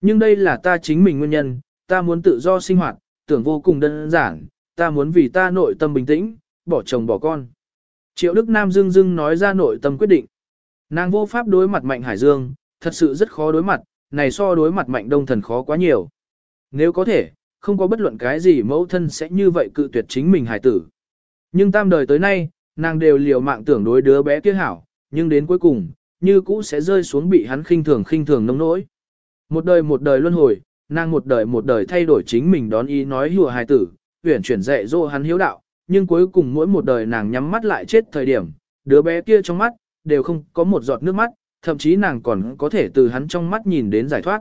Nhưng đây là ta chính mình nguyên nhân, ta muốn tự do sinh hoạt, tưởng vô cùng đơn giản, ta muốn vì ta nội tâm bình tĩnh, bỏ chồng bỏ con. Triệu Đức Nam dưng dưng nói ra nội tâm quyết định. Nàng vô pháp đối mặt Mạnh Hải Dương, thật sự rất khó đối mặt, này so đối mặt Mạnh Đông Thần khó quá nhiều. Nếu có thể, không có bất luận cái gì mẫu thân sẽ như vậy cự tuyệt chính mình hải tử. Nhưng tam đời tới nay, nàng đều liều mạng tưởng đối đứa bé kia hảo, nhưng đến cuối cùng, như cũ sẽ rơi xuống bị hắn khinh thường khinh thường nông nỗi. Một đời một đời luân hồi, nàng một đời một đời thay đổi chính mình đón ý nói hùa hài tử, uyển chuyển dạy dỗ hắn hiếu đạo, nhưng cuối cùng mỗi một đời nàng nhắm mắt lại chết thời điểm, đứa bé kia trong mắt, đều không có một giọt nước mắt, thậm chí nàng còn có thể từ hắn trong mắt nhìn đến giải thoát.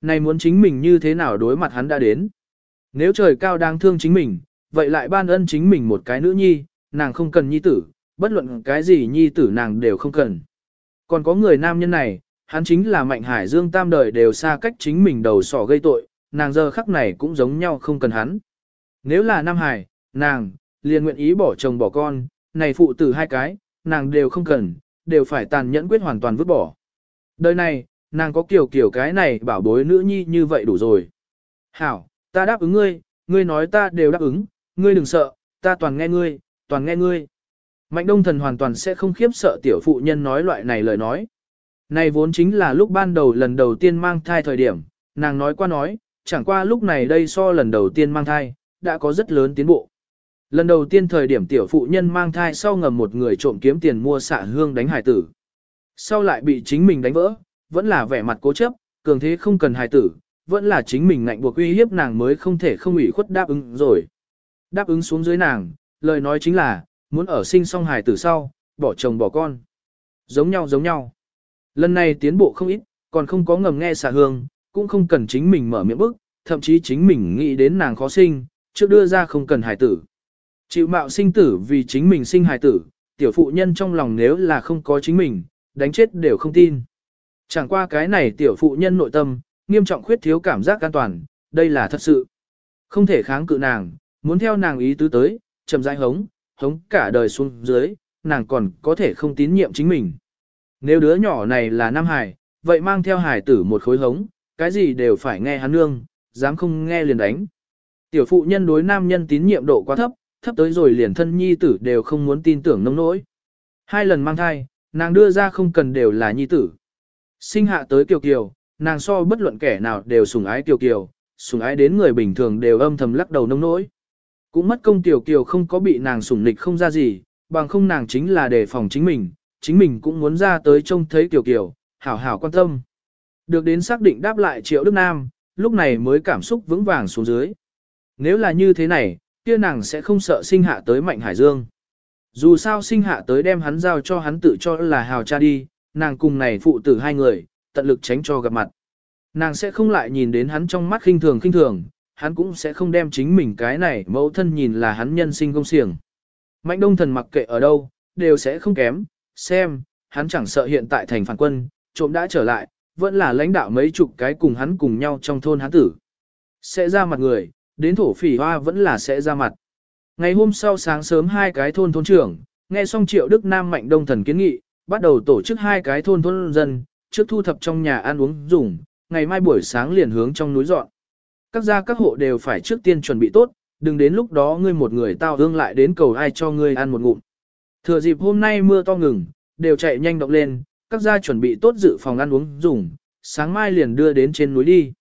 Này muốn chính mình như thế nào đối mặt hắn đã đến. Nếu trời cao đang thương chính mình, vậy lại ban ân chính mình một cái nữ nhi, nàng không cần nhi tử, bất luận cái gì nhi tử nàng đều không cần. Còn có người nam nhân này, hắn chính là Mạnh Hải Dương tam đời đều xa cách chính mình đầu sỏ gây tội, nàng giờ khắc này cũng giống nhau không cần hắn. Nếu là Nam Hải, nàng, liền nguyện ý bỏ chồng bỏ con, này phụ tử hai cái, nàng đều không cần, đều phải tàn nhẫn quyết hoàn toàn vứt bỏ. Đời này, nàng có kiểu kiểu cái này bảo bối nữ nhi như vậy đủ rồi. Hảo, ta đáp ứng ngươi, ngươi nói ta đều đáp ứng, ngươi đừng sợ, ta toàn nghe ngươi, toàn nghe ngươi. Mạnh đông thần hoàn toàn sẽ không khiếp sợ tiểu phụ nhân nói loại này lời nói. Này vốn chính là lúc ban đầu lần đầu tiên mang thai thời điểm, nàng nói qua nói, chẳng qua lúc này đây so lần đầu tiên mang thai, đã có rất lớn tiến bộ. Lần đầu tiên thời điểm tiểu phụ nhân mang thai sau ngầm một người trộm kiếm tiền mua xạ hương đánh hải tử. Sau lại bị chính mình đánh vỡ, vẫn là vẻ mặt cố chấp, cường thế không cần hải tử, vẫn là chính mình ngạnh buộc uy hiếp nàng mới không thể không ủy khuất đáp ứng rồi. Đáp ứng xuống dưới nàng, lời nói chính là, muốn ở sinh xong hải tử sau, bỏ chồng bỏ con. Giống nhau giống nhau. Lần này tiến bộ không ít, còn không có ngầm nghe xạ hương, cũng không cần chính mình mở miệng bức, thậm chí chính mình nghĩ đến nàng khó sinh, trước đưa ra không cần hải tử. Chịu mạo sinh tử vì chính mình sinh hải tử, tiểu phụ nhân trong lòng nếu là không có chính mình, đánh chết đều không tin. Chẳng qua cái này tiểu phụ nhân nội tâm, nghiêm trọng khuyết thiếu cảm giác an toàn, đây là thật sự. Không thể kháng cự nàng, muốn theo nàng ý tứ tới, chậm rãi hống, hống cả đời xuống dưới, nàng còn có thể không tín nhiệm chính mình. Nếu đứa nhỏ này là Nam Hải, vậy mang theo hải tử một khối hống, cái gì đều phải nghe hắn nương, dám không nghe liền đánh. Tiểu phụ nhân đối nam nhân tín nhiệm độ quá thấp, thấp tới rồi liền thân nhi tử đều không muốn tin tưởng nông nỗi. Hai lần mang thai, nàng đưa ra không cần đều là nhi tử. Sinh hạ tới kiều kiều, nàng so bất luận kẻ nào đều sủng ái kiều kiều, sủng ái đến người bình thường đều âm thầm lắc đầu nông nỗi. Cũng mất công tiểu kiều không có bị nàng sủng nịch không ra gì, bằng không nàng chính là đề phòng chính mình, chính mình cũng muốn ra tới trông thấy tiểu kiều, hảo hảo quan tâm. Được đến xác định đáp lại triệu Đức Nam, lúc này mới cảm xúc vững vàng xuống dưới. Nếu là như thế này, kia nàng sẽ không sợ sinh hạ tới Mạnh Hải Dương. Dù sao sinh hạ tới đem hắn giao cho hắn tự cho là hào cha đi, nàng cùng này phụ tử hai người, tận lực tránh cho gặp mặt. Nàng sẽ không lại nhìn đến hắn trong mắt khinh thường khinh thường, hắn cũng sẽ không đem chính mình cái này mẫu thân nhìn là hắn nhân sinh công xiềng. Mạnh đông thần mặc kệ ở đâu, đều sẽ không kém, xem, hắn chẳng sợ hiện tại thành phản quân, trộm đã trở lại, vẫn là lãnh đạo mấy chục cái cùng hắn cùng nhau trong thôn hắn tử. Sẽ ra mặt người, đến thổ phỉ hoa vẫn là sẽ ra mặt. Ngày hôm sau sáng sớm hai cái thôn thôn trưởng, nghe xong triệu Đức Nam Mạnh Đông Thần kiến nghị, bắt đầu tổ chức hai cái thôn thôn dân, trước thu thập trong nhà ăn uống dùng, ngày mai buổi sáng liền hướng trong núi dọn. Các gia các hộ đều phải trước tiên chuẩn bị tốt, đừng đến lúc đó ngươi một người tao hương lại đến cầu ai cho ngươi ăn một ngụm. Thừa dịp hôm nay mưa to ngừng, đều chạy nhanh động lên, các gia chuẩn bị tốt dự phòng ăn uống dùng, sáng mai liền đưa đến trên núi đi.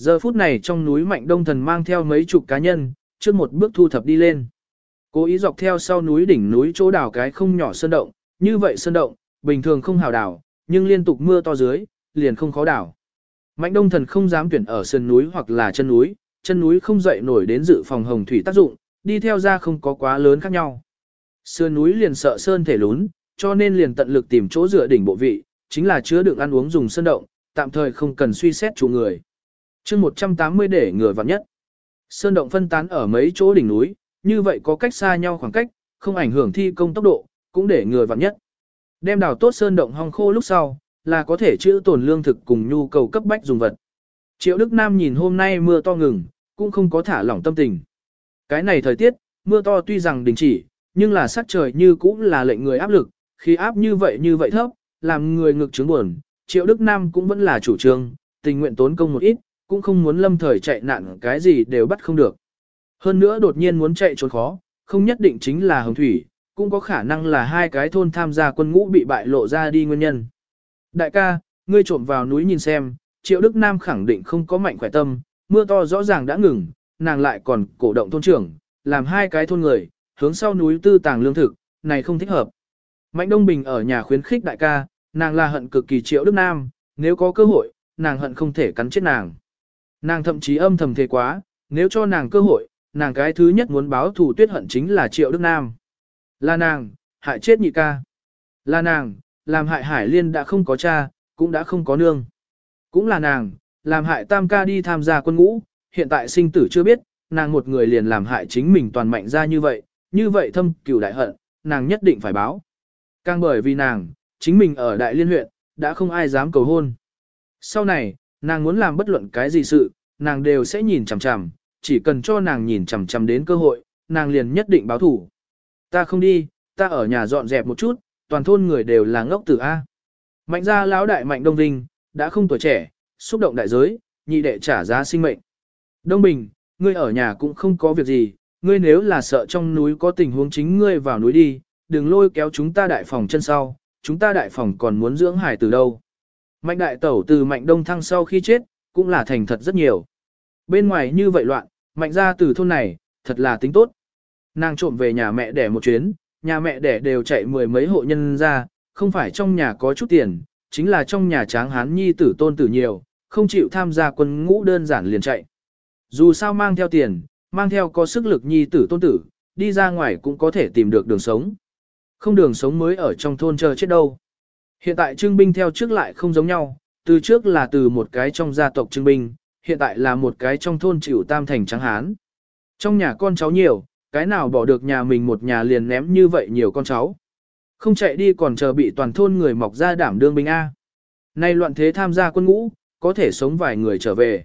Giờ phút này trong núi Mạnh Đông Thần mang theo mấy chục cá nhân, trước một bước thu thập đi lên. Cố ý dọc theo sau núi đỉnh núi chỗ đảo cái không nhỏ sơn động, như vậy sơn động, bình thường không hào đảo, nhưng liên tục mưa to dưới, liền không khó đảo. Mạnh Đông Thần không dám tuyển ở sơn núi hoặc là chân núi, chân núi không dậy nổi đến dự phòng hồng thủy tác dụng, đi theo ra không có quá lớn khác nhau. Sơn núi liền sợ sơn thể lún, cho nên liền tận lực tìm chỗ dựa đỉnh bộ vị, chính là chứa đựng ăn uống dùng sơn động, tạm thời không cần suy xét chủ người chương 180 để ngừa vạn nhất. Sơn động phân tán ở mấy chỗ đỉnh núi, như vậy có cách xa nhau khoảng cách, không ảnh hưởng thi công tốc độ, cũng để ngừa vạn nhất. Đem đào tốt sơn động hong khô lúc sau, là có thể chữ tồn lương thực cùng nhu cầu cấp bách dùng vật. Triệu Đức Nam nhìn hôm nay mưa to ngừng, cũng không có thả lỏng tâm tình. Cái này thời tiết, mưa to tuy rằng đình chỉ, nhưng là sắc trời như cũng là lệnh người áp lực, khi áp như vậy như vậy thấp, làm người ngực chứng buồn, Triệu Đức Nam cũng vẫn là chủ trương, tình nguyện tốn công một ít, cũng không muốn lâm thời chạy nạn cái gì đều bắt không được. Hơn nữa đột nhiên muốn chạy trốn khó, không nhất định chính là hồng thủy, cũng có khả năng là hai cái thôn tham gia quân ngũ bị bại lộ ra đi nguyên nhân. Đại ca, ngươi trộm vào núi nhìn xem, Triệu Đức Nam khẳng định không có mạnh khỏe tâm, mưa to rõ ràng đã ngừng, nàng lại còn cổ động thôn trưởng, làm hai cái thôn người, hướng sau núi tư tàng lương thực, này không thích hợp. Mạnh Đông Bình ở nhà khuyến khích đại ca, nàng là hận cực kỳ Triệu Đức Nam, nếu có cơ hội, nàng hận không thể cắn chết nàng. Nàng thậm chí âm thầm thề quá, nếu cho nàng cơ hội, nàng cái thứ nhất muốn báo thù tuyết hận chính là Triệu Đức Nam. Là nàng, hại chết nhị ca. Là nàng, làm hại Hải Liên đã không có cha, cũng đã không có nương. Cũng là nàng, làm hại Tam ca đi tham gia quân ngũ, hiện tại sinh tử chưa biết, nàng một người liền làm hại chính mình toàn mạnh ra như vậy, như vậy thâm cửu đại hận, nàng nhất định phải báo. Càng bởi vì nàng, chính mình ở đại liên huyện, đã không ai dám cầu hôn. Sau này, nàng muốn làm bất luận cái gì sự, nàng đều sẽ nhìn chằm chằm, chỉ cần cho nàng nhìn chằm chằm đến cơ hội, nàng liền nhất định báo thủ. Ta không đi, ta ở nhà dọn dẹp một chút, toàn thôn người đều là ngốc tử A. Mạnh gia lão đại mạnh Đông Vinh, đã không tuổi trẻ, xúc động đại giới, nhị đệ trả giá sinh mệnh. Đông Bình, ngươi ở nhà cũng không có việc gì, ngươi nếu là sợ trong núi có tình huống chính ngươi vào núi đi, đừng lôi kéo chúng ta đại phòng chân sau, chúng ta đại phòng còn muốn dưỡng hải từ đâu. Mạnh đại tẩu từ mạnh đông thăng sau khi chết, cũng là thành thật rất nhiều. Bên ngoài như vậy loạn, mạnh ra từ thôn này, thật là tính tốt. Nàng trộm về nhà mẹ đẻ một chuyến, nhà mẹ đẻ đều chạy mười mấy hộ nhân ra, không phải trong nhà có chút tiền, chính là trong nhà tráng hán nhi tử tôn tử nhiều, không chịu tham gia quân ngũ đơn giản liền chạy. Dù sao mang theo tiền, mang theo có sức lực nhi tử tôn tử, đi ra ngoài cũng có thể tìm được đường sống. Không đường sống mới ở trong thôn chờ chết đâu. Hiện tại trưng binh theo trước lại không giống nhau, từ trước là từ một cái trong gia tộc trưng binh, hiện tại là một cái trong thôn chịu tam thành trắng hán. Trong nhà con cháu nhiều, cái nào bỏ được nhà mình một nhà liền ném như vậy nhiều con cháu. Không chạy đi còn chờ bị toàn thôn người mọc ra đảm đương binh A. Nay loạn thế tham gia quân ngũ, có thể sống vài người trở về.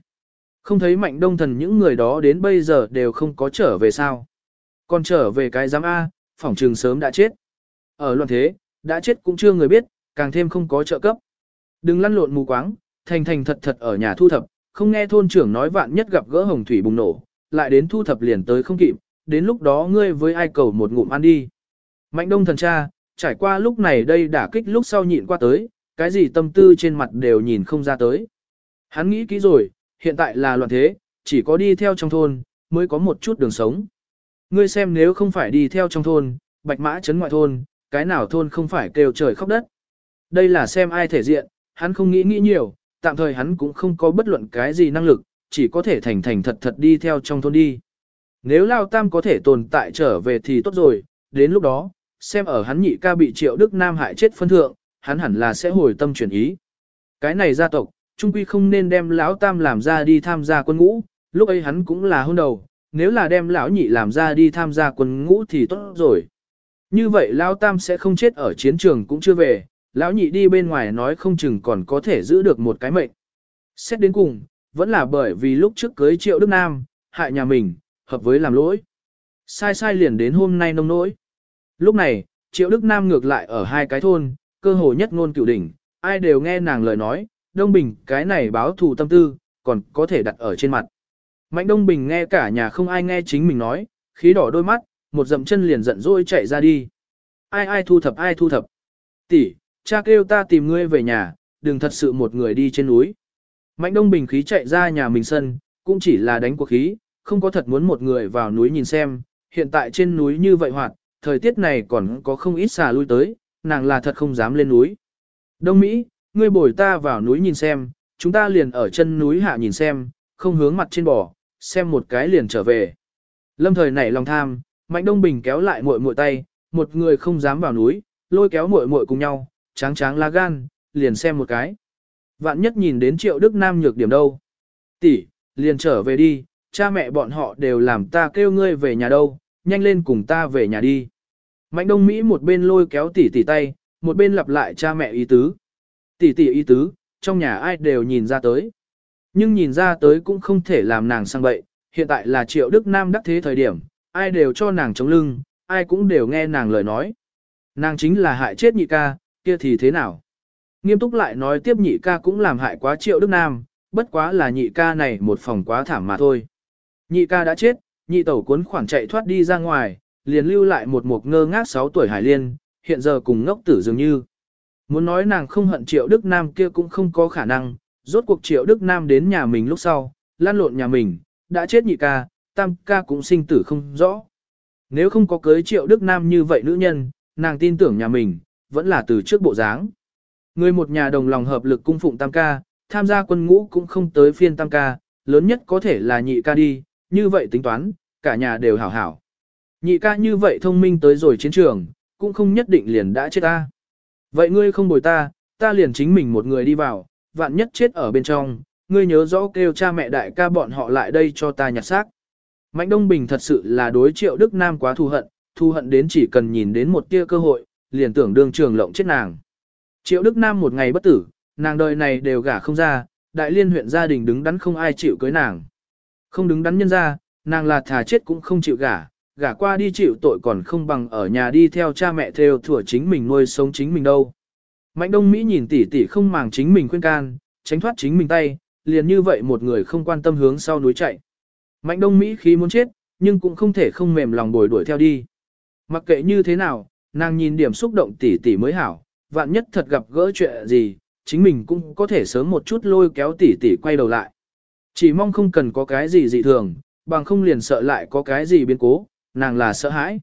Không thấy mạnh đông thần những người đó đến bây giờ đều không có trở về sao. Còn trở về cái giám A, phỏng trường sớm đã chết. Ở loạn thế, đã chết cũng chưa người biết, càng thêm không có trợ cấp. Đừng lăn lộn mù quáng, thành thành thật thật ở nhà thu thập, không nghe thôn trưởng nói vạn nhất gặp gỡ hồng thủy bùng nổ, lại đến thu thập liền tới không kịp, đến lúc đó ngươi với ai cầu một ngụm ăn đi. Mạnh đông thần cha, trải qua lúc này đây đã kích lúc sau nhịn qua tới, cái gì tâm tư trên mặt đều nhìn không ra tới. Hắn nghĩ kỹ rồi, hiện tại là loạn thế, chỉ có đi theo trong thôn, mới có một chút đường sống. Ngươi xem nếu không phải đi theo trong thôn, bạch mã chấn ngoại thôn, cái nào thôn không phải kêu trời khóc đất. Đây là xem ai thể diện, hắn không nghĩ nghĩ nhiều, tạm thời hắn cũng không có bất luận cái gì năng lực, chỉ có thể thành thành thật thật đi theo trong thôn đi. Nếu Lao Tam có thể tồn tại trở về thì tốt rồi, đến lúc đó, xem ở hắn nhị ca bị triệu Đức Nam hại chết phân thượng, hắn hẳn là sẽ hồi tâm chuyển ý. Cái này gia tộc, trung quy không nên đem lão Tam làm ra đi tham gia quân ngũ, lúc ấy hắn cũng là hôn đầu, nếu là đem lão nhị làm ra đi tham gia quân ngũ thì tốt rồi. Như vậy lão Tam sẽ không chết ở chiến trường cũng chưa về, lão nhị đi bên ngoài nói không chừng còn có thể giữ được một cái mệnh. Xét đến cùng, vẫn là bởi vì lúc trước cưới triệu Đức Nam, hại nhà mình, hợp với làm lỗi. Sai sai liền đến hôm nay nông nỗi. Lúc này, triệu Đức Nam ngược lại ở hai cái thôn, cơ hồ nhất ngôn cửu đỉnh, ai đều nghe nàng lời nói, Đông Bình cái này báo thù tâm tư, còn có thể đặt ở trên mặt. Mạnh Đông Bình nghe cả nhà không ai nghe chính mình nói, khí đỏ đôi mắt, một dậm chân liền giận dỗi chạy ra đi. Ai ai thu thập ai thu thập. Tỷ, cha kêu ta tìm ngươi về nhà, đừng thật sự một người đi trên núi. Mạnh Đông Bình khí chạy ra nhà mình sân, cũng chỉ là đánh cuộc khí, không có thật muốn một người vào núi nhìn xem, hiện tại trên núi như vậy hoạt, thời tiết này còn có không ít xà lui tới, nàng là thật không dám lên núi. Đông Mỹ, ngươi bồi ta vào núi nhìn xem, chúng ta liền ở chân núi hạ nhìn xem, không hướng mặt trên bò, xem một cái liền trở về. Lâm thời nảy lòng tham, Mạnh Đông Bình kéo lại muội muội tay, một người không dám vào núi, lôi kéo muội muội cùng nhau, tráng tráng lá gan, liền xem một cái. Vạn nhất nhìn đến triệu Đức Nam nhược điểm đâu. Tỷ, liền trở về đi, cha mẹ bọn họ đều làm ta kêu ngươi về nhà đâu, nhanh lên cùng ta về nhà đi. Mạnh Đông Mỹ một bên lôi kéo tỷ tỷ tay, một bên lặp lại cha mẹ ý tứ. Tỷ tỷ ý tứ, trong nhà ai đều nhìn ra tới. Nhưng nhìn ra tới cũng không thể làm nàng sang bậy, hiện tại là triệu Đức Nam đắc thế thời điểm, ai đều cho nàng chống lưng, ai cũng đều nghe nàng lời nói. Nàng chính là hại chết nhị ca, kia thì thế nào? Nghiêm túc lại nói tiếp nhị ca cũng làm hại quá triệu Đức Nam, bất quá là nhị ca này một phòng quá thảm mà thôi. Nhị ca đã chết, nhị tẩu cuốn khoảng chạy thoát đi ra ngoài, liền lưu lại một mục ngơ ngác 6 tuổi hải liên, hiện giờ cùng ngốc tử dường như. Muốn nói nàng không hận triệu Đức Nam kia cũng không có khả năng, rốt cuộc triệu Đức Nam đến nhà mình lúc sau, lan lộn nhà mình, đã chết nhị ca, tam ca cũng sinh tử không rõ. Nếu không có cưới triệu Đức Nam như vậy nữ nhân, nàng tin tưởng nhà mình, vẫn là từ trước bộ dáng. Người một nhà đồng lòng hợp lực cung phụng tam ca, tham gia quân ngũ cũng không tới phiên tam ca, lớn nhất có thể là nhị ca đi, như vậy tính toán, cả nhà đều hảo hảo. Nhị ca như vậy thông minh tới rồi chiến trường, cũng không nhất định liền đã chết ta. Vậy ngươi không bồi ta, ta liền chính mình một người đi vào, vạn nhất chết ở bên trong, ngươi nhớ rõ kêu cha mẹ đại ca bọn họ lại đây cho ta nhặt xác. Mạnh Đông Bình thật sự là đối triệu Đức Nam quá thù hận, thù hận đến chỉ cần nhìn đến một tia cơ hội, liền tưởng đương trường lộng chết nàng. Triệu Đức Nam một ngày bất tử, nàng đời này đều gả không ra, đại liên huyện gia đình đứng đắn không ai chịu cưới nàng. Không đứng đắn nhân ra, nàng là thà chết cũng không chịu gả, gả qua đi chịu tội còn không bằng ở nhà đi theo cha mẹ theo thủa chính mình nuôi sống chính mình đâu. Mạnh Đông Mỹ nhìn tỷ tỷ không màng chính mình khuyên can, tránh thoát chính mình tay, liền như vậy một người không quan tâm hướng sau núi chạy. Mạnh Đông Mỹ khí muốn chết, nhưng cũng không thể không mềm lòng bồi đuổi theo đi. Mặc kệ như thế nào, nàng nhìn điểm xúc động tỷ tỷ mới hảo, vạn nhất thật gặp gỡ chuyện gì, chính mình cũng có thể sớm một chút lôi kéo tỷ tỷ quay đầu lại. Chỉ mong không cần có cái gì dị thường, bằng không liền sợ lại có cái gì biến cố, nàng là sợ hãi.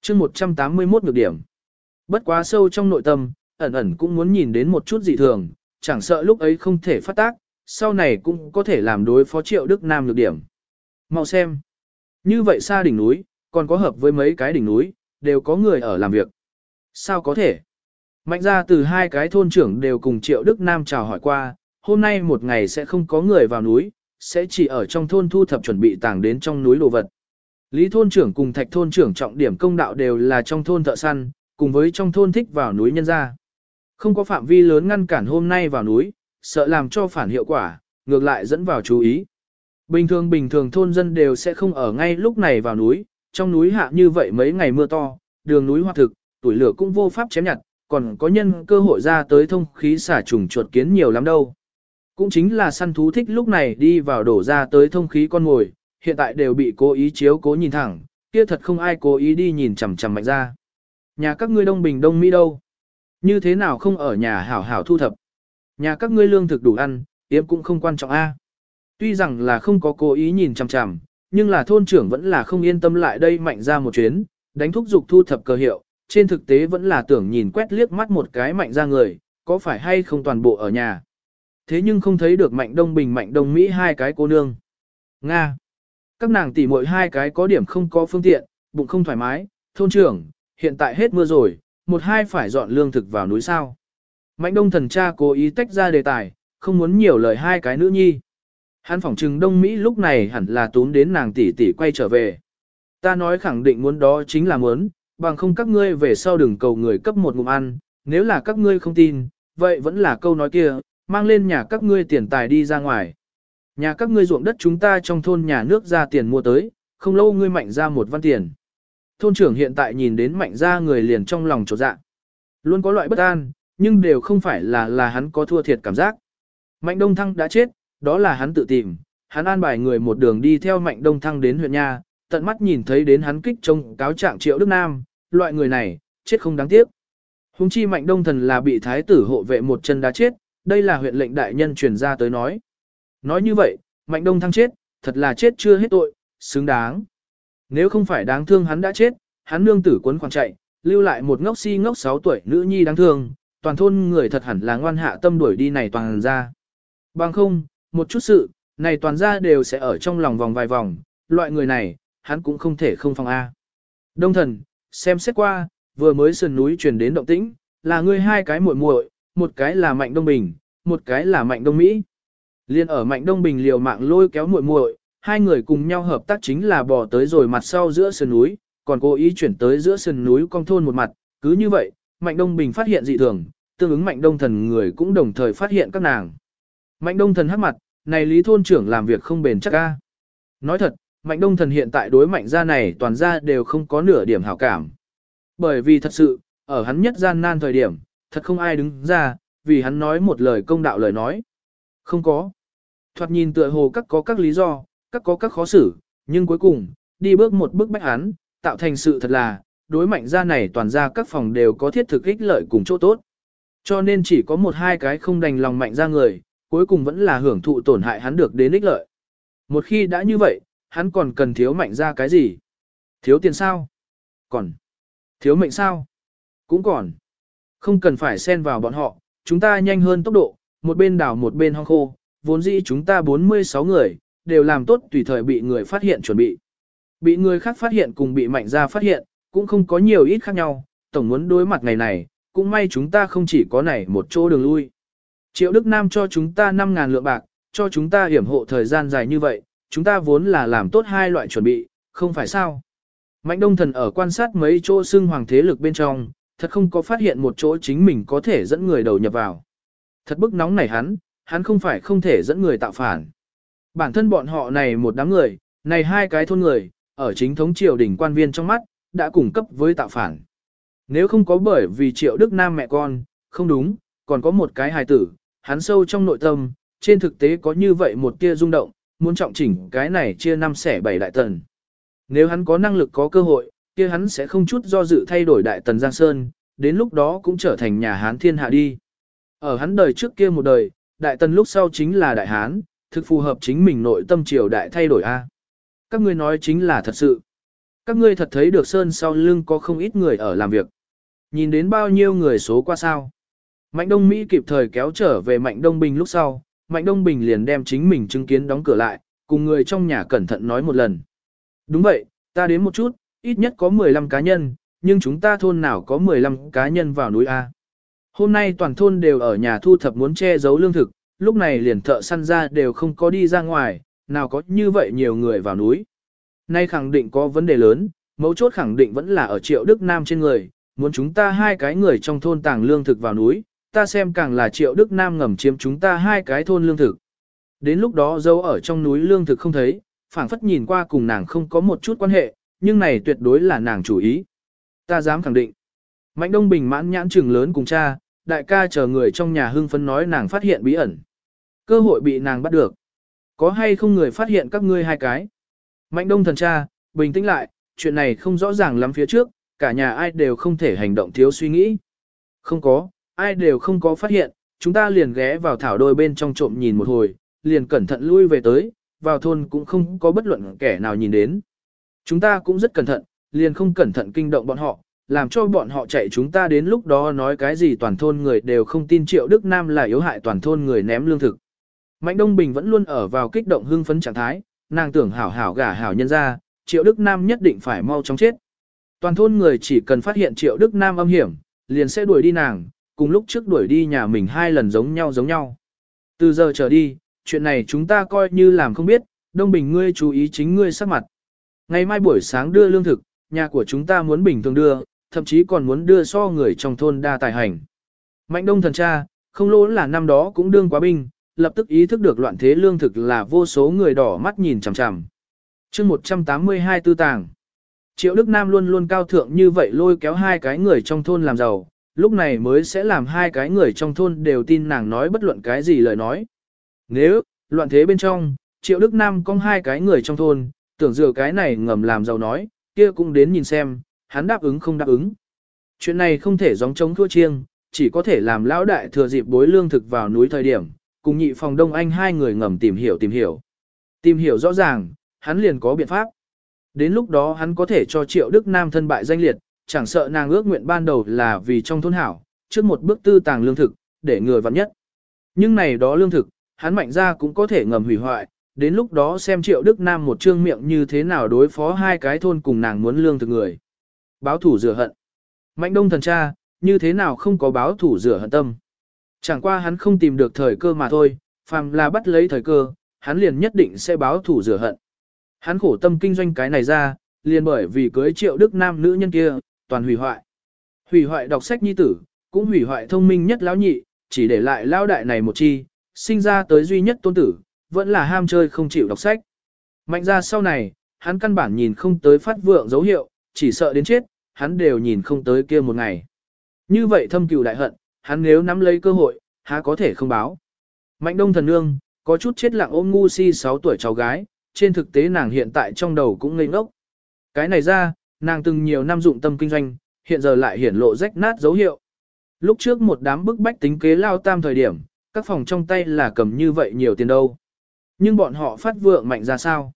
chương 181 ngược điểm. Bất quá sâu trong nội tâm, ẩn ẩn cũng muốn nhìn đến một chút dị thường, chẳng sợ lúc ấy không thể phát tác, sau này cũng có thể làm đối phó triệu Đức Nam ngược điểm. Mau xem. Như vậy xa đỉnh núi, còn có hợp với mấy cái đỉnh núi, đều có người ở làm việc. Sao có thể? Mạnh ra từ hai cái thôn trưởng đều cùng Triệu Đức Nam chào hỏi qua, hôm nay một ngày sẽ không có người vào núi, sẽ chỉ ở trong thôn thu thập chuẩn bị tàng đến trong núi đồ vật. Lý thôn trưởng cùng thạch thôn trưởng trọng điểm công đạo đều là trong thôn thợ săn, cùng với trong thôn thích vào núi nhân ra. Không có phạm vi lớn ngăn cản hôm nay vào núi, sợ làm cho phản hiệu quả, ngược lại dẫn vào chú ý. Bình thường bình thường thôn dân đều sẽ không ở ngay lúc này vào núi, trong núi hạ như vậy mấy ngày mưa to, đường núi hoa thực, tuổi lửa cũng vô pháp chém nhặt, còn có nhân cơ hội ra tới thông khí xả trùng chuột kiến nhiều lắm đâu. Cũng chính là săn thú thích lúc này đi vào đổ ra tới thông khí con ngồi, hiện tại đều bị cố ý chiếu cố nhìn thẳng, kia thật không ai cố ý đi nhìn chằm chằm mạnh ra. Nhà các ngươi đông bình đông mỹ đâu? Như thế nào không ở nhà hảo hảo thu thập? Nhà các ngươi lương thực đủ ăn, yếm cũng không quan trọng a. Tuy rằng là không có cố ý nhìn chằm chằm, nhưng là thôn trưởng vẫn là không yên tâm lại đây mạnh ra một chuyến, đánh thúc dục thu thập cơ hiệu, trên thực tế vẫn là tưởng nhìn quét liếc mắt một cái mạnh ra người, có phải hay không toàn bộ ở nhà. Thế nhưng không thấy được mạnh đông bình mạnh đông Mỹ hai cái cô nương. Nga. Các nàng tỉ muội hai cái có điểm không có phương tiện, bụng không thoải mái, thôn trưởng, hiện tại hết mưa rồi, một hai phải dọn lương thực vào núi sao. Mạnh đông thần cha cố ý tách ra đề tài, không muốn nhiều lời hai cái nữ nhi. Hắn phỏng trừng Đông Mỹ lúc này hẳn là tún đến nàng tỷ tỷ quay trở về. Ta nói khẳng định muốn đó chính là muốn, bằng không các ngươi về sau đừng cầu người cấp một ngụm ăn, nếu là các ngươi không tin, vậy vẫn là câu nói kia, mang lên nhà các ngươi tiền tài đi ra ngoài. Nhà các ngươi ruộng đất chúng ta trong thôn nhà nước ra tiền mua tới, không lâu ngươi mạnh ra một văn tiền. Thôn trưởng hiện tại nhìn đến mạnh ra người liền trong lòng trột dạ. Luôn có loại bất an, nhưng đều không phải là là hắn có thua thiệt cảm giác. Mạnh Đông Thăng đã chết, đó là hắn tự tìm, hắn an bài người một đường đi theo Mạnh Đông Thăng đến huyện nha, tận mắt nhìn thấy đến hắn kích trông cáo trạng Triệu Đức Nam, loại người này, chết không đáng tiếc. Hùng chi Mạnh Đông Thần là bị thái tử hộ vệ một chân đá chết, đây là huyện lệnh đại nhân truyền ra tới nói. Nói như vậy, Mạnh Đông Thăng chết, thật là chết chưa hết tội, xứng đáng. Nếu không phải đáng thương hắn đã chết, hắn nương tử cuốn khoảng chạy, lưu lại một ngốc si ngốc 6 tuổi nữ nhi đáng thương, toàn thôn người thật hẳn là ngoan hạ tâm đuổi đi này toàn ra. Bằng không, một chút sự, này toàn ra đều sẽ ở trong lòng vòng vài vòng, loại người này, hắn cũng không thể không phòng A. Đông thần, xem xét qua, vừa mới sườn núi truyền đến động tĩnh, là ngươi hai cái muội muội, một cái là Mạnh Đông Bình, một cái là Mạnh Đông Mỹ. Liên ở Mạnh Đông Bình liều mạng lôi kéo muội muội, hai người cùng nhau hợp tác chính là bỏ tới rồi mặt sau giữa sườn núi, còn cố ý chuyển tới giữa sườn núi con thôn một mặt, cứ như vậy, Mạnh Đông Bình phát hiện dị thường, tương ứng Mạnh Đông Thần người cũng đồng thời phát hiện các nàng. Mạnh Đông Thần hắc mặt, này Lý thôn trưởng làm việc không bền chắc a. Nói thật, Mạnh Đông Thần hiện tại đối mạnh gia này toàn gia đều không có nửa điểm hảo cảm. Bởi vì thật sự, ở hắn nhất gian nan thời điểm, thật không ai đứng ra, vì hắn nói một lời công đạo lời nói. Không có. Thoạt nhìn tựa hồ các có các lý do, các có các khó xử, nhưng cuối cùng, đi bước một bước bách án, tạo thành sự thật là, đối mạnh gia này toàn ra các phòng đều có thiết thực ích lợi cùng chỗ tốt. Cho nên chỉ có một hai cái không đành lòng mạnh ra người, cuối cùng vẫn là hưởng thụ tổn hại hắn được đến ích lợi. Một khi đã như vậy, hắn còn cần thiếu mạnh ra cái gì? Thiếu tiền sao? Còn. Thiếu mệnh sao? Cũng còn. Không cần phải xen vào bọn họ, chúng ta nhanh hơn tốc độ, một bên đảo một bên hong khô, vốn dĩ chúng ta 46 người, đều làm tốt tùy thời bị người phát hiện chuẩn bị. Bị người khác phát hiện cùng bị mạnh ra phát hiện, cũng không có nhiều ít khác nhau, tổng muốn đối mặt ngày này, cũng may chúng ta không chỉ có này một chỗ đường lui. Triệu Đức Nam cho chúng ta 5.000 lượng bạc, cho chúng ta hiểm hộ thời gian dài như vậy, chúng ta vốn là làm tốt hai loại chuẩn bị, không phải sao. Mạnh Đông Thần ở quan sát mấy chỗ xưng hoàng thế lực bên trong, thật không có phát hiện một chỗ chính mình có thể dẫn người đầu nhập vào. Thật bức nóng này hắn, hắn không phải không thể dẫn người tạo phản. Bản thân bọn họ này một đám người, này hai cái thôn người, ở chính thống triều đình quan viên trong mắt, đã cung cấp với tạo phản. Nếu không có bởi vì triệu đức nam mẹ con, không đúng, còn có một cái hài tử, hắn sâu trong nội tâm, trên thực tế có như vậy một tia rung động, muốn trọng chỉnh cái này chia năm xẻ bảy đại tần. Nếu hắn có năng lực có cơ hội, kia hắn sẽ không chút do dự thay đổi đại tần Giang Sơn, đến lúc đó cũng trở thành nhà Hán thiên hạ đi. Ở hắn đời trước kia một đời, đại tần lúc sau chính là đại Hán, thực phù hợp chính mình nội tâm triều đại thay đổi a. Các ngươi nói chính là thật sự. Các ngươi thật thấy được Sơn sau lưng có không ít người ở làm việc. Nhìn đến bao nhiêu người số qua sao. Mạnh Đông Mỹ kịp thời kéo trở về Mạnh Đông Bình lúc sau, Mạnh Đông Bình liền đem chính mình chứng kiến đóng cửa lại, cùng người trong nhà cẩn thận nói một lần. Đúng vậy, ta đến một chút, ít nhất có 15 cá nhân, nhưng chúng ta thôn nào có 15 cá nhân vào núi A. Hôm nay toàn thôn đều ở nhà thu thập muốn che giấu lương thực, lúc này liền thợ săn ra đều không có đi ra ngoài, nào có như vậy nhiều người vào núi. Nay khẳng định có vấn đề lớn, mấu chốt khẳng định vẫn là ở triệu Đức Nam trên người, muốn chúng ta hai cái người trong thôn tàng lương thực vào núi, ta xem càng là triệu Đức Nam ngầm chiếm chúng ta hai cái thôn lương thực. Đến lúc đó dấu ở trong núi lương thực không thấy, phảng phất nhìn qua cùng nàng không có một chút quan hệ, nhưng này tuyệt đối là nàng chủ ý. Ta dám khẳng định. Mạnh Đông Bình mãn nhãn trừng lớn cùng cha, đại ca chờ người trong nhà hưng phấn nói nàng phát hiện bí ẩn. Cơ hội bị nàng bắt được. Có hay không người phát hiện các ngươi hai cái? Mạnh Đông thần cha, bình tĩnh lại, chuyện này không rõ ràng lắm phía trước, cả nhà ai đều không thể hành động thiếu suy nghĩ. Không có, ai đều không có phát hiện, chúng ta liền ghé vào thảo đôi bên trong trộm nhìn một hồi, liền cẩn thận lui về tới, vào thôn cũng không có bất luận kẻ nào nhìn đến. Chúng ta cũng rất cẩn thận, liền không cẩn thận kinh động bọn họ, làm cho bọn họ chạy chúng ta đến lúc đó nói cái gì toàn thôn người đều không tin Triệu Đức Nam là yếu hại toàn thôn người ném lương thực. Mạnh Đông Bình vẫn luôn ở vào kích động hưng phấn trạng thái, nàng tưởng hảo hảo gả hảo nhân ra, Triệu Đức Nam nhất định phải mau chóng chết. Toàn thôn người chỉ cần phát hiện Triệu Đức Nam âm hiểm, liền sẽ đuổi đi nàng, cùng lúc trước đuổi đi nhà mình hai lần giống nhau giống nhau. Từ giờ trở đi, chuyện này chúng ta coi như làm không biết, Đông Bình ngươi chú ý chính ngươi sắc mặt. Ngày mai buổi sáng đưa lương thực, nhà của chúng ta muốn bình thường đưa, thậm chí còn muốn đưa so người trong thôn đa tài hành. Mạnh đông thần cha, không lỗ là năm đó cũng đương quá binh, lập tức ý thức được loạn thế lương thực là vô số người đỏ mắt nhìn chằm chằm. chương 182 tư tàng. Triệu Đức Nam luôn luôn cao thượng như vậy lôi kéo hai cái người trong thôn làm giàu, lúc này mới sẽ làm hai cái người trong thôn đều tin nàng nói bất luận cái gì lời nói. Nếu, loạn thế bên trong, Triệu Đức Nam có hai cái người trong thôn, tưởng dựa cái này ngầm làm giàu nói, kia cũng đến nhìn xem, hắn đáp ứng không đáp ứng. Chuyện này không thể gióng chống thua chiêng, chỉ có thể làm lão đại thừa dịp bối lương thực vào núi thời điểm, cùng nhị phòng đông anh hai người ngầm tìm hiểu tìm hiểu. Tìm hiểu rõ ràng, hắn liền có biện pháp. Đến lúc đó hắn có thể cho triệu đức nam thân bại danh liệt, chẳng sợ nàng ước nguyện ban đầu là vì trong thôn hảo, trước một bước tư tàng lương thực, để người vặn nhất. Nhưng này đó lương thực, hắn mạnh ra cũng có thể ngầm hủy hoại, đến lúc đó xem triệu đức nam một trương miệng như thế nào đối phó hai cái thôn cùng nàng muốn lương thực người. Báo thủ rửa hận. Mạnh đông thần cha, như thế nào không có báo thủ rửa hận tâm. Chẳng qua hắn không tìm được thời cơ mà thôi, phàm là bắt lấy thời cơ, hắn liền nhất định sẽ báo thủ rửa hận. Hắn khổ tâm kinh doanh cái này ra, liền bởi vì cưới triệu đức nam nữ nhân kia, toàn hủy hoại. Hủy hoại đọc sách nhi tử, cũng hủy hoại thông minh nhất lão nhị, chỉ để lại lão đại này một chi, sinh ra tới duy nhất tôn tử, vẫn là ham chơi không chịu đọc sách. Mạnh ra sau này, hắn căn bản nhìn không tới phát vượng dấu hiệu, chỉ sợ đến chết, hắn đều nhìn không tới kia một ngày. Như vậy thâm cừu đại hận, hắn nếu nắm lấy cơ hội, há có thể không báo. Mạnh đông thần nương, có chút chết lặng ôm ngu si 6 tuổi cháu gái, trên thực tế nàng hiện tại trong đầu cũng ngây ngốc. Cái này ra, nàng từng nhiều năm dụng tâm kinh doanh, hiện giờ lại hiển lộ rách nát dấu hiệu. Lúc trước một đám bức bách tính kế lao tam thời điểm, các phòng trong tay là cầm như vậy nhiều tiền đâu. Nhưng bọn họ phát vượng mạnh ra sao?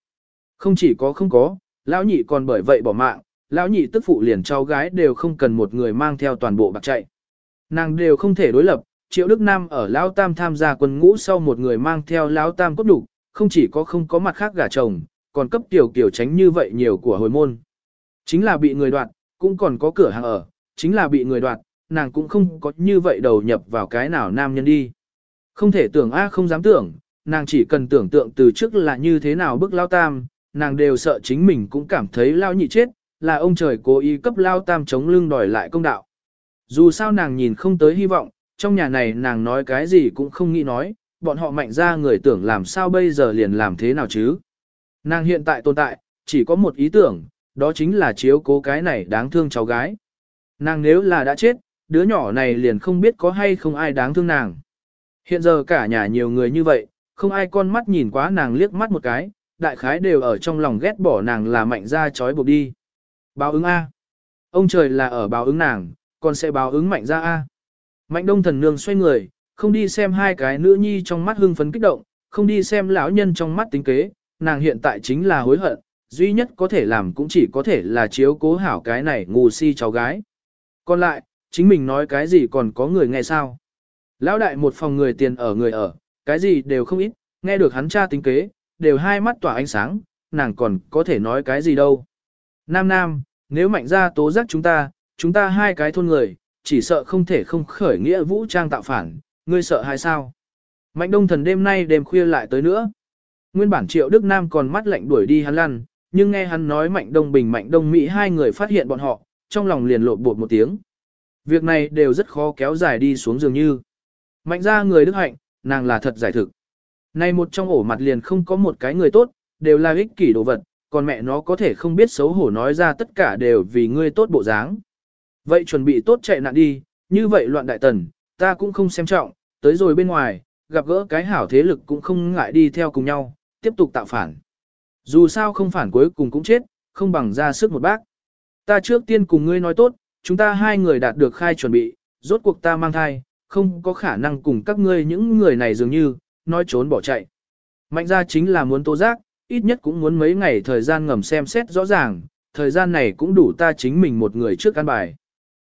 Không chỉ có không có, lão nhị còn bởi vậy bỏ mạng, lão nhị tức phụ liền cháu gái đều không cần một người mang theo toàn bộ bạc chạy. Nàng đều không thể đối lập, Triệu Đức Nam ở Lão Tam tham gia quân ngũ sau một người mang theo Lão Tam cốt đủ, không chỉ có không có mặt khác gả chồng, còn cấp tiểu kiểu tránh như vậy nhiều của hồi môn. Chính là bị người đoạt, cũng còn có cửa hàng ở, chính là bị người đoạt, nàng cũng không có như vậy đầu nhập vào cái nào nam nhân đi. Không thể tưởng a không dám tưởng, nàng chỉ cần tưởng tượng từ trước là như thế nào bức lao Tam, nàng đều sợ chính mình cũng cảm thấy lao nhị chết, là ông trời cố ý cấp lao tam chống lưng đòi lại công đạo. Dù sao nàng nhìn không tới hy vọng, trong nhà này nàng nói cái gì cũng không nghĩ nói, bọn họ mạnh ra người tưởng làm sao bây giờ liền làm thế nào chứ. Nàng hiện tại tồn tại, chỉ có một ý tưởng, đó chính là chiếu cố cái này đáng thương cháu gái. Nàng nếu là đã chết, đứa nhỏ này liền không biết có hay không ai đáng thương nàng. Hiện giờ cả nhà nhiều người như vậy, không ai con mắt nhìn quá nàng liếc mắt một cái, đại khái đều ở trong lòng ghét bỏ nàng là mạnh ra chói buộc đi. Báo ứng A. Ông trời là ở báo ứng nàng, còn sẽ báo ứng mạnh ra A. Mạnh đông thần nương xoay người, không đi xem hai cái nữ nhi trong mắt hưng phấn kích động, không đi xem lão nhân trong mắt tính kế, nàng hiện tại chính là hối hận, duy nhất có thể làm cũng chỉ có thể là chiếu cố hảo cái này ngu si cháu gái. Còn lại, chính mình nói cái gì còn có người nghe sao. Lão đại một phòng người tiền ở người ở, cái gì đều không ít, nghe được hắn cha tính kế, đều hai mắt tỏa ánh sáng, nàng còn có thể nói cái gì đâu. Nam Nam, nếu mạnh ra tố giác chúng ta, chúng ta hai cái thôn người, chỉ sợ không thể không khởi nghĩa vũ trang tạo phản, ngươi sợ hay sao? Mạnh đông thần đêm nay đêm khuya lại tới nữa. Nguyên bản triệu Đức Nam còn mắt lạnh đuổi đi hắn lăn, nhưng nghe hắn nói mạnh đông bình mạnh đông Mỹ hai người phát hiện bọn họ, trong lòng liền lộn bột một tiếng. Việc này đều rất khó kéo dài đi xuống dường như. Mạnh ra người đức hạnh, nàng là thật giải thực. Nay một trong ổ mặt liền không có một cái người tốt, đều là ích kỷ đồ vật, còn mẹ nó có thể không biết xấu hổ nói ra tất cả đều vì ngươi tốt bộ dáng. Vậy chuẩn bị tốt chạy nạn đi, như vậy loạn đại tần, ta cũng không xem trọng, tới rồi bên ngoài, gặp gỡ cái hảo thế lực cũng không ngại đi theo cùng nhau, tiếp tục tạo phản. Dù sao không phản cuối cùng cũng chết, không bằng ra sức một bác. Ta trước tiên cùng ngươi nói tốt, chúng ta hai người đạt được khai chuẩn bị, rốt cuộc ta mang thai, không có khả năng cùng các ngươi những người này dường như, nói trốn bỏ chạy. Mạnh ra chính là muốn tố giác, ít nhất cũng muốn mấy ngày thời gian ngầm xem xét rõ ràng, thời gian này cũng đủ ta chính mình một người trước căn bài.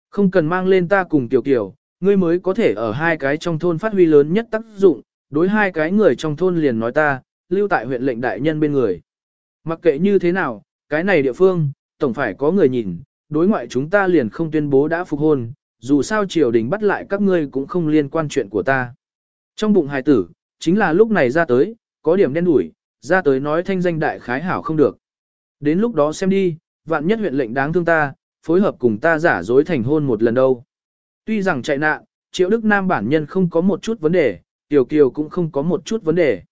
Không cần mang lên ta cùng tiểu kiểu, ngươi mới có thể ở hai cái trong thôn phát huy lớn nhất tác dụng, đối hai cái người trong thôn liền nói ta, lưu tại huyện lệnh đại nhân bên người. Mặc kệ như thế nào, cái này địa phương, tổng phải có người nhìn, đối ngoại chúng ta liền không tuyên bố đã phục hôn, dù sao triều đình bắt lại các ngươi cũng không liên quan chuyện của ta. Trong bụng hài tử, chính là lúc này ra tới, có điểm đen đủi, ra tới nói thanh danh đại khái hảo không được. Đến lúc đó xem đi, vạn nhất huyện lệnh đáng thương ta, phối hợp cùng ta giả dối thành hôn một lần đâu. Tuy rằng chạy nạn, triệu đức nam bản nhân không có một chút vấn đề, tiểu kiều cũng không có một chút vấn đề.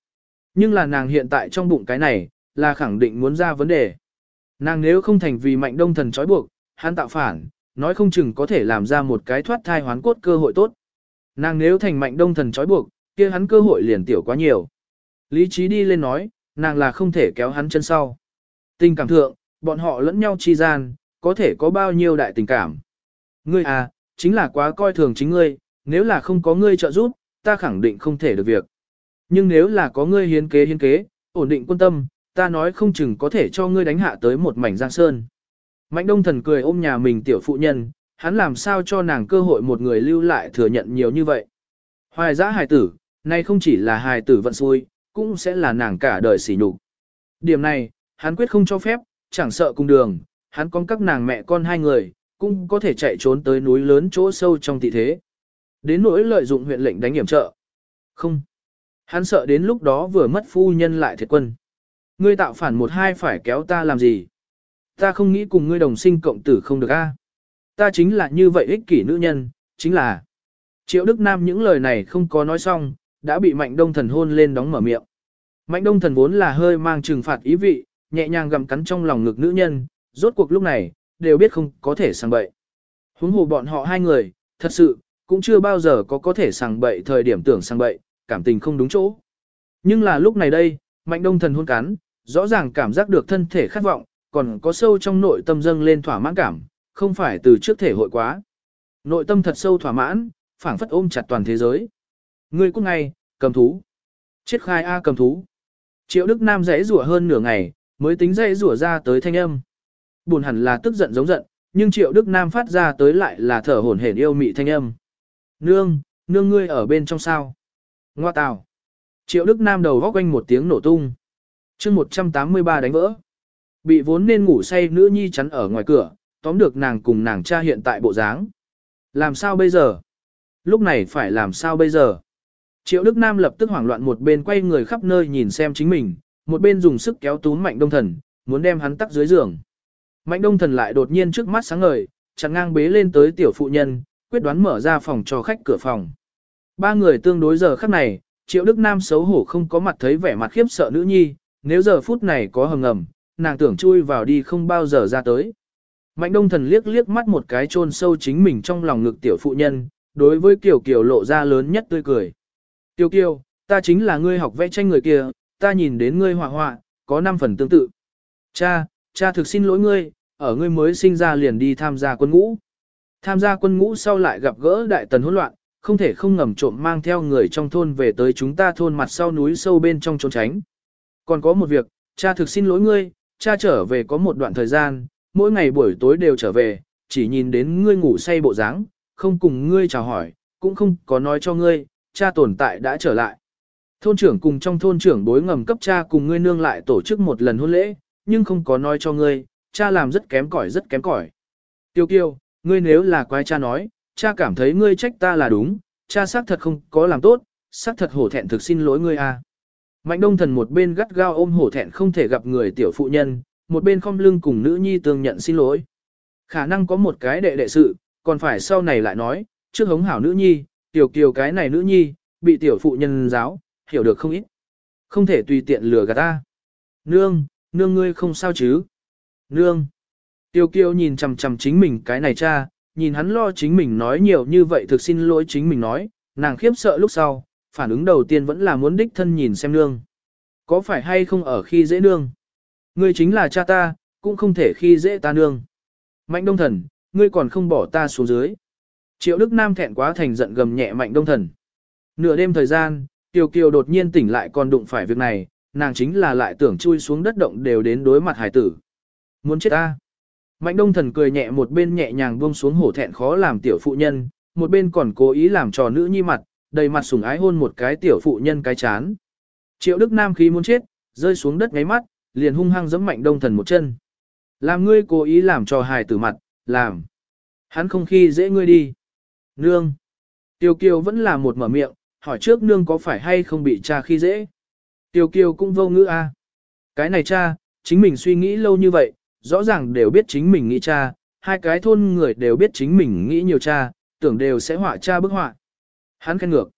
Nhưng là nàng hiện tại trong bụng cái này, là khẳng định muốn ra vấn đề. Nàng nếu không thành vì mạnh đông thần trói buộc, hắn tạo phản, nói không chừng có thể làm ra một cái thoát thai hoán cốt cơ hội tốt. Nàng nếu thành mạnh đông thần trói buộc, kia hắn cơ hội liền tiểu quá nhiều. Lý trí đi lên nói, nàng là không thể kéo hắn chân sau. Tình cảm thượng, bọn họ lẫn nhau chi gian, có thể có bao nhiêu đại tình cảm. Ngươi à, chính là quá coi thường chính ngươi, nếu là không có ngươi trợ giúp, ta khẳng định không thể được việc. Nhưng nếu là có ngươi hiến kế hiến kế, ổn định quân tâm, ta nói không chừng có thể cho ngươi đánh hạ tới một mảnh giang sơn. Mạnh đông thần cười ôm nhà mình tiểu phụ nhân, hắn làm sao cho nàng cơ hội một người lưu lại thừa nhận nhiều như vậy. Hoài giã hài tử, nay không chỉ là hài tử vận xui, cũng sẽ là nàng cả đời sỉ nhục. Điểm này, hắn quyết không cho phép, chẳng sợ cùng đường, hắn con các nàng mẹ con hai người, cũng có thể chạy trốn tới núi lớn chỗ sâu trong thị thế. Đến nỗi lợi dụng huyện lệnh đánh hiểm trợ. Không. Hắn sợ đến lúc đó vừa mất phu nhân lại thiệt quân. Ngươi tạo phản một hai phải kéo ta làm gì? Ta không nghĩ cùng ngươi đồng sinh cộng tử không được a. Ta chính là như vậy ích kỷ nữ nhân, chính là. Triệu Đức Nam những lời này không có nói xong, đã bị Mạnh Đông Thần hôn lên đóng mở miệng. Mạnh Đông Thần vốn là hơi mang trừng phạt ý vị, nhẹ nhàng gặm cắn trong lòng ngực nữ nhân, rốt cuộc lúc này, đều biết không có thể sang bậy. Huống hồ bọn họ hai người, thật sự, cũng chưa bao giờ có có thể sang bậy thời điểm tưởng sang bậy, cảm tình không đúng chỗ. Nhưng là lúc này đây, Mạnh Đông Thần hôn cắn, rõ ràng cảm giác được thân thể khát vọng, còn có sâu trong nội tâm dâng lên thỏa mãn cảm, không phải từ trước thể hội quá. Nội tâm thật sâu thỏa mãn, phảng phất ôm chặt toàn thế giới. Ngươi cũng ngay, cầm thú. Chết khai A cầm thú. Triệu Đức Nam rẽ rủa hơn nửa ngày, mới tính rẽ rủa ra tới thanh âm. Buồn hẳn là tức giận giống giận, nhưng Triệu Đức Nam phát ra tới lại là thở hổn hển yêu mị thanh âm. Nương, nương ngươi ở bên trong sao? Ngoa tào. Triệu Đức Nam đầu góc quanh một tiếng nổ tung chương 183 đánh vỡ. Bị vốn nên ngủ say nữ nhi chắn ở ngoài cửa, tóm được nàng cùng nàng cha hiện tại bộ dáng. Làm sao bây giờ? Lúc này phải làm sao bây giờ? Triệu Đức Nam lập tức hoảng loạn một bên quay người khắp nơi nhìn xem chính mình, một bên dùng sức kéo túm Mạnh Đông Thần, muốn đem hắn tắc dưới giường. Mạnh Đông Thần lại đột nhiên trước mắt sáng ngời, chặn ngang bế lên tới tiểu phụ nhân, quyết đoán mở ra phòng cho khách cửa phòng. Ba người tương đối giờ khắc này, Triệu Đức Nam xấu hổ không có mặt thấy vẻ mặt khiếp sợ nữ nhi, nếu giờ phút này có hầm ngầm, nàng tưởng chui vào đi không bao giờ ra tới. Mạnh đông thần liếc liếc mắt một cái chôn sâu chính mình trong lòng ngực tiểu phụ nhân, đối với Kiều Kiều lộ ra lớn nhất tươi cười. Kiều Kiều, ta chính là ngươi học vẽ tranh người kia, ta nhìn đến ngươi họa họa, có 5 phần tương tự. Cha, cha thực xin lỗi ngươi, ở ngươi mới sinh ra liền đi tham gia quân ngũ. Tham gia quân ngũ sau lại gặp gỡ đại tần hỗn loạn, không thể không ngầm trộm mang theo người trong thôn về tới chúng ta thôn mặt sau núi sâu bên trong trốn tránh. Còn có một việc, cha thực xin lỗi ngươi, cha trở về có một đoạn thời gian, mỗi ngày buổi tối đều trở về, chỉ nhìn đến ngươi ngủ say bộ dáng, không cùng ngươi chào hỏi, cũng không có nói cho ngươi, cha tồn tại đã trở lại. Thôn trưởng cùng trong thôn trưởng đối ngầm cấp cha cùng ngươi nương lại tổ chức một lần hôn lễ, nhưng không có nói cho ngươi, cha làm rất kém cỏi rất kém cỏi. Tiêu kiêu, ngươi nếu là quái cha nói, cha cảm thấy ngươi trách ta là đúng, cha xác thật không có làm tốt, xác thật hổ thẹn thực xin lỗi ngươi a. Mạnh đông thần một bên gắt gao ôm hổ thẹn không thể gặp người tiểu phụ nhân, một bên không lưng cùng nữ nhi tương nhận xin lỗi. Khả năng có một cái đệ đệ sự, còn phải sau này lại nói, trước hống hảo nữ nhi, tiểu kiều cái này nữ nhi, bị tiểu phụ nhân giáo, hiểu được không ít. Không thể tùy tiện lừa gạt ta. Nương, nương ngươi không sao chứ? Nương. Tiêu kiều nhìn chằm chằm chính mình cái này cha, nhìn hắn lo chính mình nói nhiều như vậy thực xin lỗi chính mình nói, nàng khiếp sợ lúc sau, phản ứng đầu tiên vẫn là muốn đích thân nhìn xem nương. Có phải hay không ở khi dễ nương? Ngươi chính là cha ta, cũng không thể khi dễ ta nương. Mạnh đông thần, ngươi còn không bỏ ta xuống dưới. Triệu Đức Nam thẹn quá thành giận gầm nhẹ mạnh đông thần. Nửa đêm thời gian, Tiêu Kiều đột nhiên tỉnh lại còn đụng phải việc này, nàng chính là lại tưởng chui xuống đất động đều đến đối mặt hải tử. Muốn chết ta. Mạnh đông thần cười nhẹ một bên nhẹ nhàng buông xuống hổ thẹn khó làm tiểu phụ nhân, một bên còn cố ý làm trò nữ nhi mặt, đầy mặt sủng ái hôn một cái tiểu phụ nhân cái chán. Triệu Đức Nam khí muốn chết, rơi xuống đất ngáy mắt, liền hung hăng giẫm mạnh đông thần một chân. Làm ngươi cố ý làm cho hài tử mặt, làm. Hắn không khi dễ ngươi đi. Nương. Tiêu Kiều vẫn là một mở miệng, hỏi trước nương có phải hay không bị cha khi dễ. Tiêu Kiều cũng vô ngữ a. Cái này cha, chính mình suy nghĩ lâu như vậy, rõ ràng đều biết chính mình nghĩ cha, hai cái thôn người đều biết chính mình nghĩ nhiều cha, tưởng đều sẽ họa cha bức họa. Hắn khen ngược.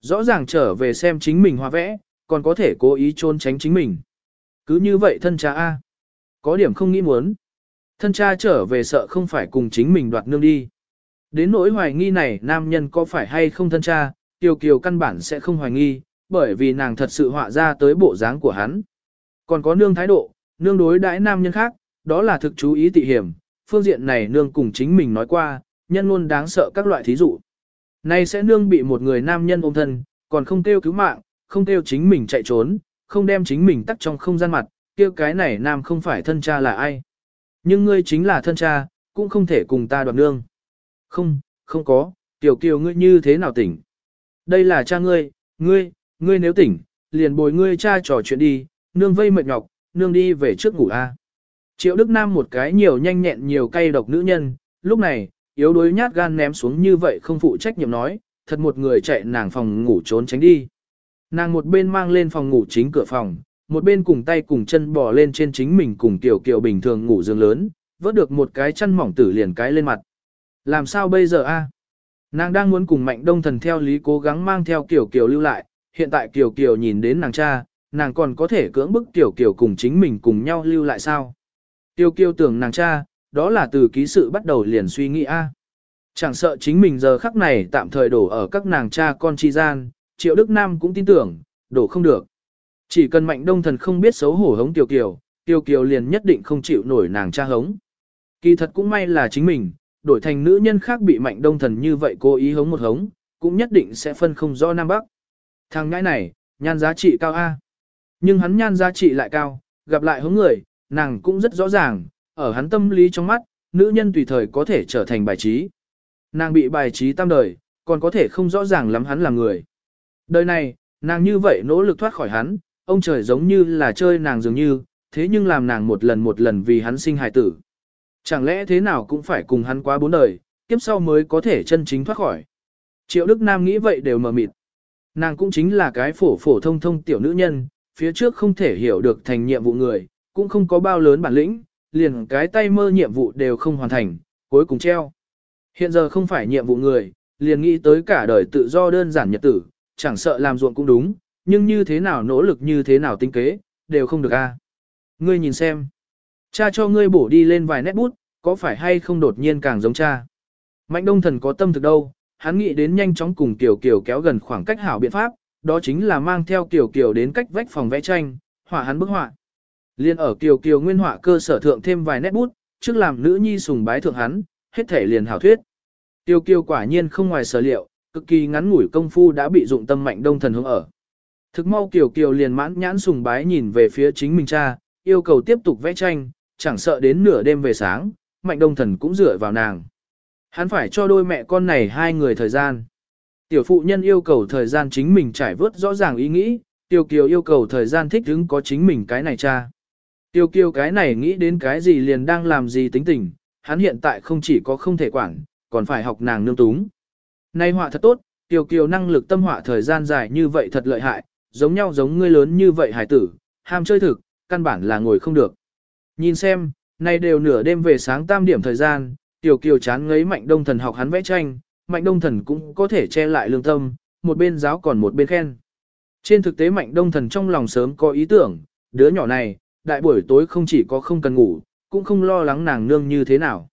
Rõ ràng trở về xem chính mình hoa vẽ, còn có thể cố ý trôn tránh chính mình. Cứ như vậy thân cha A. Có điểm không nghĩ muốn. Thân cha trở về sợ không phải cùng chính mình đoạt nương đi. Đến nỗi hoài nghi này nam nhân có phải hay không thân cha, Tiêu Kiều căn bản sẽ không hoài nghi, bởi vì nàng thật sự họa ra tới bộ dáng của hắn. Còn có nương thái độ, nương đối đãi nam nhân khác, đó là thực chú ý tị hiểm, phương diện này nương cùng chính mình nói qua, nhân luôn đáng sợ các loại thí dụ nay sẽ nương bị một người nam nhân ôm thân, còn không kêu cứu mạng, không kêu chính mình chạy trốn, không đem chính mình tắt trong không gian mặt, kêu cái này nam không phải thân cha là ai. Nhưng ngươi chính là thân cha, cũng không thể cùng ta đoạt nương. Không, không có, tiểu kiều ngươi như thế nào tỉnh? Đây là cha ngươi, ngươi, ngươi nếu tỉnh, liền bồi ngươi cha trò chuyện đi, nương vây mệt nhọc, nương đi về trước ngủ a. Triệu Đức Nam một cái nhiều nhanh nhẹn nhiều cay độc nữ nhân, lúc này, yếu đuối nhát gan ném xuống như vậy không phụ trách nhiệm nói, thật một người chạy nàng phòng ngủ trốn tránh đi. Nàng một bên mang lên phòng ngủ chính cửa phòng, một bên cùng tay cùng chân bò lên trên chính mình cùng tiểu kiều bình thường ngủ giường lớn, vớt được một cái chân mỏng tử liền cái lên mặt. Làm sao bây giờ a? Nàng đang muốn cùng mạnh đông thần theo lý cố gắng mang theo kiểu kiều lưu lại, hiện tại kiểu kiều nhìn đến nàng cha, nàng còn có thể cưỡng bức tiểu kiều cùng chính mình cùng nhau lưu lại sao? Tiêu kiều tưởng nàng cha, đó là từ ký sự bắt đầu liền suy nghĩ a. Chẳng sợ chính mình giờ khắc này tạm thời đổ ở các nàng cha con chi gian, Triệu Đức Nam cũng tin tưởng, đổ không được. Chỉ cần mạnh đông thần không biết xấu hổ hống Tiêu Kiều, Tiêu Kiều liền nhất định không chịu nổi nàng cha hống. Kỳ thật cũng may là chính mình, đổi thành nữ nhân khác bị mạnh đông thần như vậy cố ý hống một hống, cũng nhất định sẽ phân không rõ Nam Bắc. Thằng ngãi này, nhan giá trị cao A. Nhưng hắn nhan giá trị lại cao, gặp lại hống người, nàng cũng rất rõ ràng, ở hắn tâm lý trong mắt, nữ nhân tùy thời có thể trở thành bài trí. Nàng bị bài trí tam đời, còn có thể không rõ ràng lắm hắn là người. Đời này, nàng như vậy nỗ lực thoát khỏi hắn, ông trời giống như là chơi nàng dường như, thế nhưng làm nàng một lần một lần vì hắn sinh hài tử. Chẳng lẽ thế nào cũng phải cùng hắn quá bốn đời, kiếp sau mới có thể chân chính thoát khỏi. Triệu Đức Nam nghĩ vậy đều mờ mịt. Nàng cũng chính là cái phổ phổ thông thông tiểu nữ nhân, phía trước không thể hiểu được thành nhiệm vụ người, cũng không có bao lớn bản lĩnh, liền cái tay mơ nhiệm vụ đều không hoàn thành, cuối cùng treo. Hiện giờ không phải nhiệm vụ người, liền nghĩ tới cả đời tự do đơn giản nhật tử, chẳng sợ làm ruộng cũng đúng, nhưng như thế nào nỗ lực như thế nào tinh kế, đều không được a. Ngươi nhìn xem, cha cho ngươi bổ đi lên vài nét bút, có phải hay không đột nhiên càng giống cha. Mạnh đông thần có tâm thực đâu, hắn nghĩ đến nhanh chóng cùng Kiều Kiều kéo gần khoảng cách hảo biện pháp, đó chính là mang theo Kiều Kiều đến cách vách phòng vẽ tranh, hỏa hắn bức họa. Liên ở Kiều Kiều nguyên họa cơ sở thượng thêm vài nét bút, trước làm nữ nhi sùng bái thượng hắn, hết thể liền hảo thuyết. Tiêu Kiều quả nhiên không ngoài sở liệu, cực kỳ ngắn ngủi công phu đã bị dụng tâm mạnh đông thần hướng ở. Thực mau Kiều Kiều liền mãn nhãn sùng bái nhìn về phía chính mình cha, yêu cầu tiếp tục vẽ tranh, chẳng sợ đến nửa đêm về sáng, mạnh đông thần cũng dựa vào nàng. Hắn phải cho đôi mẹ con này hai người thời gian. Tiểu phụ nhân yêu cầu thời gian chính mình trải vớt rõ ràng ý nghĩ, Tiêu Kiều yêu cầu thời gian thích ứng có chính mình cái này cha. Tiêu Kiêu cái này nghĩ đến cái gì liền đang làm gì tính tình, hắn hiện tại không chỉ có không thể quản, còn phải học nàng nương túng. Nay họa thật tốt, Tiêu Kiều năng lực tâm họa thời gian dài như vậy thật lợi hại, giống nhau giống ngươi lớn như vậy hải tử, ham chơi thực, căn bản là ngồi không được. Nhìn xem, nay đều nửa đêm về sáng tam điểm thời gian, Tiêu Kiều chán ngấy Mạnh Đông Thần học hắn vẽ tranh, Mạnh Đông Thần cũng có thể che lại lương tâm, một bên giáo còn một bên khen. Trên thực tế Mạnh Đông Thần trong lòng sớm có ý tưởng, đứa nhỏ này, đại buổi tối không chỉ có không cần ngủ, cũng không lo lắng nàng nương như thế nào.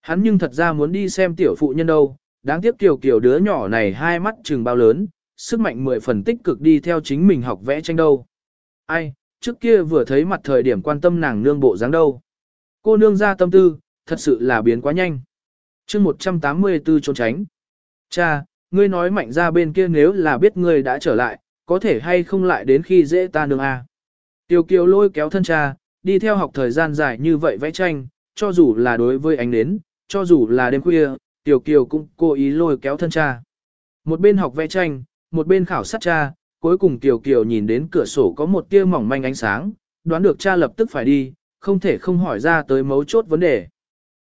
Hắn nhưng thật ra muốn đi xem tiểu phụ nhân đâu, đáng tiếc tiểu kiểu đứa nhỏ này hai mắt trừng bao lớn, sức mạnh mười phần tích cực đi theo chính mình học vẽ tranh đâu. Ai, trước kia vừa thấy mặt thời điểm quan tâm nàng nương bộ dáng đâu. Cô nương ra tâm tư, thật sự là biến quá nhanh. chương 184 trốn tránh. Cha, ngươi nói mạnh ra bên kia nếu là biết ngươi đã trở lại, có thể hay không lại đến khi dễ ta nương a. À. Tiêu kiều lôi kéo thân cha, đi theo học thời gian dài như vậy vẽ tranh, cho dù là đối với ánh nến, cho dù là đêm khuya, Tiểu Kiều cũng cố ý lôi kéo thân cha. Một bên học vẽ tranh, một bên khảo sát cha, cuối cùng Tiểu Kiều nhìn đến cửa sổ có một tia mỏng manh ánh sáng, đoán được cha lập tức phải đi, không thể không hỏi ra tới mấu chốt vấn đề.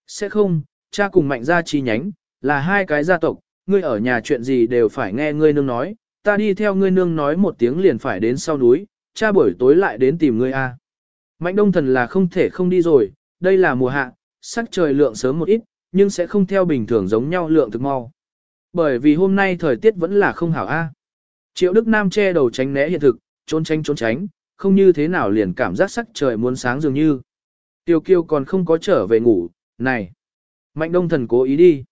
Sẽ không, cha cùng mạnh gia chi nhánh, là hai cái gia tộc, ngươi ở nhà chuyện gì đều phải nghe ngươi nương nói, ta đi theo ngươi nương nói một tiếng liền phải đến sau núi, cha buổi tối lại đến tìm ngươi a. Mạnh đông thần là không thể không đi rồi, đây là mùa hạ, sắc trời lượng sớm một ít, nhưng sẽ không theo bình thường giống nhau lượng thực mau. Bởi vì hôm nay thời tiết vẫn là không hảo a. Triệu Đức Nam che đầu tránh né hiện thực, trốn tránh trốn tránh, không như thế nào liền cảm giác sắc trời muốn sáng dường như. Tiêu kiêu còn không có trở về ngủ, này. Mạnh đông thần cố ý đi.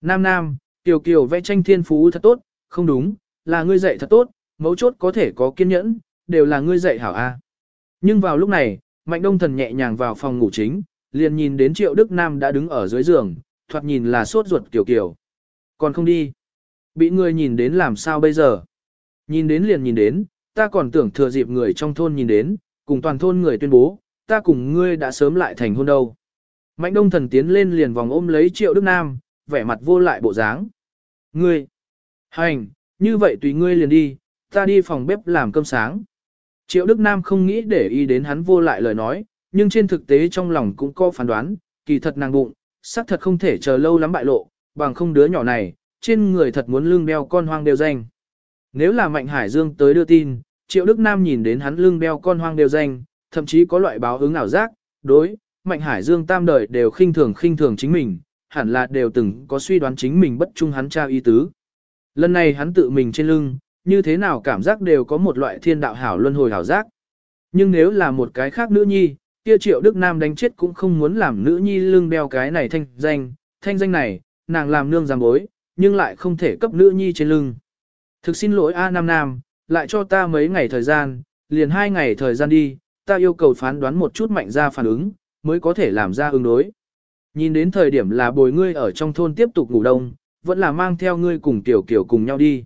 Nam Nam, Tiêu kiều vẽ tranh thiên phú thật tốt, không đúng, là ngươi dạy thật tốt, mấu chốt có thể có kiên nhẫn, đều là ngươi dạy hảo a. Nhưng vào lúc này, Mạnh đông thần nhẹ nhàng vào phòng ngủ chính, liền nhìn đến Triệu Đức Nam đã đứng ở dưới giường, thoạt nhìn là sốt ruột kiểu kiểu. Còn không đi. Bị người nhìn đến làm sao bây giờ? Nhìn đến liền nhìn đến, ta còn tưởng thừa dịp người trong thôn nhìn đến, cùng toàn thôn người tuyên bố, ta cùng ngươi đã sớm lại thành hôn đâu. Mạnh đông thần tiến lên liền vòng ôm lấy Triệu Đức Nam, vẻ mặt vô lại bộ dáng. Ngươi! Hành, như vậy tùy ngươi liền đi, ta đi phòng bếp làm cơm sáng. Triệu Đức Nam không nghĩ để ý đến hắn vô lại lời nói, nhưng trên thực tế trong lòng cũng có phán đoán, kỳ thật nàng bụng, xác thật không thể chờ lâu lắm bại lộ, bằng không đứa nhỏ này, trên người thật muốn lưng đeo con hoang đều danh. Nếu là Mạnh Hải Dương tới đưa tin, Triệu Đức Nam nhìn đến hắn lưng đeo con hoang đều danh, thậm chí có loại báo ứng ảo giác, đối, Mạnh Hải Dương tam đời đều khinh thường khinh thường chính mình, hẳn là đều từng có suy đoán chính mình bất trung hắn trao ý tứ. Lần này hắn tự mình trên lưng, như thế nào cảm giác đều có một loại thiên đạo hảo luân hồi hảo giác. Nhưng nếu là một cái khác nữ nhi, kia triệu Đức Nam đánh chết cũng không muốn làm nữ nhi lưng đeo cái này thanh danh, thanh danh này, nàng làm nương giam bối, nhưng lại không thể cấp nữ nhi trên lưng. Thực xin lỗi A Nam Nam, lại cho ta mấy ngày thời gian, liền hai ngày thời gian đi, ta yêu cầu phán đoán một chút mạnh ra phản ứng, mới có thể làm ra ứng đối. Nhìn đến thời điểm là bồi ngươi ở trong thôn tiếp tục ngủ đông, vẫn là mang theo ngươi cùng tiểu kiểu cùng nhau đi.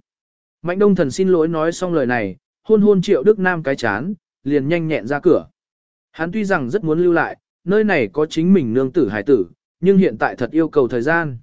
Mạnh đông thần xin lỗi nói xong lời này, hôn hôn triệu Đức Nam cái chán, liền nhanh nhẹn ra cửa. Hắn tuy rằng rất muốn lưu lại, nơi này có chính mình nương tử hải tử, nhưng hiện tại thật yêu cầu thời gian.